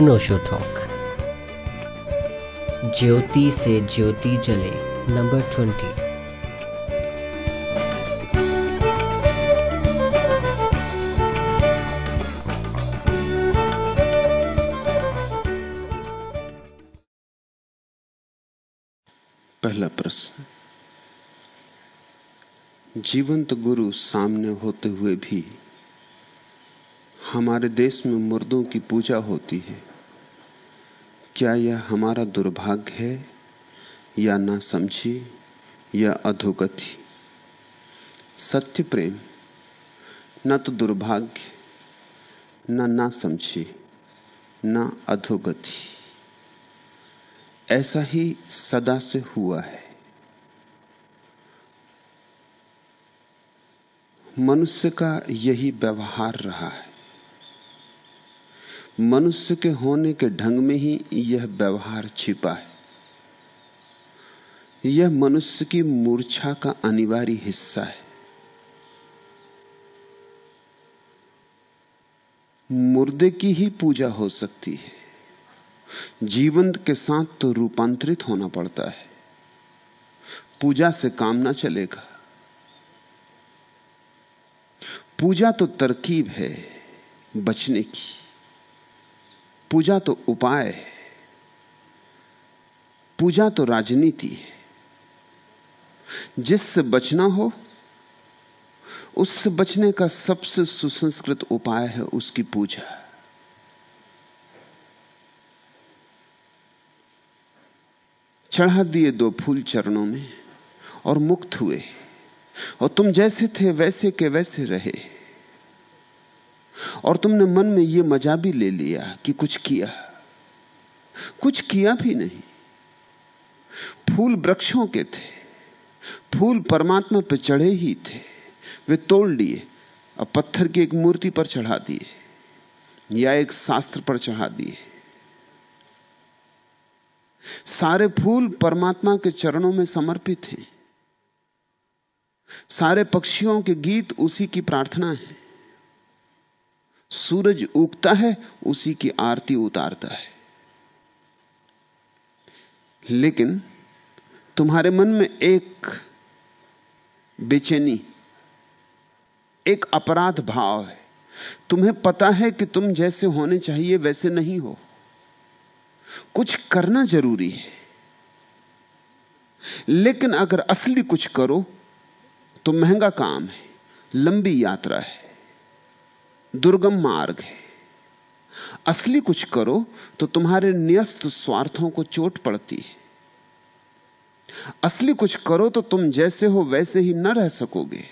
अनोशो talk. ज्योति से ज्योति जले number twenty. पहला प्रश्न। जीवंत गुरु सामने होते हुए भी हमारे देश में मुर्दों की पूजा होती है। क्या यह हमारा दुर्भाग्य है, या ना समझी, या अधोगति? सत्य प्रेम ना तो दुर्भाग्य, न ना समझी, ना अधोगति। ऐसा ही सदा से हुआ है। मनुष्य का यही व्यवहार रहा है। मनुष्य के होने के ढंग में ही यह व्यवहार छिपा है। यह मनुष्य की मूर्छा का अनिवार्य हिस्सा है। मुर्दे की ही पूजा हो सकती है। जीवंत के साथ तो रूपांतरित होना पड़ता है। पूजा से काम ना चलेगा। पूजा तो तरकीब है बचने की। पूजा तो उपाय है, पूजा तो राजनीति है। जिससे बचना हो, उससे बचने का सबसे सुसंस्कृत उपाय है उसकी पूजा। चढ़ा दिए दो फूल चरणों में और मुक्त हुए। और तुम जैसे थे वैसे के वैसे रहे। और तुमने मन में यह मज़ा भी ले लिया कि कुछ किया। कुछ किया भी नहीं। फूल वृक्षों के थे। फूल परमात्मा पर चढ़े ही थे। वे तोड़ लिए और पत्थर की एक मूर्ति पर चढ़ा दिए या एक शास्त्र पर चढ़ा दिए। सारे फूल परमात्मा के चरणों में समर्पित हैं। सारे पक्षियों के गीत उसी की प्रार्थना है। सूरज उगता है, उसी की आरती उतारता है। लेकिन तुम्हारे मन में एक बेचैनी, एक अपराध भाव है। तुम्हें पता है कि तुम जैसे होने चाहिए, वैसे नहीं हो। कुछ करना ज़रूरी है। लेकिन अगर असली कुछ करो तो महँगा काम है, लंबी यात्रा है। दुर्गम मार्ग है। असली कुछ करो तो तुम्हारे न्यस्त स्वार्थों को चोट पड़ती है। असली कुछ करो तो तुम जैसे हो वैसे ही न रह सकोगे।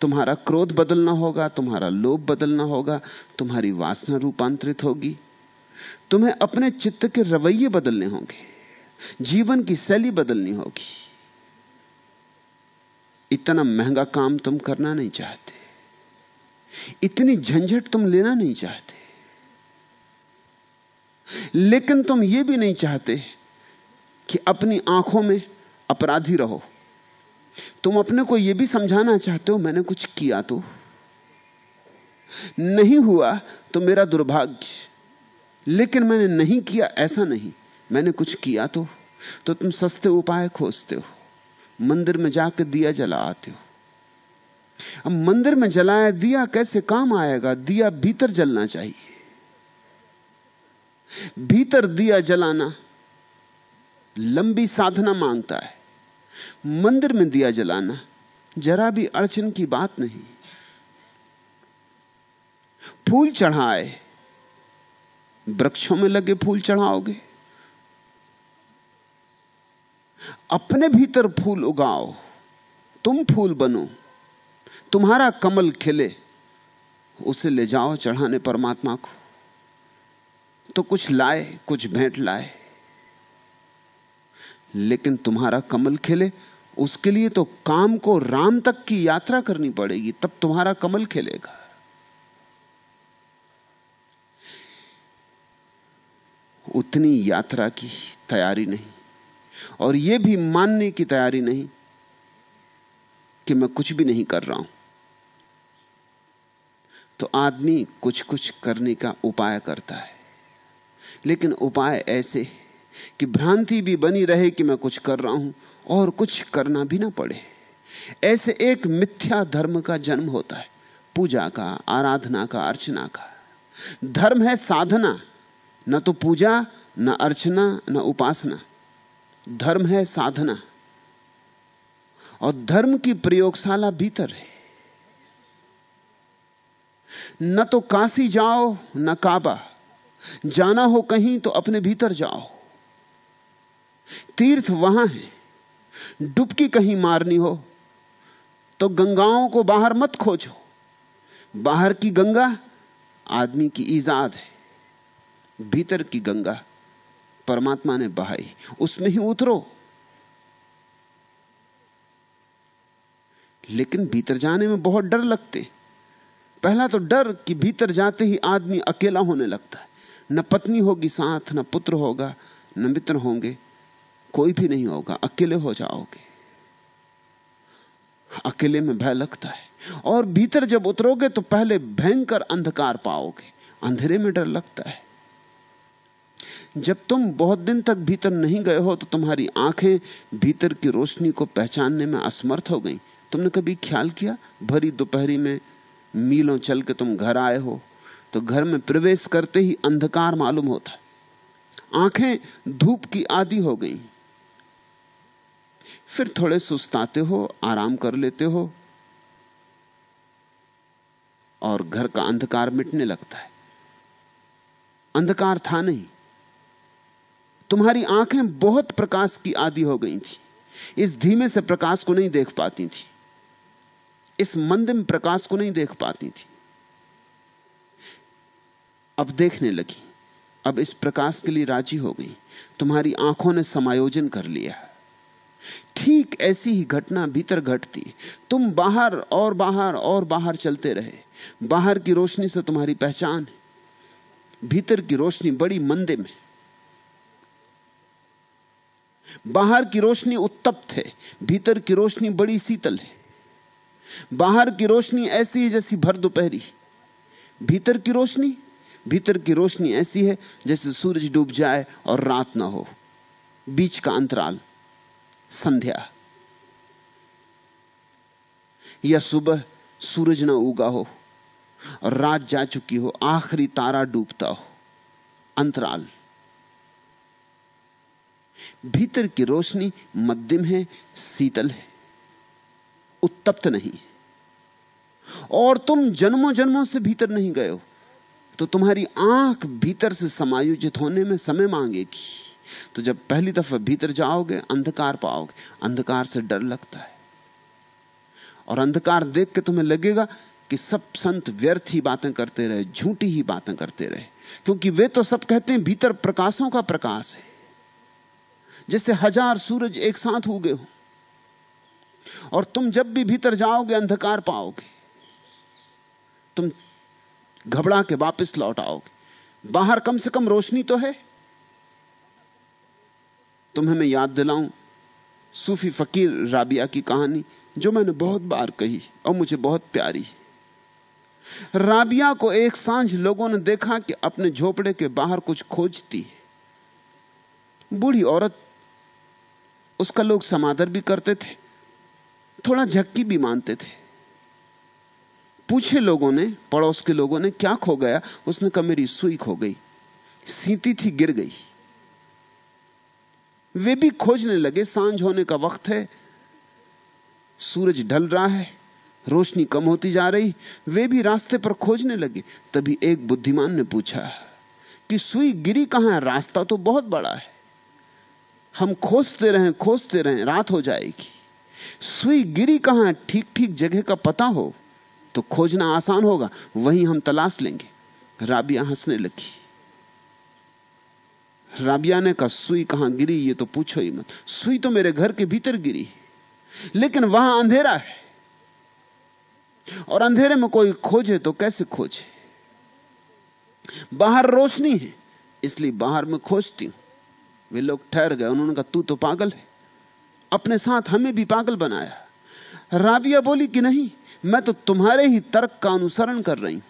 तुम्हारा क्रोध बदलना होगा, तुम्हारा लोभ बदलना होगा, तुम्हारी वासना रूपांतरित होगी। तुम्हें अपने चित्त के रवैये बदलने होंगे, जीवन की शैली बदलनी होगी। इतना महँगा काम तुम करना नहीं चाहते। इतनी झंझट तुम लेना नहीं चाहते। लेकिन तुम यह भी नहीं चाहते कि अपनी आँखों में अपराधी रहो। तुम अपने को यह भी समझाना चाहते हो, मैंने कुछ किया तो। नहीं हुआ तो मेरा दुर्भाग्य। लेकिन मैंने नहीं किया, ऐसा नहीं। मैंने कुछ किया तो। तो तुम सस्ते उपाय खोजते हो। मंदिर में जाकर दिया जला आते हो। अब मंदिर में जलाया दिया कैसे काम आएगा? दिया भीतर जलना चाहिए। भीतर दिया जलाना लंबी साधना माँगता है। मंदिर में दिया जलाना जरा भी अड़चन की बात नहीं। फूल चढ़ाए, वृक्षों में लगे फूल चढ़ाओगे। अपने भीतर फूल उगाओ, तुम फूल बनो। तुम्हारा कमल खिले, उसे ले जाओ चढ़ाने परमात्मा को। तो कुछ लाए, कुछ भेंट लाए। लेकिन तुम्हारा कमल खिले, उसके लिए तो काम को राम तक की यात्रा करनी पड़ेगी, तब तुम्हारा कमल खिलेगा। उतनी यात्रा की तैयारी नहीं, और यह भी मानने की तैयारी नहीं कि मैं कुछ भी नहीं कर रहा हूँ। तो आदमी कुछ कुछ करने का उपाय करता है। लेकिन उपाय ऐसे कि भ्रांति भी बनी रहे कि मैं कुछ कर रहा हूँ और कुछ करना भी ना पड़े। ऐसे एक मिथ्या धर्म का जन्म होता है। पूजा का, आराधना का, अर्चना का। धर्म है साधना। न तो पूजा, न अर्चना, न उपासना। धर्म है साधना। और धर्म की प्रयोगशाला भीतर है। न तो काशी जाओ, न काबा। जाना हो कहीं तो अपने भीतर जाओ। तीर्थ वहाँ है। डुबकी कहीं मारनी हो तो गंगाओं को बाहर मत खोजो। बाहर की गंगा आदमी की ईजाद है। भीतर की गंगा परमात्मा ने बहाई। उसमें ही उतरो। लेकिन भीतर जाने में बहुत डर लगते। पहला तो डर कि भीतर जाते ही आदमी अकेला होने लगता है। न पत्नी होगी साथ, न पुत्र होगा, न मित्र होंगे, कोई भी नहीं होगा, अकेले हो जाओगे। अकेले में भय लगता है। और भीतर जब उतरोगे तो पहले भयंकर अंधकार पाओगे। अंधेरे में डर लगता है। जब तुम बहुत दिन तक भीतर नहीं गए हो तो तुम्हारी आँखें भीतर की रोशनी को पहचानने में असमर्थ हो गई। तुमने कभी ख्याल किया? भरी दोपहरी में मीलों चल के तुम घर आए हो तो घर में प्रवेश करते ही अंधकार मालूम होता है। आँखें धूप की आदि हो गई। फिर थोड़े सुस्ताते हो, आराम कर लेते हो, और घर का अंधकार मिटने लगता है। अंधकार था नहीं। तुम्हारी आँखें बहुत प्रकाश की आदि हो गई थी। इस धीमे से प्रकाश को नहीं देख पाती थी। इस मंदिम प्रकाश को नहीं देख पाती थी। अब देखने लगी। अब इस प्रकाश के लिए राज़ी हो गई। तुम्हारी आँखों ने समायोजन कर लिया। ठीक ऐसी ही घटना भीतर घटती। तुम बाहर और बाहर और बाहर चलते रहे। बाहर की रोशनी से तुम्हारी पहचान है। भीतर की रोशनी बड़ी मंदे में। बाहर की रोशनी उत्तप्त है। भीतर की रोशनी बड़ी शीतल है। बाहर की रोशनी ऐसी है जैसी भर दोपहरी। भीतर की रोशनी, भीतर की रोशनी ऐसी है जैसे सूरज डूब जाए और रात ना हो। बीच का अंतराल, संध्या। या सुबह सूरज ना उगा हो और रात जा चुकी हो, आखिरी तारा डूबता हो। अंतराल। भीतर की रोशनी मध्यम है, शीतल है। उत्तप्त नहीं। और तुम जन्मों जन्मों से भीतर नहीं गए हो तो तुम्हारी आँख भीतर से समायोजित होने में समय मांगेगी। तो जब पहली दफ़ा भीतर जाओगे, अंधकार पाओगे। अंधकार से डर लगता है। और अंधकार देख के तुम्हें लगेगा कि सब संत व्यर्थ ही बातें करते रहे, झूठी ही बातें करते रहे। क्योंकि वे तो सब कहते हैं, भीतर प्रकाशों का प्रकाश है। जैसे हज़ार सूरज एक साथ उगे हो। और तुम जब भी भीतर जाओगे, अंधकार पाओगे। तुम घबरा के वापस लौट आओगे। बाहर कम से कम रोशनी तो है। तुम्हें मैं याद दिलाऊं, सूफी फकीर राबिया की कहानी, जो मैंने बहुत बार कही और मुझे बहुत प्यारी राबिया को एक साँझ लोगों ने देखा कि अपने झोपड़े के बाहर कुछ खोजती है। बूढ़ी औरत, उसका लोग समादर भी करते थे। थोड़ा झक्की भी मानते थे। पूछे लोगों ने, पड़ोस के लोगों ने, क्या खो गया? उसने कहा, मेरी सुई खो गई। सीती थी, गिर गई। वे भी खोजने लगे, साँझ होने का वक्त है। सूरज ढल रहा है, रोशनी कम होती जा रही। वे भी रास्ते पर खोजने लगे। तभी एक बुद्धिमान ने पूछा कि, सुई गिरी कहाँ है? रास्ता तो बहुत बड़ा है। हम खोजते रहें खोजते रहें, रात हो जाएगी। सुई गिरी कहाँ ठीक ठीक जगह का पता हो तो खोजना आसान होगा, वहीं हम तलाश लेंगे। राबिया हंसने लगी। राबिया ने कहा, सुई कहाँ गिरी, ये तो पूछो ही मत। सुई तो मेरे घर के भीतर गिरी, लेकिन वहाँ अंधेरा है। और अंधेरे में कोई खोजे तो कैसे खोजे? बाहर रोशनी है, इसलिए बाहर में खोजती हूँ। वे लोग ठहर गए, उन्होंने कहा, तू तो पागल है। अपने साथ हमें भी पागल बनाया। राबिया बोली कि नहीं, मैं तो तुम्हारे ही तर्क का अनुसरण कर रही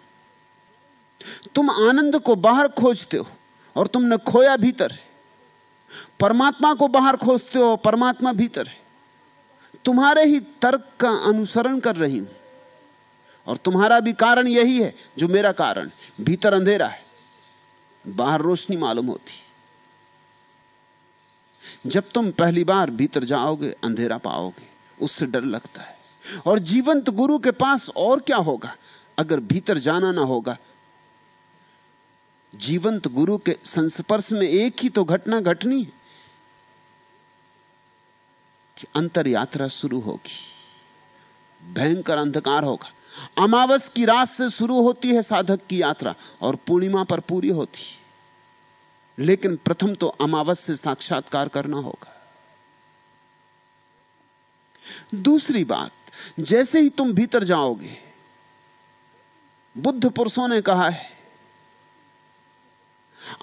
तुम आनंद को बाहर खोजते हो और तुमने खोया भीतर है। परमात्मा को बाहर खोजते हो परमात्मा भीतर है। तुम्हारे ही तर्क का अनुसरण कर रही हूँ। और तुम्हारा भी कारण यही है जो मेरा कारण, भीतर अंधेरा है। बाहर रोशनी मालूम होती। जब तुम पहली बार भीतर जाओगे, अंधेरा पाओगे, उससे डर लगता है। और जीवंत गुरु के पास और क्या होगा? अगर भीतर जाना ना होगा, जीवंत गुरु के संस्पर्श में एक ही तो घटना घटनी है कि अंतर यात्रा शुरू होगी। भयंकर अंधकार होगा। अमावस की रात से शुरू होती है साधक की यात्रा और पूर्णिमा पर पूरी होती है। लेकिन प्रथम तो अमावस से साक्षात्कार करना होगा। दूसरी बात, जैसे ही तुम भीतर जाओगे, बुद्ध पुरुषों ने कहा है,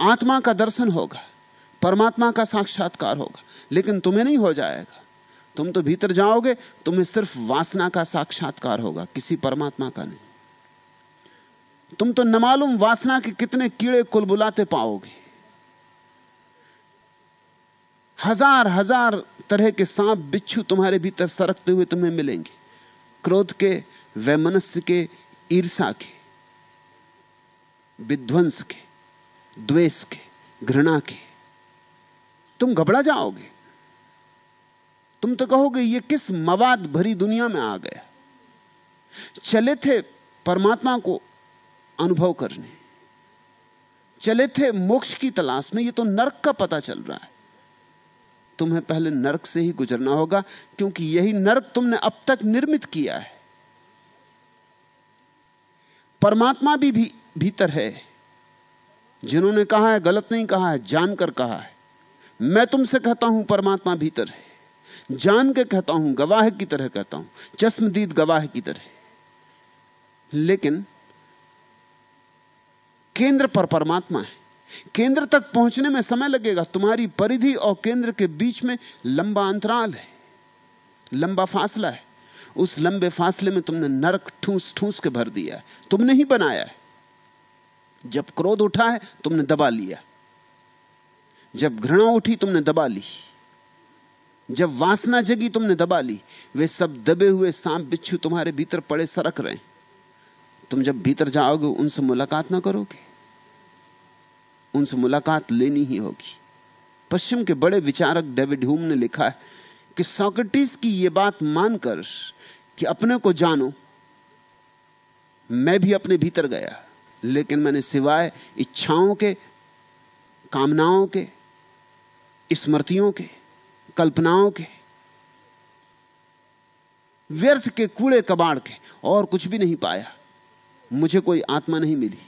आत्मा का दर्शन होगा, परमात्मा का साक्षात्कार होगा, लेकिन तुम्हें नहीं हो जाएगा। तुम तो भीतर जाओगे, तुम्हें सिर्फ़ वासना का साक्षात्कार होगा, किसी परमात्मा का नहीं। तुम तो न मालूम वासना के कितने कीड़े कुलबुलाते पाओगे। हज़ार हज़ार तरह के सांप बिच्छू तुम्हारे भीतर सरकते हुए तुम्हें मिलेंगे। क्रोध के, वैमनस्य के ईर्षा के, विध्वंस के, द्वेष के, घृणा के। तुम घबरा जाओगे। तुम तो कहोगे, ये किस मवाद भरी दुनिया में आ गया। चले थे परमात्मा को अनुभव करने। चले थे मोक्ष की तलाश में। ये तो नरक का पता चल रहा है। तुम्हें पहले नरक से ही गुजरना होगा क्योंकि यही नरक तुमने अब तक निर्मित किया है। परमात्मा भी, भी भीतर है। जिन्होंने कहा है गलत नहीं कहा है जानकर कहा है। मैं तुमसे कहता हूँ परमात्मा भीतर है। जान के कहता हूँ गवाह की तरह कहता हूँ चश्मदीद गवाह की तरह। लेकिन केंद्र पर परमात्मा है। केंद्र तक पहुँचने में समय लगेगा। तुम्हारी परिधि और केंद्र के बीच में लंबा अंतराल है। लंबा फासला है। उस लंबे फासले में तुमने नरक ठूस ठूस के भर दिया है। तुमने ही बनाया है। जब क्रोध उठा है, तुमने दबा लिया। जब घृणा उठी, तुमने दबा ली। जब वासना जगी, तुमने दबा ली। वे सब दबे हुए सांप बिच्छू तुम्हारे भीतर पड़े सरक रहे तुम जब भीतर जाओगे, उनसे मुलाकात ना करोगे। उनसे मुलाकात लेनी ही होगी। पश्चिम के बड़े विचारक डेविड ह्यूम ने लिखा है कि सॉक्रेटिस की यह बात मानकर कि अपने को जानो, मैं भी अपने भीतर गया, लेकिन मैंने सिवाय इच्छाओं के, कामनाओं के, स्मृतियों के, कल्पनाओं के, व्यर्थ के कूड़े कबाड़ के और कुछ भी नहीं पाया। मुझे कोई आत्मा नहीं मिली।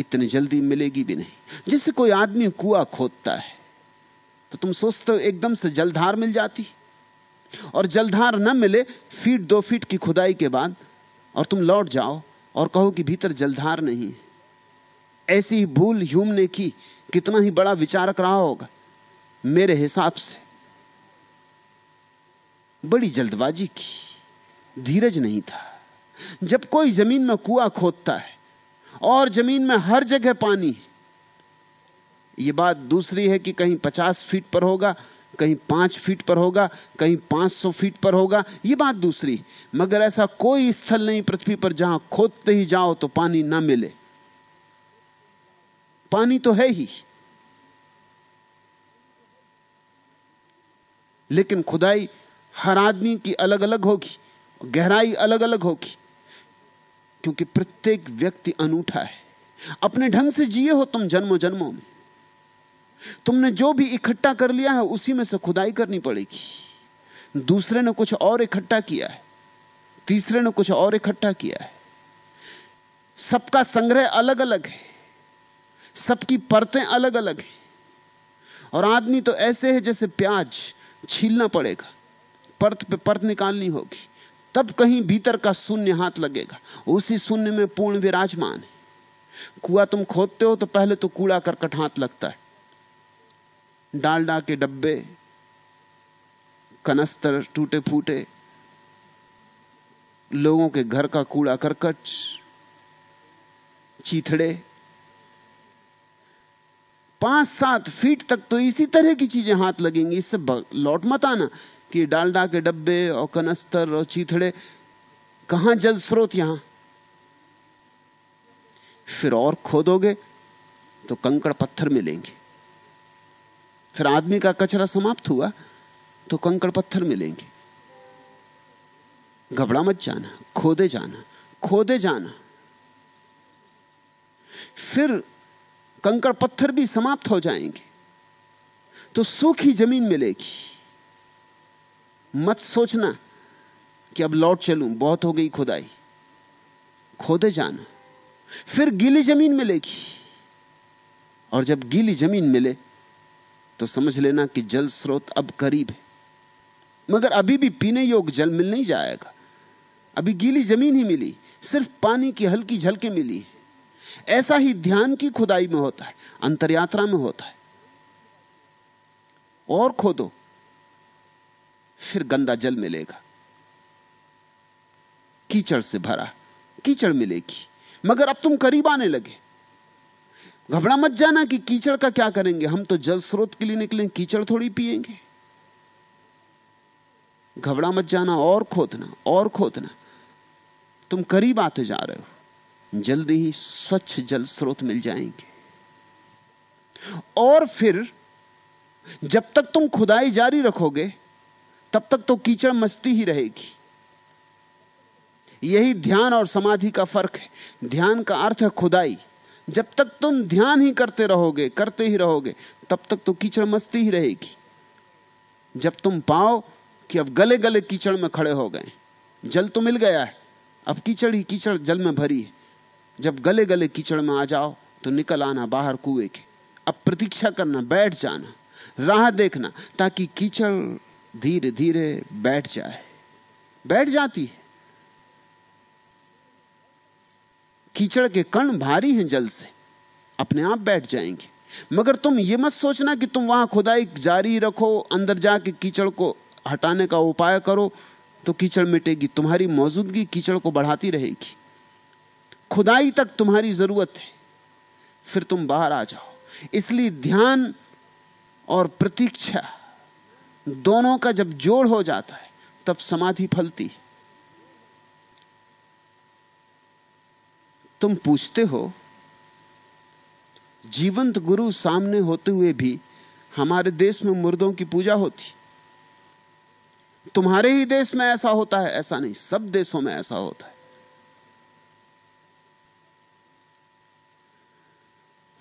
इतनी जल्दी मिलेगी भी नहीं। जैसे कोई आदमी कुआ खोदता है तो तुम सोचते हो एकदम से जलधार मिल जाती। और जलधार न मिले, फीट दो फीट की खुदाई के बाद, और तुम लौट जाओ और कहो कि भीतर जलधार नहीं ऐसी भूल ह्यूम ने की, कितना ही बड़ा विचारक रहा होगा, मेरे हिसाब से। बड़ी जल्दबाजी की, धीरज नहीं था। जब कोई ज़मीन में कुआ खोदता है और ज़मीन में हर जगह पानी है। यह बात दूसरी है कि कहीं पचास फीट पर होगा, कहीं पाँच फीट पर होगा, कहीं पाँच सौ फीट पर होगा यह बात दूसरी मगर ऐसा कोई स्थल नहीं पृथ्वी पर जहाँ खोदते ही जाओ तो पानी ना मिले। पानी तो है ही। लेकिन खुदाई हर आदमी की अलग अलग होगी, गहराई अलग अलग होगी। क्योंकि प्रत्येक व्यक्ति अनूठा है। अपने ढंग से जिए हो तुम जन्मों जन्मों में। तुमने जो भी इकट्ठा कर लिया है, उसी में से खुदाई करनी पड़ेगी। दूसरे ने कुछ और इकट्ठा किया है। तीसरे ने कुछ और इकट्ठा किया है। सबका संग्रह अलग अलग है। सबकी परतें अलग अलग हैं। और आदमी तो ऐसे है जैसे प्याज छीलना पड़ेगा। परत पे परत निकालनी होगी। तब कहीं भीतर का शून्य हाथ लगेगा। उसी शून्य में पूर्ण विराजमान है। कुआ तुम खोदते हो तो पहले तो कूड़ा करकट हाथ लगता है। डालडा के डब्बे, कनस्तर टूटे फूटे लोगों के घर का कूड़ा करकट, चीथड़े। पाँच सात फीट तक तो इसी तरह की चीज़ें हाथ लगेंगी। इससे लौट मत आना। कि डालडा के डब्बे और कनस्तर और चीथड़े। कहाँ जल स्रोत यहाँ? फिर और खोदोगे तो कंकड़ पत्थर मिलेंगे। फिर आदमी का कचरा समाप्त हुआ तो कंकड़ पत्थर मिलेंगे। घबरा मत जाना, खोदे जाना खोदे जाना। फिर कंकड़ पत्थर भी समाप्त हो जाएँगे तो सूखी ज़मीन मिलेगी। मत सोचना कि अब लौट चलूँ, बहुत हो गई खुदाई। खोदे जाना। फिर गीली ज़मीन मिलेगी। और जब गीली ज़मीन मिले तो समझ लेना कि जल स्रोत अब करीब है। मगर अभी भी पीने योग्य जल मिल नहीं जाएगा। अभी गीली ज़मीन ही मिली, सिर्फ़ पानी की हल्की झलके मिली ऐसा ही ध्यान की खुदाई में होता है, अंतरयात्रा में होता है। और खोदो। फिर गंदा जल मिलेगा। कीचड़ से भरा, कीचड़ मिलेगी। मगर अब तुम करीब आने लगे। घबरा मत जाना कि कीचड़ का क्या करेंगे। हम तो जल स्रोत के लिए निकले, कीचड़ थोड़ी पिएँगे। घबरा मत जाना, और खोदना और खोदना। तुम करीब आते जा रहे हो। जल्दी ही स्वच्छ जल स्रोत मिल जाएँगे। और फिर, जब तक तुम खुदाई जारी रखोगे तब तक तो कीचड़ मस्ती ही रहेगी। यही ध्यान और समाधि का फ़र्क है। ध्यान का अर्थ है खुदाई। जब तक तुम ध्यान ही करते रहोगे, करते ही रहोगे, तब तक तो कीचड़ मस्ती ही रहेगी। जब तुम पाओ कि अब गले गले कीचड़ में खड़े हो गए, जल तो मिल गया है, अब कीचड़ ही कीचड़ जल में भरी है। जब गले गले कीचड़ में आ जाओ तो निकल आना बाहर कुएँ के। अब प्रतीक्षा करना, बैठ जाना, राह देखना, ताकि कीचड़ धीरे धीरे बैठ जाए। बैठ जाती है। कीचड़ के कण भारी हैं जल से। अपने आप बैठ जाएँगे। मगर तुम यह मत सोचना कि तुम वहाँ खुदाई जारी रखो, अंदर जाके कीचड़ को हटाने का उपाय करो तो कीचड़ मिटेगी। तुम्हारी मौजूदगी कीचड़ को बढ़ाती रहेगी। खुदाई तक तुम्हारी ज़रूरत है। फिर तुम बाहर आ जाओ। इसलिए ध्यान और प्रतीक्षा दोनों का जब जोड़ हो जाता है, तब समाधि फलती तुम पूछते हो, जीवंत गुरु सामने होते हुए भी हमारे देश में मुर्दों की पूजा होती तुम्हारे ही देश में ऐसा होता है, ऐसा नहीं, सब देशों में ऐसा होता है।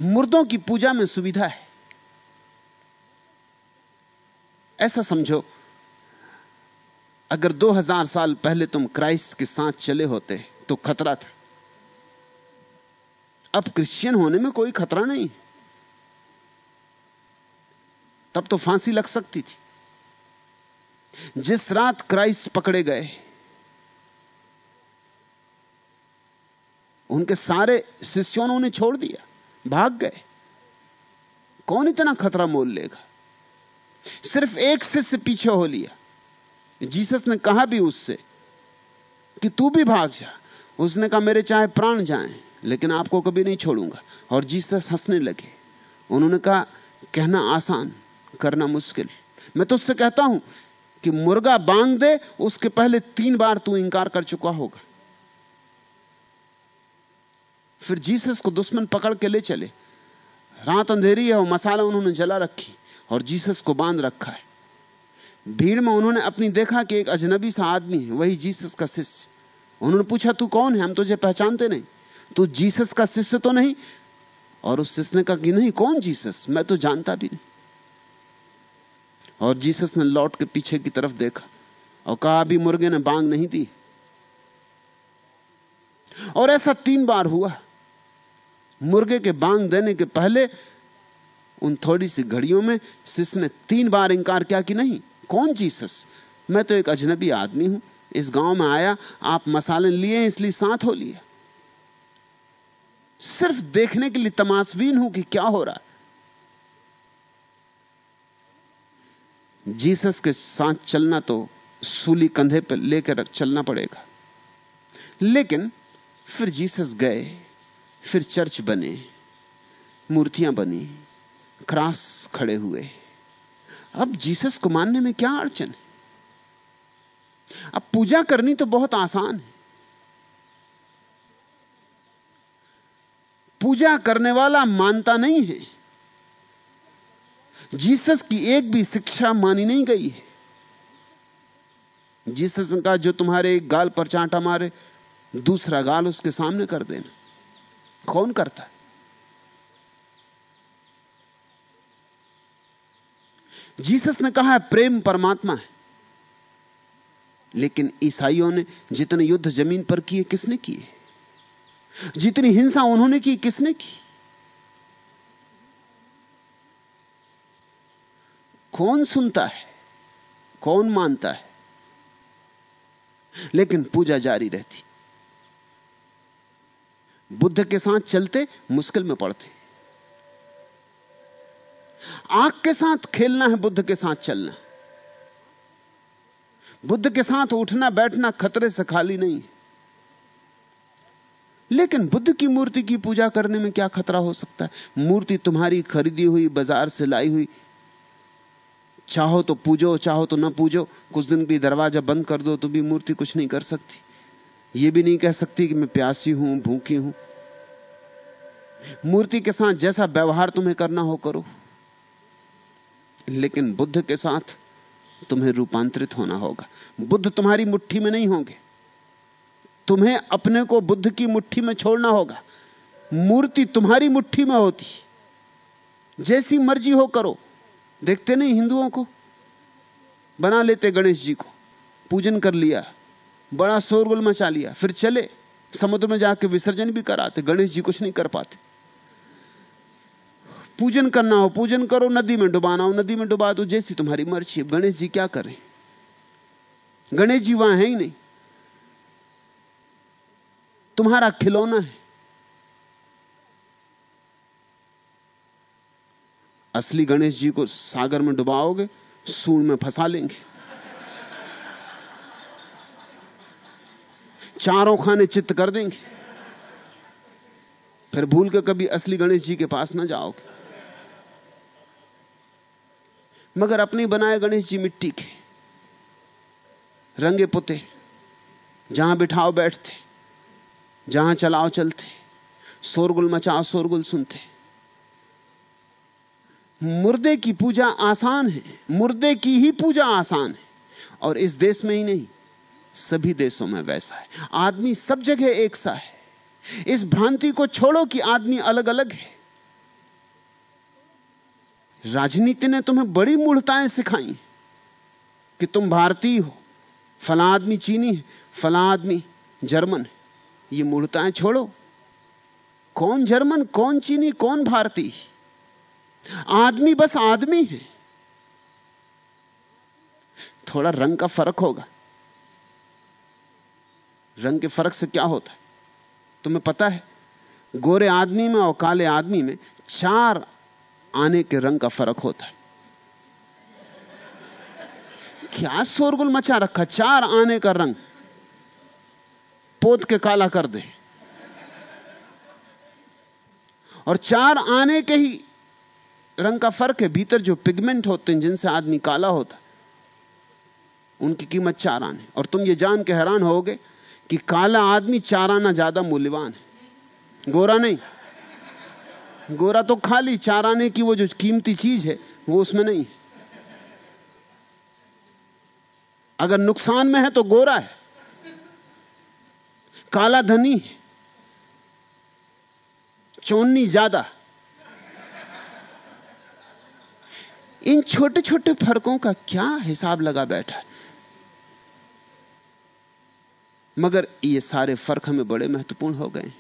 मुर्दों की पूजा में सुविधा है। ऐसा समझो, अगर 2000 साल पहले तुम क्राइस्ट के साथ चले होते तो खतरा था। अब क्रिश्चियन होने में कोई खतरा नहीं। तब तो फांसी लग सकती थी। जिस रात क्राइस्ट पकड़े गए, उनके सारे शिष्यों ने उन्हें छोड़ दिया, भाग गए। कौन इतना खतरा मोल लेगा? सिर्फ़ एक शिष्य पीछे हो लिया। जीसस ने कहा भी उससे कि तू भी भाग जा। उसने कहा, मेरे चाहे प्राण जाएँ, लेकिन आपको कभी नहीं छोड़ूँगा। और जीसस हंसने लगे। उन्होंने कहा, कहना आसान, करना मुश्किल। मैं तो उससे कहता हूँ कि मुर्गा बांग दे, उसके पहले तीन बार तू इंकार कर चुका होगा। फिर जीसस को दुश्मन पकड़ के ले चले। रात अंधेरी है और मसाला उन्होंने जला रखी। और जीसस को बाँध रखा है। भीड़ में उन्होंने अपनी देखा कि एक अजनबी सा आदमी है, वही जीसस का शिष्य। उन्होंने पूछा, तू कौन है? हम तुझे पहचानते नहीं। तू जीसस का शिष्य तो नहीं? और उस शिष्य ने कहा कि, नहीं, कौन जीसस? मैं तो जानता भी नहीं। और जीसस ने लौट के पीछे की तरफ़ देखा और कहा, अभी मुर्गे ने बांग नहीं दी और ऐसा तीन बार हुआ। मुर्गे के बांग देने के पहले उन थोड़ी सी घड़ियों में शिष्य ने तीन बार इंकार किया कि नहीं? कौन जीसस? मैं तो एक अजनबी आदमी हूँ। इस गाँव में आया, आप मसाले लिए, इसलिए साथ हो लिया सिर्फ़ देखने के लिए तमाशवीन हूँ कि क्या हो रहा है। जीसस के साथ चलना तो सूली कंधे पर लेकर चलना पड़ेगा। लेकिन फिर जीसस गए, फिर चर्च बने, मूर्तियाँ बनी क्रॉस खड़े हुए। अब जीसस को मानने में क्या अड़चन है? अब पूजा करनी तो बहुत आसान है। पूजा करने वाला मानता नहीं है। जीसस की एक भी शिक्षा मानी नहीं गई है। जीसस कहा, जो तुम्हारे एक गाल पर चांटा मारे, दूसरा गाल उसके सामने कर देना। कौन करता है? जीसस ने कहा है, प्रेम परमात्मा है। लेकिन ईसाइयों ने जितने युद्ध ज़मीन पर किए, किसने किए? जितनी हिंसा उन्होंने की, किसने की? कौन सुनता है? कौन मानता है? लेकिन पूजा जारी रहती। बुद्ध के साथ चलते, मुश्किल में पड़ते। आँख के साथ खेलना है, बुद्ध के साथ चलना बुद्ध के साथ उठना, बैठना खतरे से खाली नहीं लेकिन बुद्ध की मूर्ति की पूजा करने में क्या खतरा हो सकता है? मूर्ति तुम्हारी खरीदी हुई, बाज़ार से लाई हुई। चाहो तो पूजो, चाहो तो ना पूजो। कुछ दिन भी दरवाज़ा बंद कर दो तो भी मूर्ति कुछ नहीं कर सकती। यह भी नहीं कह सकती कि मैं प्यासी हूँ, भूखी हूँ। मूर्ति के साथ जैसा व्यवहार तुम्हें करना हो करो। लेकिन बुद्ध के साथ तुम्हें रूपांतरित होना होगा। बुद्ध तुम्हारी मुट्ठी में नहीं होंगे। तुम्हें अपने को बुद्ध की मुट्ठी में छोड़ना होगा। मूर्ति तुम्हारी मुट्ठी में होती। जैसी मर्ज़ी हो करो। देखते नहीं हिंदुओं को? बना लेते गणेश जी को। पूजन कर लिया। बड़ा शोरगुल मचा लिया। फिर चले। समुद्र में जाके विसर्जन भी कराते। गणेश जी कुछ नहीं कर पाते। पूजन करना हो, पूजन करो, नदी में डुबाना हो, नदी में डुबा दो, जैसी तुम्हारी मर्ज़ी गणेश जी क्या करें? गणेश जी वहाँ है ही नहीं। तुम्हारा खिलौना है। असली गणेश जी को सागर में डुबाओगे सूर में फंसा लेंगे। चारों खाने चित्त कर देंगे। फिर भूल के कभी असली गणेश जी के पास ना जाओगे। मगर अपनी बनाए गणेश जी मिट्टी के रंगे पुते, जहाँ बिठाओ बैठते, जहाँ चलाओ चलते, शोरगुल मचाओ शोरगुल सुनते। मुर्दे की पूजा आसान है, मुर्दे की ही पूजा आसान है, और इस देश में ही नहीं, सभी देशों में वैसा है। आदमी सब जगह एक सा है। इस भ्रांति को छोड़ो कि आदमी अलग अलग है। राजनीति ने तुम्हें बड़ी मूढ़ताएँ सिखाई कि तुम भारतीय हो, फला आदमी चीनी है, फला आदमी जर्मन है। ये मूढ़ताएँ छोड़ो। कौन जर्मन, कौन चीनी, कौन भारतीय? आदमी बस आदमी है। थोड़ा रंग का फ़र्क होगा। रंग के फ़र्क से क्या होता है? तुम्हें पता है, गोरे आदमी में और काले आदमी में चार आने के रंग का फ़र्क होता है। क्या शोरगुल मचा रखा? चार आने का रंग। पोत के काला कर दे। और चार आने के ही रंग का फ़र्क है। भीतर जो पिगमेंट होते हैं, जिनसे आदमी काला होता उनकी कीमत चार आने। और तुम ये जान के हैरान होगे कि काला आदमी चार आना ज़्यादा मूल्यवान है। गोरा नहीं। गोरा तो खाली चार आने की वो जो कीमती चीज़ है, वो उसमें नहीं है। अगर नुकसान में है तो गोरा है, काला धनी है चौनी ज़्यादा इन छोटे छोटे फर्कों का क्या हिसाब लगा बैठा है? मगर ये सारे फ़र्क हमें बड़े महत्वपूर्ण हो गए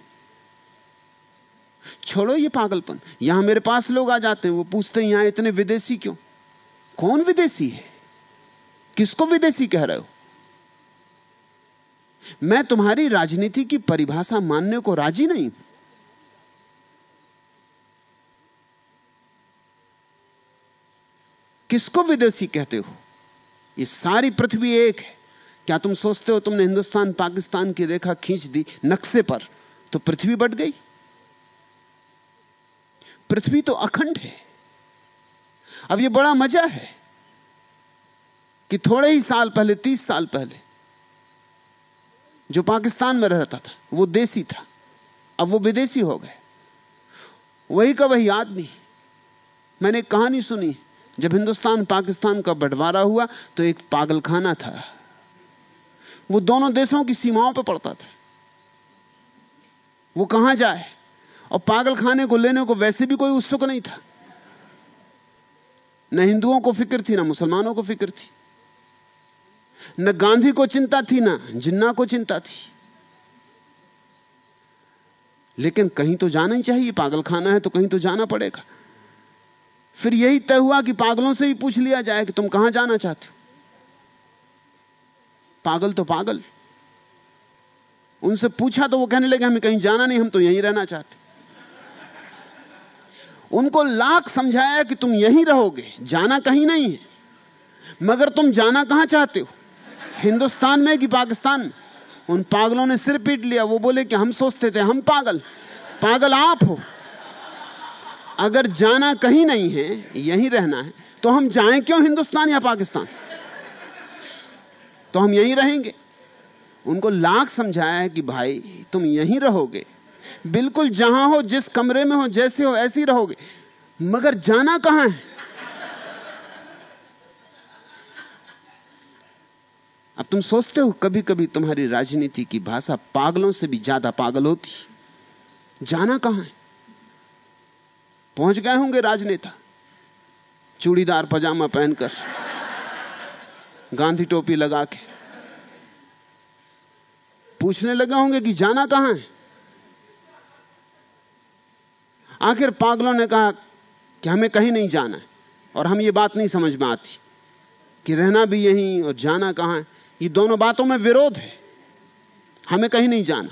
छोड़ो ये पागलपन। यहाँ मेरे पास लोग आ जाते हैं, वो पूछते हैं, यहाँ इतने विदेशी क्यों? कौन विदेशी है? किसको विदेशी कह रहे हो? मैं तुम्हारी राजनीति की परिभाषा मानने को राज़ी नहीं किसको विदेशी कहते हो? ये सारी पृथ्वी एक है। क्या तुम सोचते हो तुमने हिंदुस्तान, पाकिस्तान की रेखा खींच दी नक्शे पर तो पृथ्वी बट गई? पृथ्वी तो अखंड है। अब यह बड़ा मज़ा है कि थोड़े ही साल पहले, तीस साल पहले, जो पाकिस्तान में रहता था, वो देसी था। अब वो विदेशी हो गए। वही का वही आदमी। मैंने कहानी सुनी, जब हिंदुस्तान पाकिस्तान का बंटवारा हुआ तो एक पागलखाना था। वो दोनों देशों की सीमाओं पर पड़ता था। वो कहाँ जाए? और पागल खाने को लेने को वैसे भी कोई उत्सुक नहीं था। न हिंदुओं को फ़िक्र थी, ना मुसलमानों को फ़िक्र थी। न गांधी को चिंता थी, ना जिन्ना को चिंता थी। लेकिन कहीं तो जाना ही चाहिए, पागल खाना है तो कहीं तो जाना पड़ेगा। फिर यही तय हुआ कि पागलों से ही पूछ लिया जाए कि तुम कहाँ जाना चाहते हो। पागल तो पागल। उनसे पूछा तो वो कहने लगे, हमें कहीं जाना नहीं, हम तो यहीं रहना चाहते। उनको लाख समझाया कि तुम यहीं रहोगे, जाना कहीं नहीं है। मगर तुम जाना कहाँ चाहते हो? हिंदुस्तान में कि पाकिस्तान में? उन पागलों ने सिर पीट लिया, वो बोले कि हम सोचते थे, हम पागल। पागल आप हो। अगर जाना कहीं नहीं है, यहीं रहना है तो हम जाएँ क्यों हिंदुस्तान या पाकिस्तान? तो हम यहीं रहेंगे। उनको लाख समझाया कि भाई, तुम यहीं रहोगे बिल्कुल जहाँ हो, जिस कमरे में हो, जैसे हो, ऐसी रहोगे। मगर जाना कहाँ है? अब तुम सोचते हो कभी कभी तुम्हारी राजनीति की भाषा पागलों से भी ज़्यादा पागल होती। जाना कहाँ है? पहुँच गए होंगे राजनेता। चूड़ीदार पजामा पहनकर, गांधी टोपी लगा के पूछने लगे होंगे कि जाना कहाँ है? आखिर पागलों ने कहा कि हमें कहीं नहीं जाना है, और हम ये बात नहीं समझ में आती कि रहना भी यहीं और जाना कहाँ ये दोनों बातों में विरोध है। हमें कहीं नहीं जाना।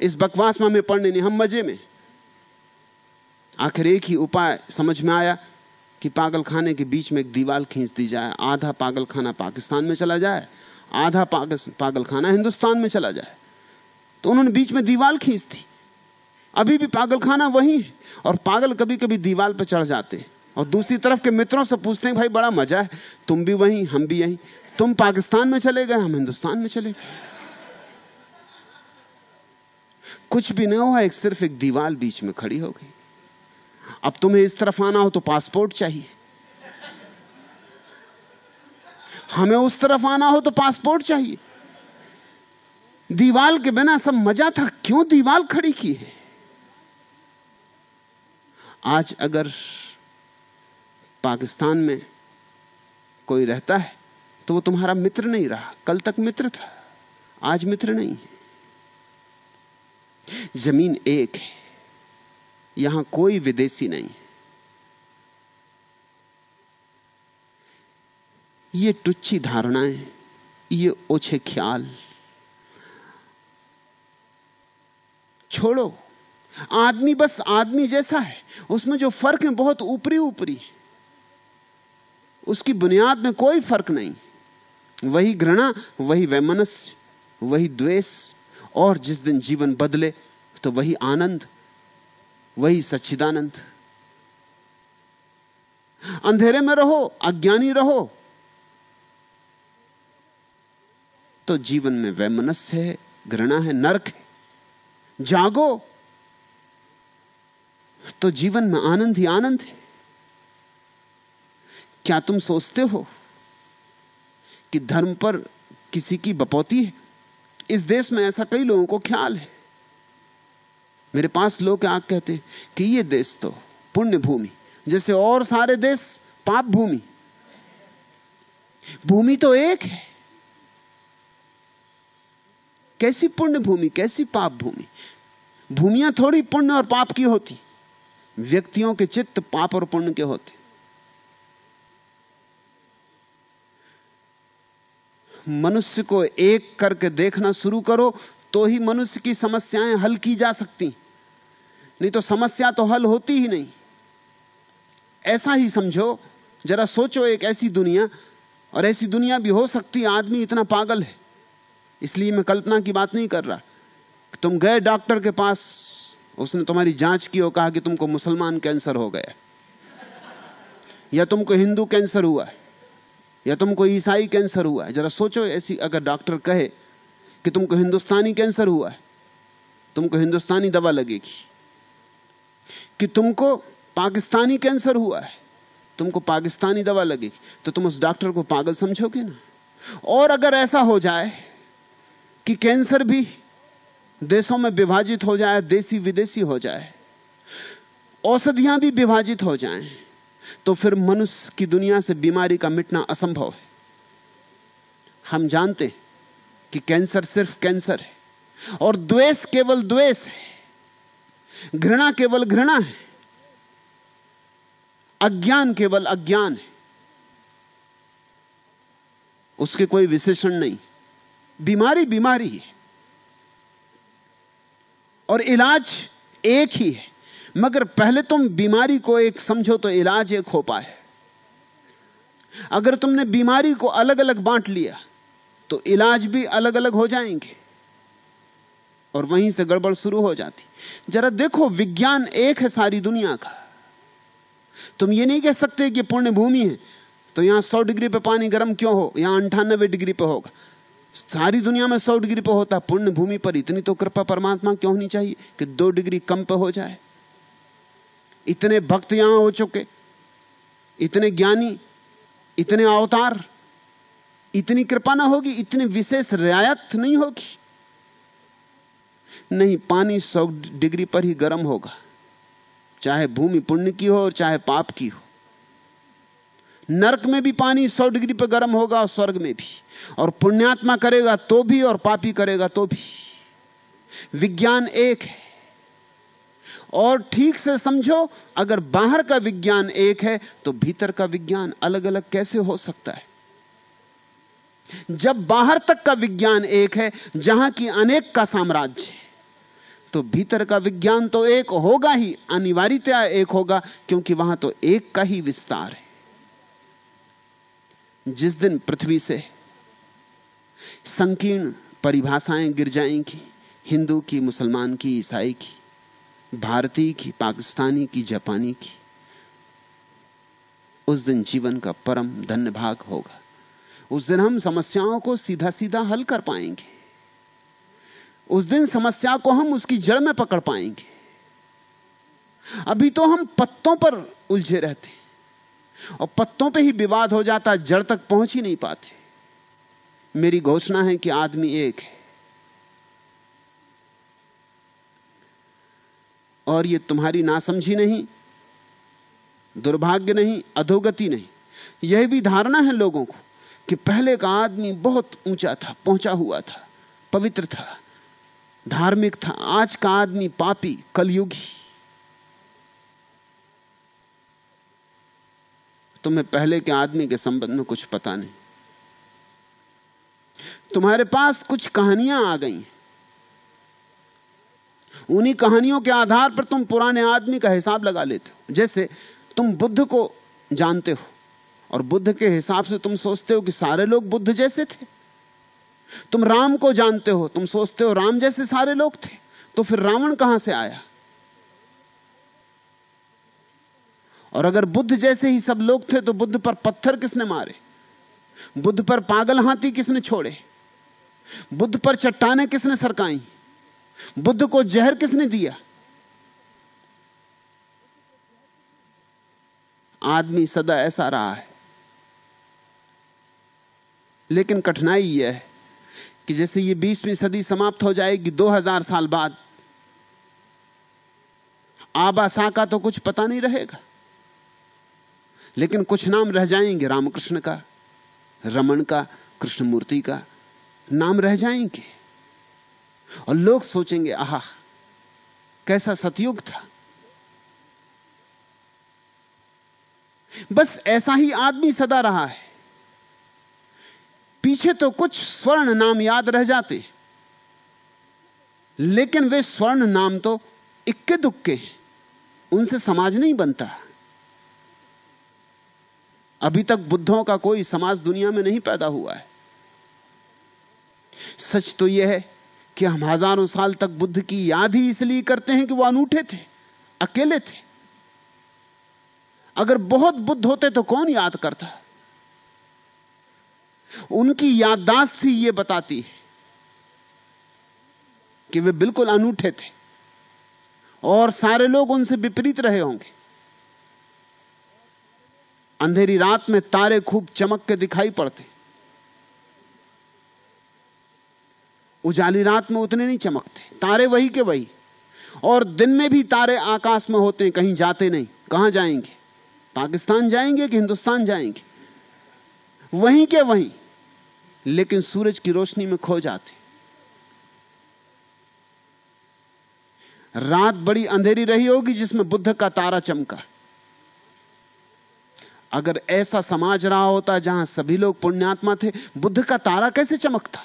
इस बकवास में हमें पढ़ने नहीं, हम मज़े में। आखिर एक ही उपाय समझ में आया कि पागल खाने के बीच में एक दीवार खींच दी जाए, आधा पागल खाना पाकिस्तान में चला जाए, आधा पागल पागल खाना हिंदुस्तान में चला जाए। तो उन्होंने बीच में दीवार खींच दी। अभी भी पागल खाना वही है। और पागल कभी कभी दीवार पर चढ़ जाते और दूसरी तरफ़ के मित्रों से पूछते हैं, भाई, बड़ा मज़ा है। तुम भी वहीं, हम भी यहीं। तुम पाकिस्तान में चले गए, हम हिंदुस्तान में चले गए। कुछ भी नहीं हुआ, एक सिर्फ़ एक दीवार बीच में खड़ी हो गई। अब तुम्हें इस तरफ़ आना हो तो पासपोर्ट चाहिए। हमें उस तरफ़ आना हो तो पासपोर्ट चाहिए। दीवाल के बिना सब मज़ा था। क्यों दीवाल खड़ी की है? आज अगर पाकिस्तान में कोई रहता है तो वो तुम्हारा मित्र नहीं रहा। कल तक मित्र था, आज मित्र नहीं है। ज़मीन एक है, यहाँ कोई विदेशी नहीं है। ये टुच्ची धारणाएँ, ये ओछे ख्याल। छोड़ो, आदमी बस आदमी जैसा है। उसमें जो फ़र्क है बहुत ऊपरी ऊपरी उसकी बुनियाद में कोई फ़र्क नहीं। वही घृणा, वही वैमनस्य, वही द्वेष, और जिस दिन जीवन बदले तो वही आनंद, वही सच्चिदानंद। अंधेरे में रहो, अज्ञानी रहो। तो जीवन में वैमनस्य है, घृणा है, नरक है। जागो। तो जीवन में आनंद ही आनंद है। क्या तुम सोचते हो कि धर्म पर किसी की बपौती है? इस देश में ऐसा कई लोगों को ख्याल है। मेरे पास लोग आग कहते कि ये देश तो पुण्य भूमि जैसे और सारे देश पाप भूमि। भूमि तो एक है। कैसी पुण्य भूमि कैसी पाप भूमि? भूमियाँ थोड़ी पुण्य और पाप की होती। व्यक्तियों के चित्त पाप और पुण्य के होते। मनुष्य को एक करके देखना शुरू करो तो ही मनुष्य की समस्याएँ हल की जा सकती। नहीं तो समस्या तो हल होती ही नहीं। ऐसा ही समझो, जरा सोचो एक ऐसी दुनिया, और ऐसी दुनिया भी हो सकती, आदमी इतना पागल है। इसलिए मैं कल्पना की बात नहीं कर रहा। तुम गए डॉक्टर के पास उसने तुम्हारी जाँच की और कहा कि तुमको मुसलमान कैंसर हो गया। या तुमको हिंदू कैंसर हुआ है, या तुमको ईसाई कैंसर हुआ है। जरा सोचो, ऐसी अगर डॉक्टर कहे कि तुमको हिंदुस्तानी कैंसर हुआ है, तुमको हिंदुस्तानी दवा लगेगी। कि तुमको पाकिस्तानी कैंसर हुआ है, तुमको पाकिस्तानी दवा लगेगी। तो तुम उस डॉक्टर को पागल समझोगे ना? और अगर ऐसा हो जाए कि कैंसर भी देशों में विभाजित हो जाए देसी विदेशी हो जाए, औषधियाँ भी विभाजित हो जाएँ तो फिर मनुष्य की दुनिया से बीमारी का मिटना असंभव है। हम जानते कि कैंसर सिर्फ़ कैंसर है, और द्वेष केवल द्वेष है, घृणा केवल घृणा है, अज्ञान केवल अज्ञान है। उसके कोई विशेषण नहीं, बीमारी बीमारी है। और इलाज एक ही है। मगर पहले तुम बीमारी को एक समझो तो इलाज एक हो पाए। अगर तुमने बीमारी को अलग अलग बांट लिया तो इलाज भी अलग अलग हो जाएँगे। और वहीं से गड़बड़ शुरू हो जाती। जरा देखो, विज्ञान एक है सारी दुनिया का। तुम ये नहीं कह सकते कि पुण्य भूमि है तो यहाँ सौ डिग्री पे पानी गर्म क्यों हो? यहाँ अंठानबे डिग्री पे होगा। सारी दुनिया में सौ डिग्री पर होता पुण्य भूमि पर इतनी तो कृपा परमात्मा क्यों होनी चाहिए कि दो डिग्री कम पे हो जाए। इतने भक्त यहाँ हो चुके, इतने ज्ञानी, इतने अवतार, इतनी कृपा ना होगी, इतनी विशेष रियायत नहीं होगी। नहीं, पानी सौ डिग्री पर ही गर्म होगा, चाहे भूमि पुण्य की हो और चाहे पाप की हो। नरक में भी पानी सौ डिग्री पर गर्म होगा और स्वर्ग में भी। और पुण्यात्मा करेगा तो भी और पापी करेगा तो भी। विज्ञान एक है। और ठीक से समझो, अगर बाहर का विज्ञान एक है तो भीतर का विज्ञान अलग अलग कैसे हो सकता है? जब बाहर तक का विज्ञान एक है, जहाँ की अनेक का साम्राज्य तो भीतर का विज्ञान तो एक होगा ही, अनिवार्यतया एक होगा, क्योंकि वहाँ तो एक का ही विस्तार है। जिस दिन पृथ्वी से संकीर्ण परिभाषाएँ गिर जाएँगी। हिंदू की, मुसलमान की, ईसाई की, भारतीय की, पाकिस्तानी की, जापानी की। उस दिन जीवन का परम धन्य भाग होगा। उस दिन हम समस्याओं को सीधा सीधा हल कर पाएँगे। उस दिन समस्या को हम उसकी जड़ में पकड़ पाएँगे। अभी तो हम पत्तों पर उलझे रहते और पत्तों पे ही विवाद हो जाता, जड़ तक पहुँच ही नहीं पाते। मेरी घोषणा है कि आदमी एक है। और ये तुम्हारी नासमझी नहीं, दुर्भाग्य नहीं, अधोगति नहीं। यह भी धारणा है लोगों को कि पहले का आदमी बहुत ऊँचा था, पहुँचा हुआ था, पवित्र था, धार्मिक था। आज का आदमी पापी, कलयुगी। तुम्हें पहले के आदमी के संबंध में कुछ पता नहीं। तुम्हारे पास कुछ कहानियाँ आ गई। उन्हीं कहानियों के आधार पर तुम पुराने आदमी का हिसाब लगा लेते हो। जैसे तुम बुद्ध को जानते हो और बुद्ध के हिसाब से तुम सोचते हो कि सारे लोग बुद्ध जैसे थे। तुम राम को जानते हो, तुम सोचते हो राम जैसे सारे लोग थे। तो फिर रावण कहाँ से आया? और अगर बुद्ध जैसे ही सब लोग थे तो बुद्ध पर पत्थर किसने मारे? बुद्ध पर पागल हाथी किसने छोड़े? बुद्ध पर चट्टाने किसने सरकाई? बुद्ध को जहर किसने दिया? आदमी सदा ऐसा रहा है। लेकिन कठिनाई यह है कि जैसे ये बीसवीं सदी समाप्त हो जाएगी 2000 साल बाद आबासा का तो कुछ पता नहीं रहेगा। लेकिन कुछ नाम रह जाएँगे रामकृष्ण का, रमन का, कृष्णमूर्ति का नाम रह जाएँगे। और लोग सोचेंगे, आह, कैसा सतयुग था। बस ऐसा ही आदमी सदा रहा है। पीछे तो कुछ स्वर्ण नाम याद रह जाते। लेकिन वे स्वर्ण नाम तो इक्के दुक्के हैं। उनसे समाज नहीं बनता। अभी तक बुद्धों का कोई समाज दुनिया में नहीं पैदा हुआ है। सच तो यह है कि हम हज़ारों साल तक बुद्ध की याद ही इसलिए करते हैं कि वो अनूठे थे, अकेले थे। अगर बहुत बुद्ध होते तो कौन याद करता? उनकी याददाश्त ही ये बताती है कि वे बिल्कुल अनूठे थे और सारे लोग उनसे विपरीत रहे होंगे। अंधेरी रात में तारे खूब चमक के दिखाई पड़ते। उजाली रात में उतने नहीं चमकते। तारे वही के वही। और दिन में भी तारे आकाश में होते हैं, कहीं जाते नहीं। कहाँ जाएँगे? पाकिस्तान जाएँगे कि हिंदुस्तान जाएँगे? वहीं के वहीं। लेकिन सूरज की रोशनी में खो जाते। रात बड़ी अंधेरी रही होगी जिसमें बुद्ध का तारा चमका। अगर ऐसा समाज रहा होता जहाँ सभी लोग पुण्यात्मा थे, बुद्ध का तारा कैसे चमकता?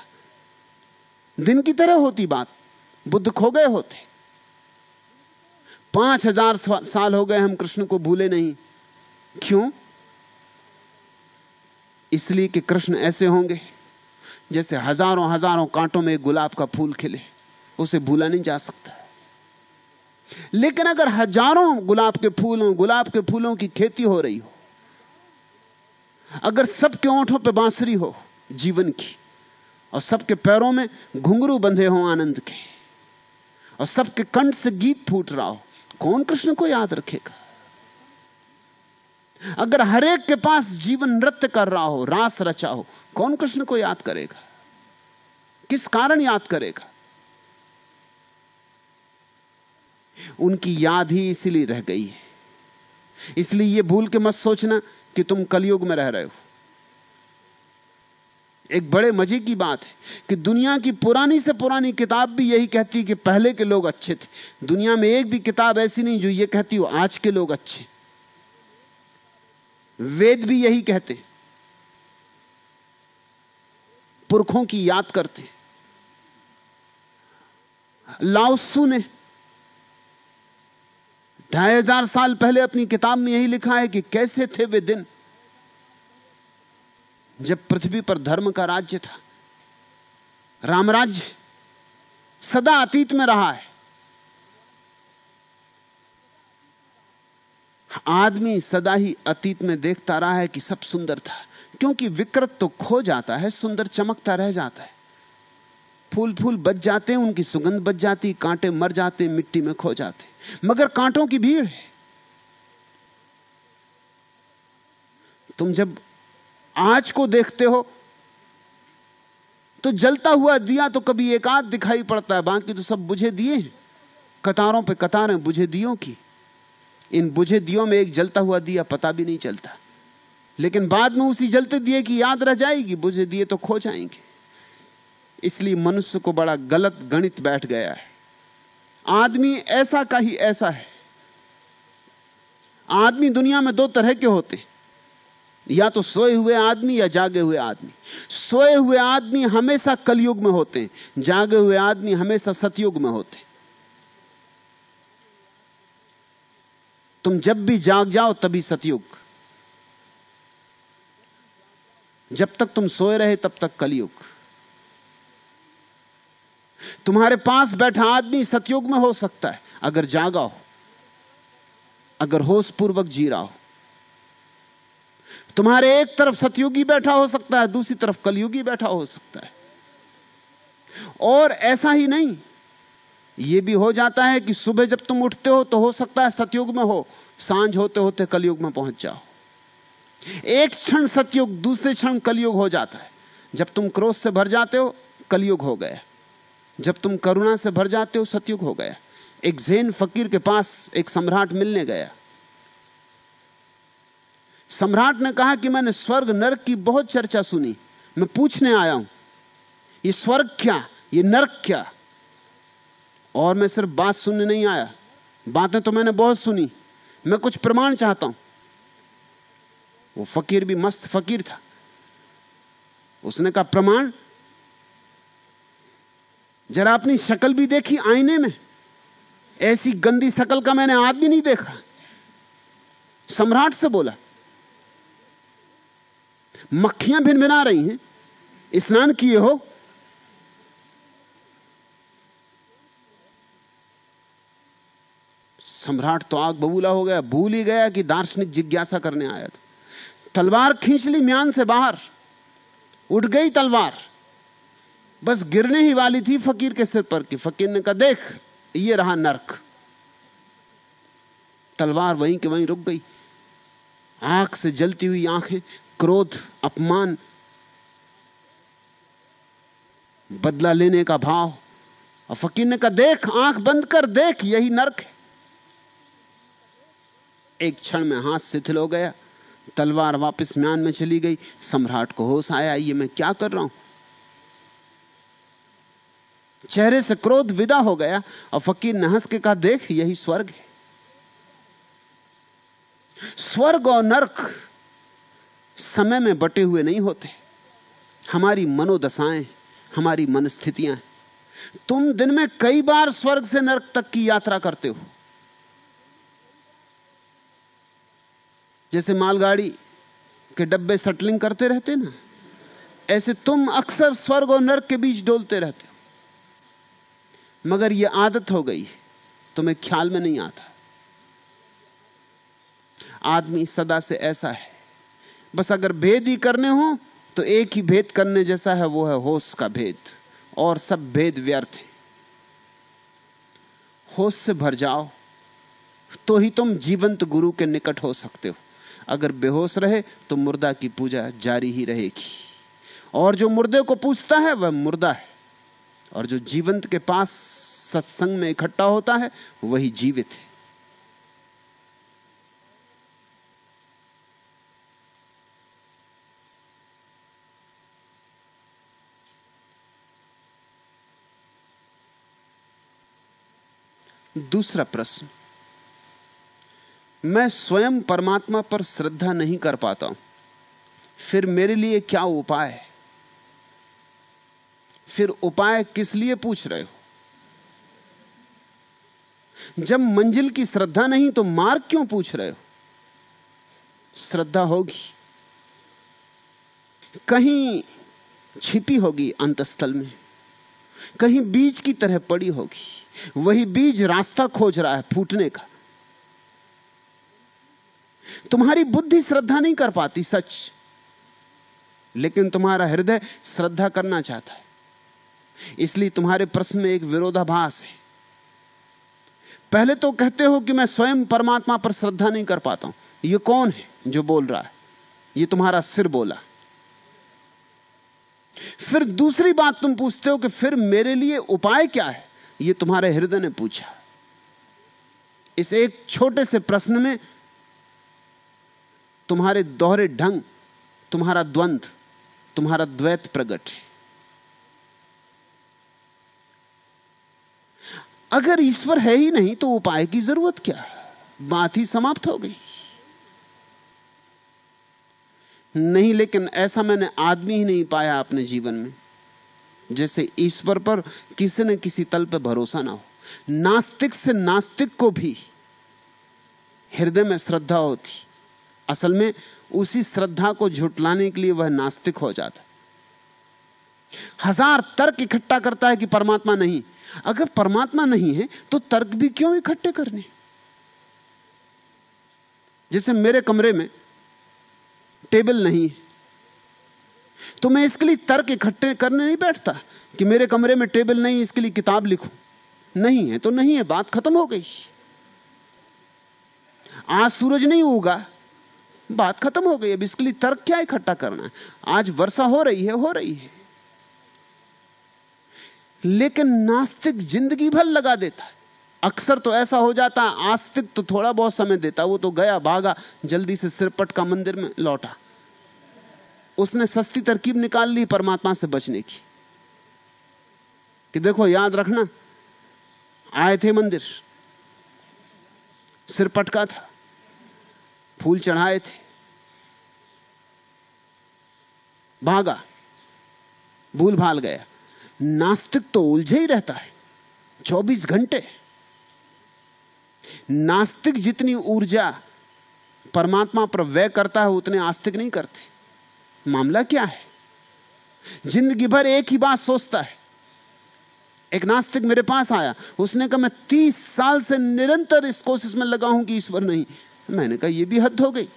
दिन की तरह होती बात। बुद्ध खो गए होते। पाँच हज़ार साल हो गए हम कृष्ण को भूले नहीं। क्यों? इसलिए कि कृष्ण ऐसे होंगे, जैसे हज़ारों हज़ारों कांटों में गुलाब का फूल खिले, उसे भूला नहीं जा सकता। लेकिन अगर हज़ारों गुलाब के फूलों, गुलाब के फूलों की खेती हो रही हो, अगर सबके ओंठों पे बांसुरी हो, जीवन की और सबके पैरों में घुंघरू बंधे हो आनंद के। और सबके कंठ से गीत फूट रहा हो। कौन कृष्ण को याद रखेगा? अगर हरेक के पास जीवन नृत्य कर रहा हो, रास रचा हो, कौन कृष्ण को याद करेगा? किस कारण याद करेगा? उनकी याद ही इसीलिए रह गई है। इसलिए यह भूल के मत सोचना कि तुम कलयुग में रह रहे हो। एक बड़े मज़े की बात है कि दुनिया की पुरानी से पुरानी किताब भी यही कहती कि पहले के लोग अच्छे थे। दुनिया में एक भी किताब ऐसी नहीं जो यह कहती हो, आज के लोग अच्छे। वेद भी यही कहते पुरखों की याद करते लाओसू ने ढाई हज़ार साल पहले अपनी किताब में यही लिखा है कि कैसे थे वे दिन? जब पृथ्वी पर धर्म का राज्य था, रामराज्य सदा अतीत में रहा है। आदमी सदा ही अतीत में देखता रहा है कि सब सुंदर था, क्योंकि विकृत तो खो जाता है, सुंदर चमकता रह जाता है। फूल फूल बच जाते हैं, उनकी सुगंध बच जाती, कांटे मर जाते, मिट्टी में खो जाते। मगर कांटों की भीड़ है। तुम जब आज को देखते हो तो जलता हुआ दिया तो कभी एक आध दिखाई पड़ता है, बाकी तो सब बुझे दिए हैं। कतारों पे कतारें बुझे दियों की। इन बुझे दियों में एक जलता हुआ दिया पता भी नहीं चलता। लेकिन बाद में उसी जलते दिए की याद रह जाएगी, बुझे दिए तो खो जाएँगे। इसलिए मनुष्य को बड़ा गलत गणित बैठ गया है। आदमी ऐसा का ही ऐसा है। आदमी दुनिया में दो तरह के होते या तो सोए हुए आदमी या जागे हुए आदमी। सोए हुए आदमी हमेशा कलयुग में होते हैं, जागे हुए आदमी हमेशा सतयुग में होते हैं। तुम जब भी जाग जाओ, तभी सतयुग। जब तक तुम सोए रहे, तब तक कलयुग। तुम्हारे पास बैठा आदमी सतयुग में हो सकता है, अगर जागा हो, अगर होश पूर्वक जी रहा हो। तुम्हारे एक तरफ़ सतयुगी बैठा हो सकता है, दूसरी तरफ़ कलयुगी बैठा हो सकता है। और ऐसा ही नहीं यह भी हो जाता है कि सुबह जब तुम उठते हो तो हो सकता है सतयुग में हो, साँझ होते होते कलयुग में पहुँच जाओ। एक क्षण सतयुग, दूसरे क्षण कलयुग हो जाता है। जब तुम क्रोध से भर जाते हो, कलयुग हो गया। जब तुम करुणा से भर जाते हो, सतयुग हो गया। एक जैन फकीर के पास एक सम्राट मिलने गया। सम्राट ने कहा कि मैंने स्वर्ग नरक की बहुत चर्चा सुनी। मैं पूछने आया हूँ, ये स्वर्ग क्या? ये नरक क्या? और मैं सिर्फ़ बात सुनने नहीं आया। बातें तो मैंने बहुत सुनी। मैं कुछ प्रमाण चाहता हूँ। वो फकीर भी मस्त फकीर था। उसने कहा, प्रमाण, जरा अपनी शक्ल भी देखी आईने में। ऐसी गंदी शक्ल का मैंने आदमी नहीं देखा। सम्राट से बोला मक्खियाँ भिन भिना रही हैं। स्नान किए हो। सम्राट तो आग बबूला हो गया। भूल ही गया कि दार्शनिक जिज्ञासा करने आया था। तलवार खींच ली म्यान से बाहर। उठ गई तलवार। बस गिरने ही वाली थी फकीर के सिर पर कि फकीर ने कहा, देख, ये रहा नरक। तलवार वहीं के वहीं रुक गई। आँख से जलती हुई आँखें क्रोध, अपमान, बदला लेने का भाव, और फकीर ने कहा देख, आँख बंद कर देख, यही नरक है। एक क्षण में हाथ शिथिल हो गया, तलवार वापस म्यान में चली गई, सम्राट को होश आया ये मैं क्या कर रहा हूँ? चेहरे से क्रोध विदा हो गया, और फकीर ने हंस के कहा, देख, यही स्वर्ग है। स्वर्ग और नरक समय में बटे हुए नहीं होते। हमारी मनोदशाएँ, हमारी मनस्थितियाँ। तुम दिन में कई बार स्वर्ग से नरक तक की यात्रा करते हो। जैसे मालगाड़ी के डब्बे सटलिंग करते रहते ना, ऐसे तुम अक्सर स्वर्ग और नरक के बीच डोलते रहते हो। मगर यह आदत हो गई, तुम्हें ख्याल में नहीं आता। आदमी सदा से ऐसा है। बस अगर भेद ही करने हो तो एक ही भेद करने जैसा है, वो है होश का भेद। और सब भेद व्यर्थ है। होश से भर जाओ तो ही तुम जीवंत गुरु के निकट हो सकते हो। अगर बेहोश रहे तो मुर्दा की पूजा जारी ही रहेगी। और जो मुर्दे को पूछता है, वह मुर्दा है। और जो जीवंत के पास सत्संग में इकट्ठा होता है, वही जीवित है। दूसरा प्रश्न। मैं स्वयं परमात्मा पर श्रद्धा नहीं कर पाता हूँ। फिर मेरे लिए क्या उपाय है? फिर उपाय किस लिए पूछ रहे हो? जब मंजिल की श्रद्धा नहीं तो मार्ग क्यों पूछ रहे हो? श्रद्धा होगी। कहीं छिपी होगी अंतस्थल में। कहीं बीज की तरह पड़ी होगी। वही बीज रास्ता खोज रहा है फूटने का। तुम्हारी बुद्धि श्रद्धा नहीं कर पाती, सच। लेकिन तुम्हारा हृदय श्रद्धा करना चाहता है। इसलिए तुम्हारे प्रश्न में एक विरोधाभास है। पहले तो कहते हो कि मैं स्वयं परमात्मा पर श्रद्धा नहीं कर पाता हूँ। यह कौन है जो बोल रहा है? यह तुम्हारा सिर बोला। फिर दूसरी बात तुम पूछते हो कि फिर मेरे लिए उपाय क्या है? यह तुम्हारे हृदय ने पूछा। इस एक छोटे से प्रश्न में तुम्हारे दोहरे ढंग, तुम्हारा द्वंद्व तुम्हारा द्वैत प्रकट अगर ईश्वर है ही नहीं तो उपाय की ज़रूरत क्या बात ही समाप्त हो गई। नहीं, लेकिन ऐसा मैंने आदमी ही नहीं पाया अपने जीवन में। जैसे ईश्वर पर किसी न किसी तल पर भरोसा ना हो। नास्तिक से नास्तिक को भी हृदय में श्रद्धा होती। असल में उसी श्रद्धा को झुटलाने के लिए वह नास्तिक हो जाता। हज़ार तर्क इकट्ठा करता है कि परमात्मा नहीं। अगर परमात्मा नहीं है तो तर्क भी क्यों इकट्ठे करने? जैसे मेरे कमरे में टेबल नहीं है। तो मैं इसके लिए तर्क इकट्ठे करने नहीं बैठता कि मेरे कमरे में टेबल नहीं, इसके लिए किताब लिखूं। नहीं है तो नहीं है, बात खत्म हो गई। आज सूरज नहीं होगा बात खत्म हो गई। अब इसके लिए तर्क क्या इकट्ठा करना आज वर्षा हो रही है, हो रही है। लेकिन नास्तिक ज़िंदगी भर लगा देता है। अक्सर तो ऐसा हो जाता आस्तिक तो थोड़ा बहुत समय देता, वो तो गया, भागा, जल्दी से सिरपट का मंदिर में लौटा। उसने सस्ती तरकीब निकाल ली परमात्मा से बचने की। कि देखो, याद रखना, आए थे मंदिर, सिर पटका था, फूल चढ़ाए थे, भागा, भूल भाल गया। नास्तिक तो उलझे ही रहता है 24 घंटे। नास्तिक जितनी ऊर्जा परमात्मा पर व्यय करता है, उतने आस्तिक नहीं करते। मामला क्या है? ज़िंदगी भर एक ही बात सोचता है। एक नास्तिक मेरे पास आया। उसने कहा, मैं तीस साल से निरंतर इस कोशिश में लगा हूँ कि ईश्वर नहीं। मैंने कहा यह भी हद हो गई।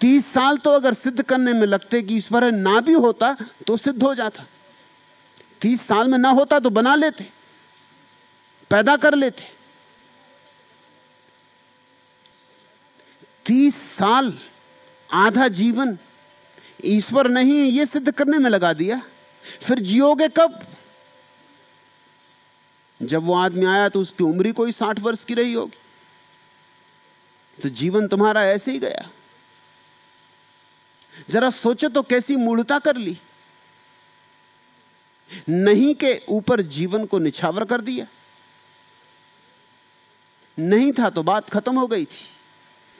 तीस साल तो अगर सिद्ध करने में लगते कि ईश्वर ना भी होता तो सिद्ध हो जाता। तीस साल में ना होता तो बना लेते, पैदा कर लेते। तीस साल आधा जीवन ईश्वर नहीं यह सिद्ध करने में लगा दिया। फिर जियोगे कब? जब वो आदमी आया तो उसकी उम्र ही कोई साठ वर्ष की रही होगी। तो जीवन तुम्हारा ऐसे ही गया। जरा सोचो तो कैसी मूढ़ता कर ली। नहीं के ऊपर जीवन को निछावर कर दिया। नहीं था तो बात खत्म हो गई थी।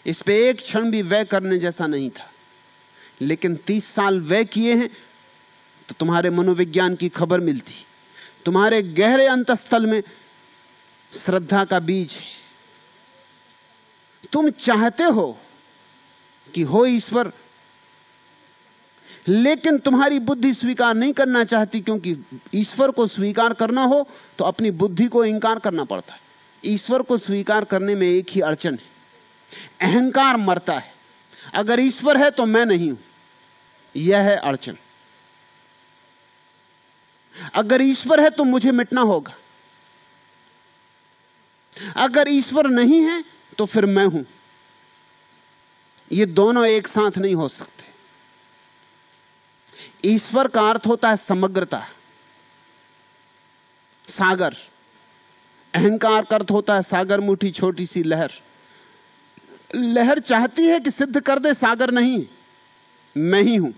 इस पे एक क्षण भी व्यय करने जैसा नहीं था। लेकिन तीस साल व्यय किए हैं तो तुम्हारे मनोविज्ञान की खबर मिलती। तुम्हारे गहरे अंतस्थल में श्रद्धा का बीज है। तुम चाहते हो कि हो ईश्वर, लेकिन तुम्हारी बुद्धि स्वीकार नहीं करना चाहती, क्योंकि ईश्वर को स्वीकार करना हो तो अपनी बुद्धि को इंकार करना पड़ता है। ईश्वर को स्वीकार करने में एक ही अड़चन है। अहंकार मरता है। अगर ईश्वर है तो मैं नहीं हूँ। यह है अड़चन। अगर ईश्वर है तो मुझे मिटना होगा। अगर ईश्वर नहीं है तो फिर मैं हूँ। ये दोनों एक साथ नहीं हो सकते। ईश्वर का अर्थ होता है समग्रता। सागर। अहंकार का अर्थ होता है सागर, मुठी, छोटी सी लहर। लहर चाहती है कि सिद्ध कर दे, सागर नहीं। मैं ही हूँ।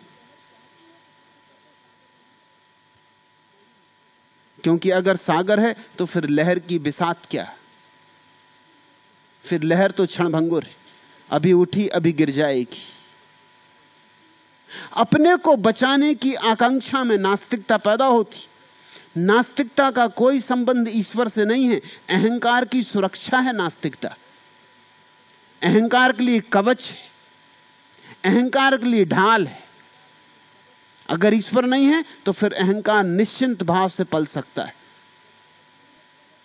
क्योंकि अगर सागर है तो फिर लहर की बिसात क्या फिर लहर तो क्षणभंगुर है। अभी उठी, अभी गिर जाएगी। अपने को बचाने की आकांक्षा में नास्तिकता पैदा होती। नास्तिकता का कोई संबंध ईश्वर से नहीं है। अहंकार की सुरक्षा है नास्तिकता। अहंकार के लिए कवच है, अहंकार के लिए ढाल है। अगर ईश्वर नहीं है तो फिर अहंकार निश्चिंत भाव से पल सकता है।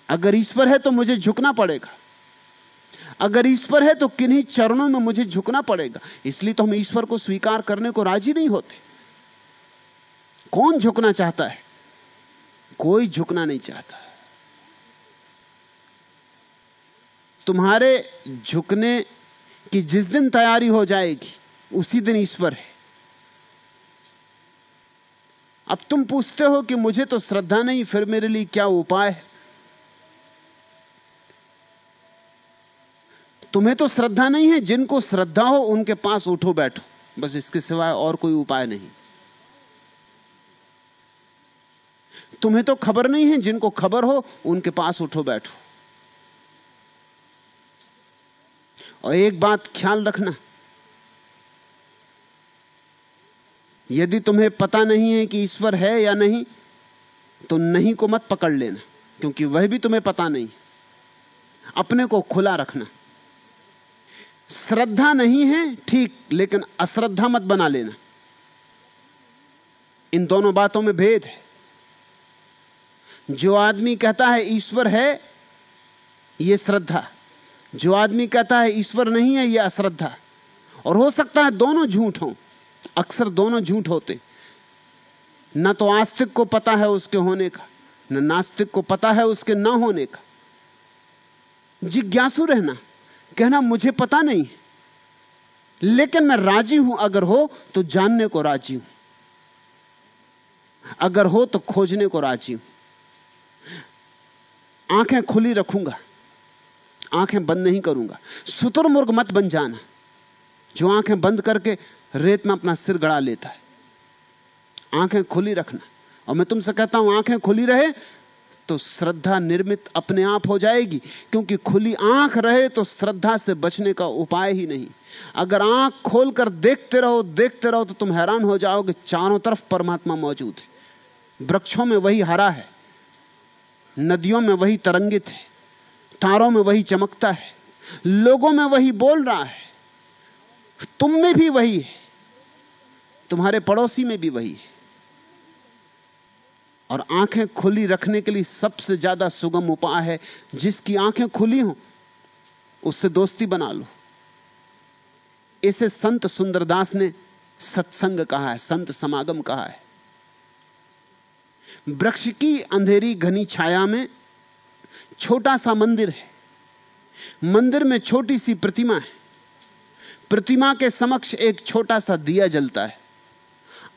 अगर ईश्वर है तो मुझे झुकना पड़ेगा। अगर ईश्वर है तो किन्हीं चरणों में मुझे झुकना पड़ेगा। इसलिए तो हम ईश्वर को स्वीकार करने को राज़ी नहीं होते। कौन झुकना चाहता है? कोई झुकना नहीं चाहता। तुम्हारे झुकने की जिस दिन तैयारी हो जाएगी, उसी दिन ईश्वर है। अब तुम पूछते हो कि मुझे तो श्रद्धा नहीं, फिर मेरे लिए क्या उपाय है? तुम्हें तो श्रद्धा नहीं है, जिनको श्रद्धा हो, उनके पास उठो बैठो। बस इसके सिवाय और कोई उपाय नहीं। तुम्हें तो खबर नहीं है, जिनको खबर हो, उनके पास उठो बैठो। और एक बात ख्याल रखना। यदि तुम्हें पता नहीं है कि ईश्वर है या नहीं तो नहीं को मत पकड़ लेना, क्योंकि वह भी तुम्हें पता नहीं। अपने को खुला रखना। श्रद्धा नहीं है, ठीक, लेकिन अश्रद्धा मत बना लेना। इन दोनों बातों में भेद है। जो आदमी कहता है ईश्वर है यह श्रद्धा। जो आदमी कहता है ईश्वर नहीं है, यह अश्रद्धा। और हो सकता है दोनों झूठ हों। अक्सर दोनों झूठ होते। न तो आस्तिक को पता है उसके होने का, न नास्तिक को पता है उसके ना होने का। जिज्ञासु रहना, कहना, मुझे पता नहीं लेकिन मैं राज़ी हूँ, अगर हो तो जानने को राज़ी हूँ। अगर हो तो खोजने को राज़ी हूँ। आँखें खुली रखूँगा। आँखें बंद नहीं करूँगा। सुतुरमुर्ग मत बन जाना। जो आँखें बंद करके रेत में अपना सिर गड़ा लेता है। आँखें खुली रखना। और मैं तुमसे कहता हूँ, आँखें खुली रहे तो श्रद्धा निर्मित अपने आप हो जाएगी। क्योंकि खुली आँख रहे तो श्रद्धा से बचने का उपाय ही नहीं। अगर आँख खोलकर देखते रहो देखते रहो तो तुम हैरान हो जाओगे। चारों तरफ़ परमात्मा मौजूद है। वृक्षों में वही हरा है। नदियों में वही तरंगित है। तारों में वही चमकता है, लोगों में वही बोल रहा है, तुम में भी वही है, तुम्हारे पड़ोसी में भी वही है। और आँखें खुली रखने के लिए सबसे ज़्यादा सुगम उपाय है, जिसकी आँखें खुली हों, उससे दोस्ती बना लो। इसे संत सुंदरदास ने सत्संग कहा है, संत समागम कहा है। वृक्ष की अंधेरी घनी छाया में छोटा सा मंदिर है। मंदिर में छोटी सी प्रतिमा है। प्रतिमा के समक्ष एक छोटा सा दिया जलता है।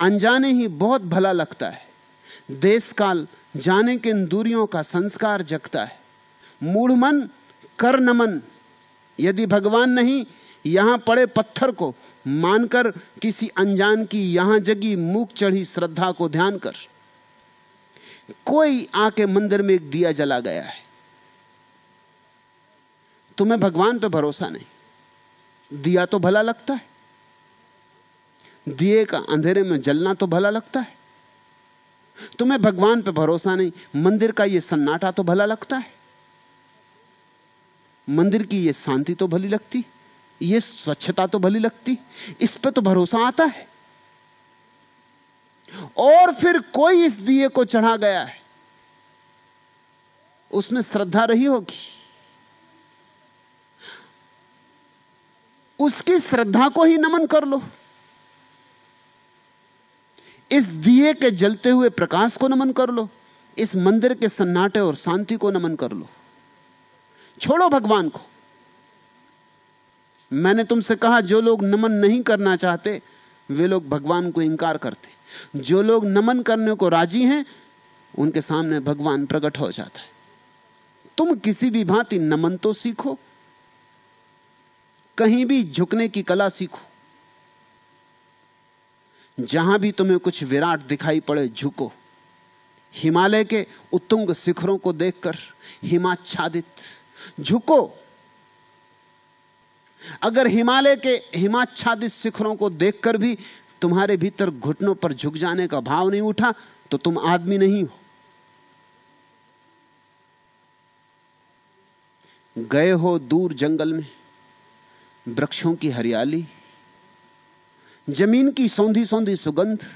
अनजाने ही बहुत भला लगता है। देश काल जाने के इन दूरियों का संस्कार जगता है। मूढ़ मन, कर नमन यदि भगवान नहीं, यहाँ पड़े पत्थर को मानकर किसी अनजान की यहाँ जगी मूक चढ़ी श्रद्धा को ध्यान कर। कोई आके मंदिर में एक दिया जला गया है। तुम्हें भगवान पे भरोसा नहीं। दिया तो भला लगता है। दिए का अंधेरे में जलना तो भला लगता है। तुम्हें भगवान पे भरोसा नहीं, मंदिर का यह सन्नाटा तो भला लगता है। मंदिर की यह शांति तो भली लगती यह स्वच्छता तो भली लगती, इस पे तो भरोसा आता है। और फिर कोई इस दिए को चढ़ा गया है, उसमें श्रद्धा रही होगी। उसकी श्रद्धा को ही नमन कर लो। इस दिए के जलते हुए प्रकाश को नमन कर लो। इस मंदिर के सन्नाटे और शांति को नमन कर लो। छोड़ो भगवान को। मैंने तुमसे कहा, जो लोग नमन नहीं करना चाहते, वे लोग भगवान को इंकार करते। जो लोग नमन करने को राज़ी हैं, उनके सामने भगवान प्रकट हो जाता है। तुम किसी भी भांति नमन तो सीखो। कहीं भी झुकने की कला सीखो। जहाँ भी तुम्हें कुछ विराट दिखाई पड़े, झुको। हिमालय के उत्तुंग शिखरों को देखकर हिमाच्छादित। झुको। अगर हिमालय के हिमाच्छादित शिखरों को देखकर भी तुम्हारे भीतर घुटनों पर झुक जाने का भाव नहीं उठा तो तुम आदमी नहीं हो। गए हो दूर जंगल में। वृक्षों की हरियाली, ज़मीन की सौंधी सौंधी सुगंध।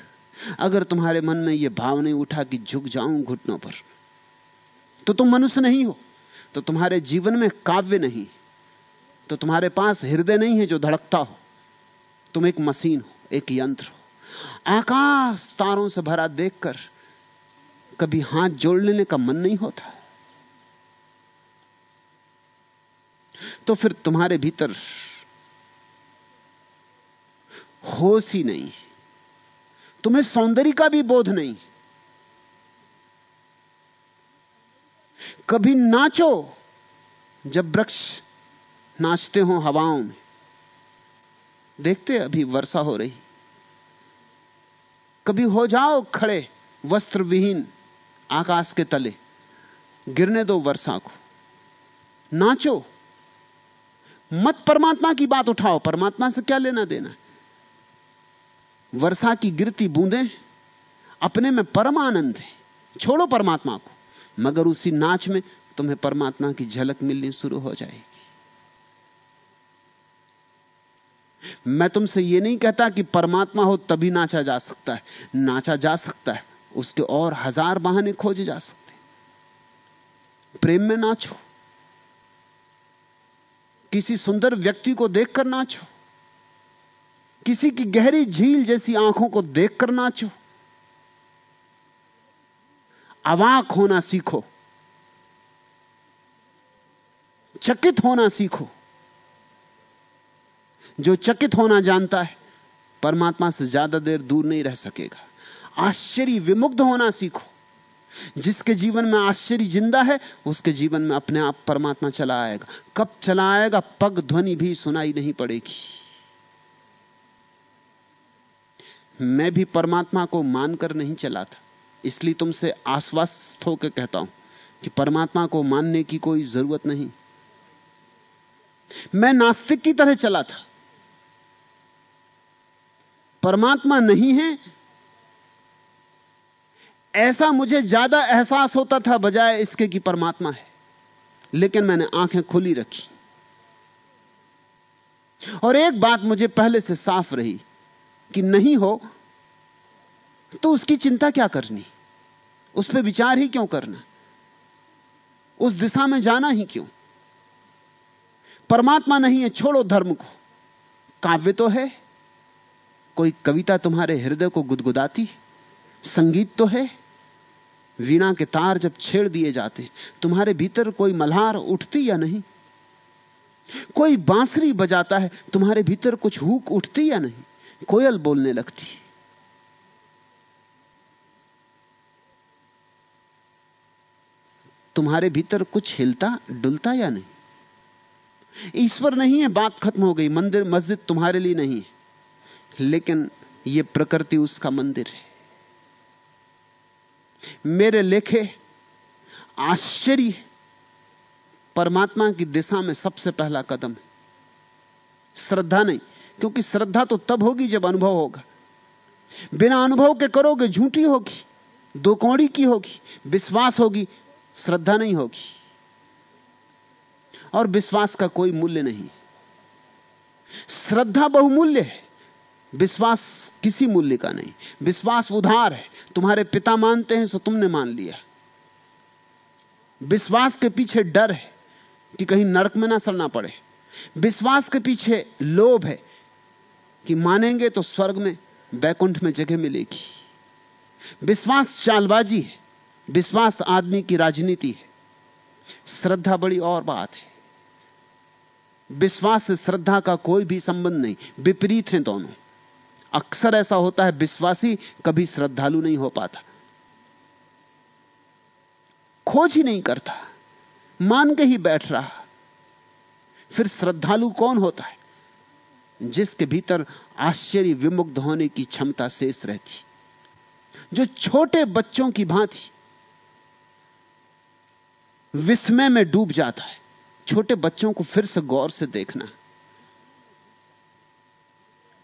अगर तुम्हारे मन में यह भाव नहीं उठा कि झुक जाऊँ घुटनों पर तो तुम मनुष्य नहीं हो तो तुम्हारे जीवन में काव्य नहीं तो तुम्हारे पास हृदय नहीं है जो धड़कता हो। तुम एक मशीन हो, एक यंत्र हो। आकाश तारों से भरा देखकर कभी हाथ जोड़ लेने का मन नहीं होता। तो फिर तुम्हारे भीतर होश ही नहीं। तुम्हें सौंदर्य का भी बोध नहीं। कभी नाचो, जब वृक्ष नाचते हो हवाओं में। देखते अभी वर्षा हो रही। कभी हो जाओ खड़े वस्त्र विहीन आकाश के तले, गिरने दो वर्षा को। नाचो। मत परमात्मा की बात उठाओ, परमात्मा से क्या लेना देना वर्षा की गिरती बूंदें अपने में परम आनंद है। छोड़ो परमात्मा को, मगर उसी नाच में तुम्हें परमात्मा की झलक मिलनी शुरू हो जाएगी। मैं तुमसे यह नहीं कहता कि परमात्मा हो तभी नाचा जा सकता है। नाचा जा सकता है, उसके और हज़ार बहाने खोजे जा सकते प्रेम में नाचो। किसी सुंदर व्यक्ति को देखकर नाचो। किसी की गहरी झील जैसी आँखों को देखकर नाचो। अवाक होना सीखो। चकित होना सीखो। जो चकित होना जानता है, परमात्मा से ज़्यादा देर दूर नहीं रह सकेगा। आश्चर्य विमुग्ध होना सीखो। जिसके जीवन में आश्चर्य ज़िंदा है, उसके जीवन में अपने आप परमात्मा चला आएगा। कब चला आएगा, पग ध्वनि भी सुनाई नहीं पड़ेगी। मैं भी परमात्मा को मानकर नहीं चला था। इसलिए तुमसे आश्वस्त होकर कहता हूँ कि परमात्मा को मानने की कोई ज़रूरत नहीं। मैं नास्तिक की तरह चला था। परमात्मा नहीं है। ऐसा मुझे ज़्यादा एहसास होता था बजाय इसके कि परमात्मा है। लेकिन मैंने आँखें खुली रखी। और एक बात मुझे पहले से साफ़ रही। कि नहीं हो तो उसकी चिंता क्या करनी? उस पर विचार ही क्यों करना? उस दिशा में जाना ही क्यों? परमात्मा नहीं है, छोड़ो धर्म को। काव्य तो है, कोई कविता तुम्हारे हृदय को गुदगुदाती, संगीत तो है। वीणा के तार जब छेड़ दिए जाते, तुम्हारे भीतर कोई मल्हार उठती या नहीं? कोई बांसुरी बजाता है, तुम्हारे भीतर कुछ हुक उठती या नहीं? कोयल बोलने लगती। तुम्हारे भीतर कुछ हिलता, डुलता या नहीं? ईश्वर नहीं है, बात खत्म हो गई। मंदिर, मस्जिद तुम्हारे लिए नहीं है। लेकिन यह प्रकृति उसका मंदिर है। मेरे लेखे आश्चर्य परमात्मा की दिशा में सबसे पहला कदम है। श्रद्धा नहीं। क्योंकि श्रद्धा तो तब होगी जब अनुभव होगा। बिना अनुभव के करोगे, झूठी होगी, दो कौड़ी की होगी, विश्वास होगी, श्रद्धा नहीं होगी। और विश्वास का कोई मूल्य नहीं। श्रद्धा बहुमूल्य है, विश्वास किसी मूल्य का नहीं। विश्वास उधार है, तुम्हारे पिता मानते हैं सो तुमने मान लिया। विश्वास के पीछे डर है कि कहीं नरक में ना सड़ना पड़े। विश्वास के पीछे लोभ है कि मानेंगे तो स्वर्ग में, बैकुंठ में जगह मिलेगी। विश्वास चालबाजी है। विश्वास आदमी की राजनीति है। श्रद्धा बड़ी और बात है। विश्वास से श्रद्धा का कोई भी संबंध नहीं। विपरीत हैं दोनों। अक्सर ऐसा होता है, विश्वासी कभी श्रद्धालु नहीं हो पाता। खोज ही नहीं करता। मान के ही बैठ रहा। फिर श्रद्धालु कौन होता है? जिसके भीतर आश्चर्य विमुग्ध होने की क्षमता शेष रहती। जो छोटे बच्चों की भांति विस्मय में डूब जाता है, छोटे बच्चों को फिर से गौर से देखना।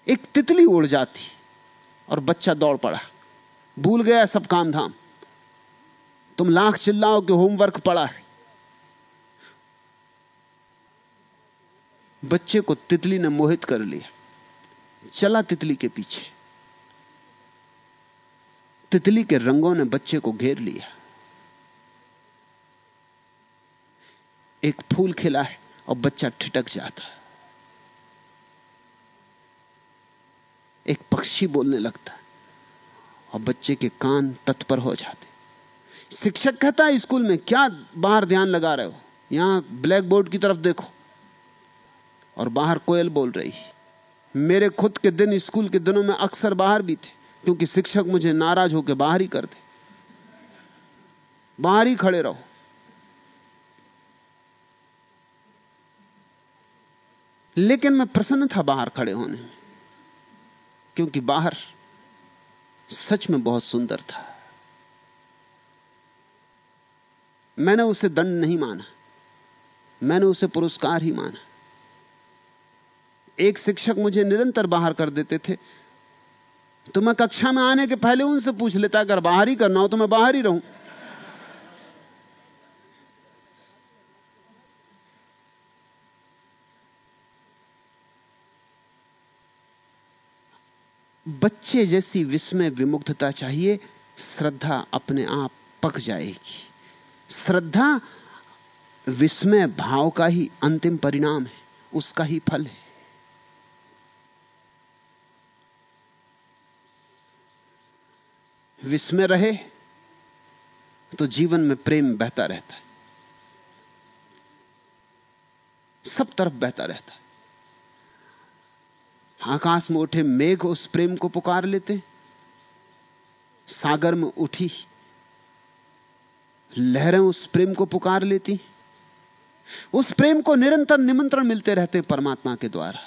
एक तितली उड़ जाती और बच्चा दौड़ पड़ा। भूल गया सब काम धाम तुम लाख चिल्लाओ कि होमवर्क पड़ा है। बच्चे को तितली ने मोहित कर लिया। चला तितली के पीछे। तितली के रंगों ने बच्चे को घेर लिया। एक फूल खिला है और बच्चा ठिटक जाता है। एक पक्षी बोलने लगता और बच्चे के कान तत्पर हो जाते। शिक्षक कहता है, स्कूल में क्या बाहर ध्यान लगा रहे हो? यहाँ ब्लैक बोर्ड की तरफ़ देखो। और बाहर कोयल बोल रही, मेरे खुद के दिन स्कूल के दिनों में अक्सर बाहर भी थे, क्योंकि शिक्षक मुझे नाराज़ होकर बाहर ही कर दे। बाहर ही खड़े रहो। लेकिन मैं प्रसन्न था बाहर खड़े होने में, क्योंकि बाहर सच में बहुत सुंदर था। मैंने उसे दंड नहीं माना, मैंने उसे पुरस्कार ही माना। एक शिक्षक मुझे निरंतर बाहर कर देते थे। तो मैं कक्षा में आने के पहले उनसे पूछ लेता, अगर बाहर ही करना हो तो मैं बाहर ही रहूँ। बच्चे जैसी विस्मय विमुग्धता चाहिए, श्रद्धा अपने आप पक जाएगी। श्रद्धा विस्मय भाव का ही अंतिम परिणाम है, उसका ही फल है। विस्मय रहे तो जीवन में प्रेम बहता रहता है। सब तरफ़ बहता रहता है। आकाश में उठे मेघ उस प्रेम को पुकार लेते सागर में उठी लहरें उस प्रेम को पुकार लेती उस प्रेम को निरंतर निमंत्रण मिलते रहते परमात्मा के द्वारा।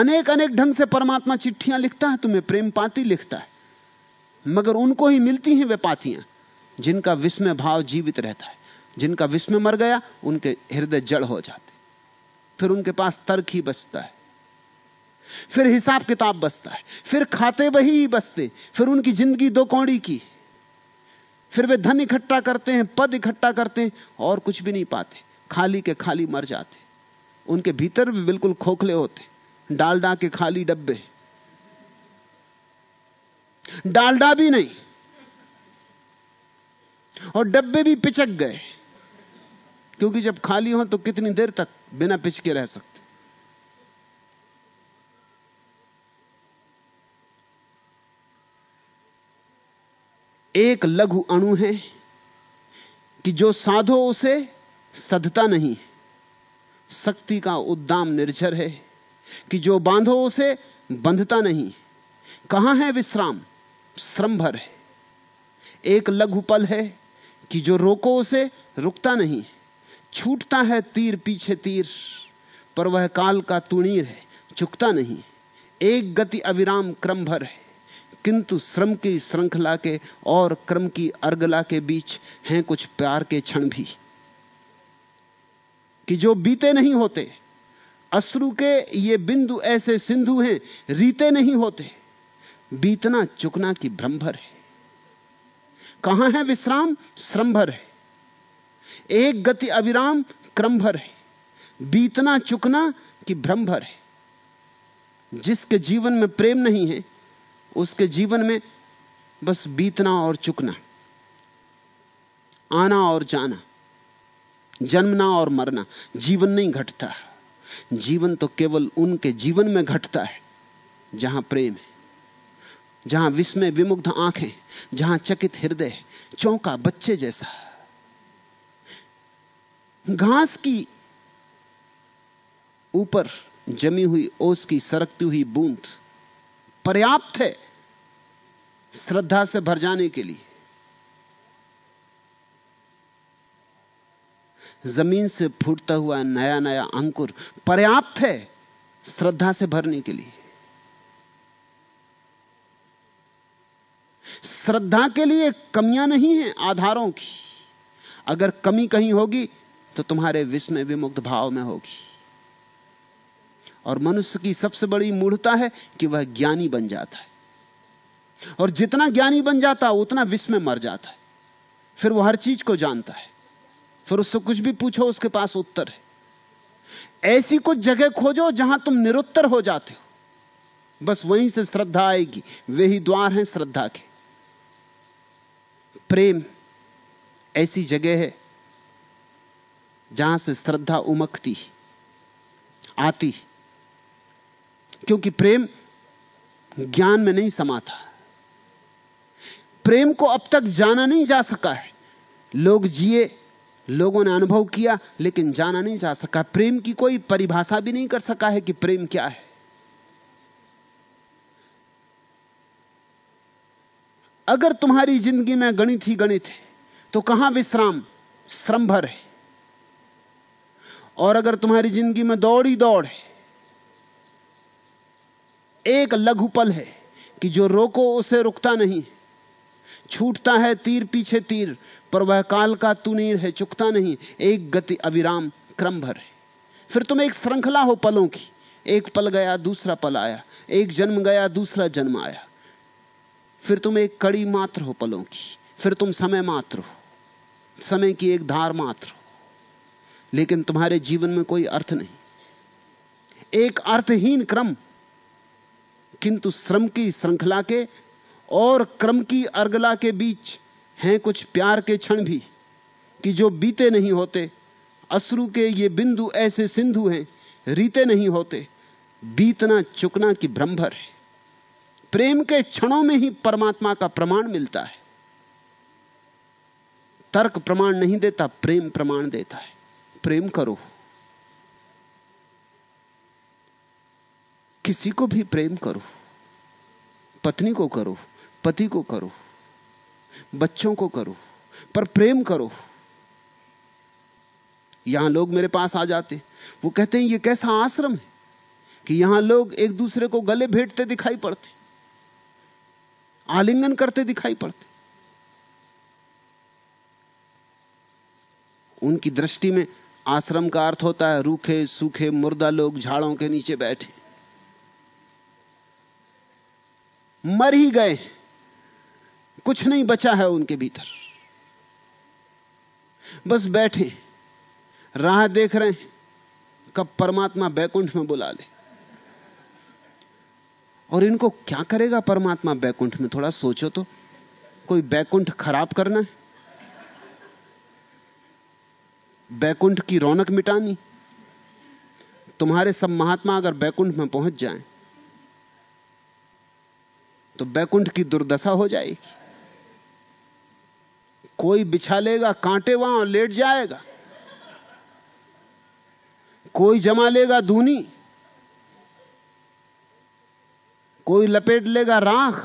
अनेक अनेक ढंग से परमात्मा चिट्ठियाँ लिखता है, तुम्हें प्रेम पाती लिखता है। मगर उनको ही मिलती हैं वे पातियाँ जिनका विस्मय भाव जीवित रहता है। जिनका विस्मय मर गया, उनके हृदय जड़ हो जाते फिर उनके पास तर्क ही बचता है। फिर हिसाब किताब बसता है। फिर खाते वही बसते फिर उनकी ज़िंदगी दो कौड़ी की फिर वे धन इकट्ठा करते हैं, पद इकट्ठा करते हैं, और कुछ भी नहीं पाते। खाली के खाली मर जाते उनके भीतर भी बिल्कुल खोखले होते डाल डालडा के खाली डब्बे डालडा भी नहीं, और डब्बे भी पिचक गए, क्योंकि जब खाली हो तो कितनी देर तक बिना पिचके रह सकते। एक लघु अणु है कि जो साधो उसे सधता नहीं शक्ति का उद्दाम निर्झर है कि जो बांधो उसे बंधता नहीं कहाँ है विश्राम? श्रम भर है। एक लघु पल है कि जो रोको उसे, रुकता नहीं। छूटता है तीर पीछे तीर, पर वह काल का तुणीर है, चुकता नहीं। एक गति अविराम क्रम भर है, किंतु श्रम की श्रृंखला के और क्रम की अर्गला के बीच हैं कुछ प्यार के क्षण भी। कि जो बीते नहीं होते, अश्रु के ये बिंदु ऐसे सिंधु हैं, रीते नहीं होते। बीतना चुकना की भ्रमभर है। कहाँ है विश्राम? श्रमभर है। एक गति अविराम क्रमभर है। बीतना चुकना की भ्रमभर है। जिसके जीवन में प्रेम नहीं है, उसके जीवन में बस बीतना और चुकना। आना और जाना, जन्मना और मरना, जीवन नहीं घटता। जीवन तो केवल उनके जीवन में घटता है, जहाँ प्रेम है। जहाँ विस्मय विमुग्ध आँखें, जहाँ चकित हृदय चौंका बच्चे जैसा। घास की ऊपर जमी हुई ओस की सरकती हुई बूंद पर्याप्त है श्रद्धा से भर जाने के लिए। ज़मीन से फूटता हुआ नया नया अंकुर पर्याप्त है श्रद्धा से भरने के लिए। श्रद्धा के लिए कमियाँ नहीं है आधारों की। अगर कमी कहीं होगी तो तुम्हारे विस्मय विमुक्त भाव में होगी। और मनुष्य की सबसे बड़ी मूढ़ता है कि वह ज्ञानी बन जाता है। और जितना ज्ञानी बन जाता है उतना विस्मय मर जाता है। फिर वो हर चीज़ को जानता है। फिर उससे कुछ भी पूछो, उसके पास उत्तर है। ऐसी कुछ जगह खोजो, जहाँ तुम निरुत्तर हो जाते हो। बस वहीं से श्रद्धा आएगी। वे ही द्वार हैं श्रद्धा के। प्रेम ऐसी जगह है जहाँ से श्रद्धा उमकती, आती। क्योंकि प्रेम ज्ञान में नहीं समाता। प्रेम को अब तक जाना नहीं जा सका है। लोग जिए, लोगों ने अनुभव किया, लेकिन जाना नहीं जा सका। प्रेम की कोई परिभाषा भी नहीं कर सका है कि प्रेम क्या है। अगर तुम्हारी ज़िंदगी में गणित ही गणित है तो कहाँ विश्राम? श्रम भर है। और अगर तुम्हारी ज़िंदगी में दौड़ ही दौड़ है, एक लघु पल है कि जो रोको उसे रुकता नहीं छूटता है तीर पीछे तीर, पर वह काल का तुनीर है, चुकता नहीं। एक गति अविराम, क्रम भर है। फिर तुम एक श्रृंखला हो पलों की। एक पल गया, दूसरा पल आया। एक जन्म गया, दूसरा जन्म आया। फिर तुम एक कड़ी मात्र हो पलों की। फिर तुम समय मात्र हो। समय की एक धार मात्र हो। लेकिन तुम्हारे जीवन में कोई अर्थ नहीं। एक अर्थहीन क्रम, किंतु श्रम की श्रृंखला के और क्रम की अर्गला के बीच हैं कुछ प्यार के क्षण भी, कि जो बीते नहीं होते। अश्रु के ये बिंदु ऐसे सिंधु हैं, रीते नहीं होते। बीतना चुकना की भ्रमभर है। प्रेम के क्षणों में ही परमात्मा का प्रमाण मिलता है। तर्क प्रमाण नहीं देता, प्रेम प्रमाण देता है। प्रेम करो। किसी को भी प्रेम करो। पत्नी को करो, पति को करो, बच्चों को करो, पर प्रेम करो। यहाँ लोग मेरे पास आ जाते, वो कहते हैं, ये कैसा आश्रम है कि यहाँ लोग एक दूसरे को गले भेंटते दिखाई पड़ते? आलिंगन करते दिखाई पड़ते। उनकी दृष्टि में आश्रम का अर्थ होता है रूखे, सूखे, मुर्दा लोग झाड़ों के नीचे बैठे। मर ही गए। कुछ नहीं बचा है उनके भीतर। बस बैठे, राह देख रहे हैं। कब परमात्मा बैकुंठ में बुला ले। और इनको क्या करेगा परमात्मा बैकुंठ में? थोड़ा सोचो तो। कोई बैकुंठ खराब करना है? बैकुंठ की रौनक मिटानी? तुम्हारे सब महात्मा अगर बैकुंठ में पहुँच जाएँ तो बैकुंठ की दुर्दशा हो जाएगी। कोई बिछा लेगा, कांटे वहाँ लेट जाएगा। कोई जमा लेगा धूनी कोई लपेट लेगा राख,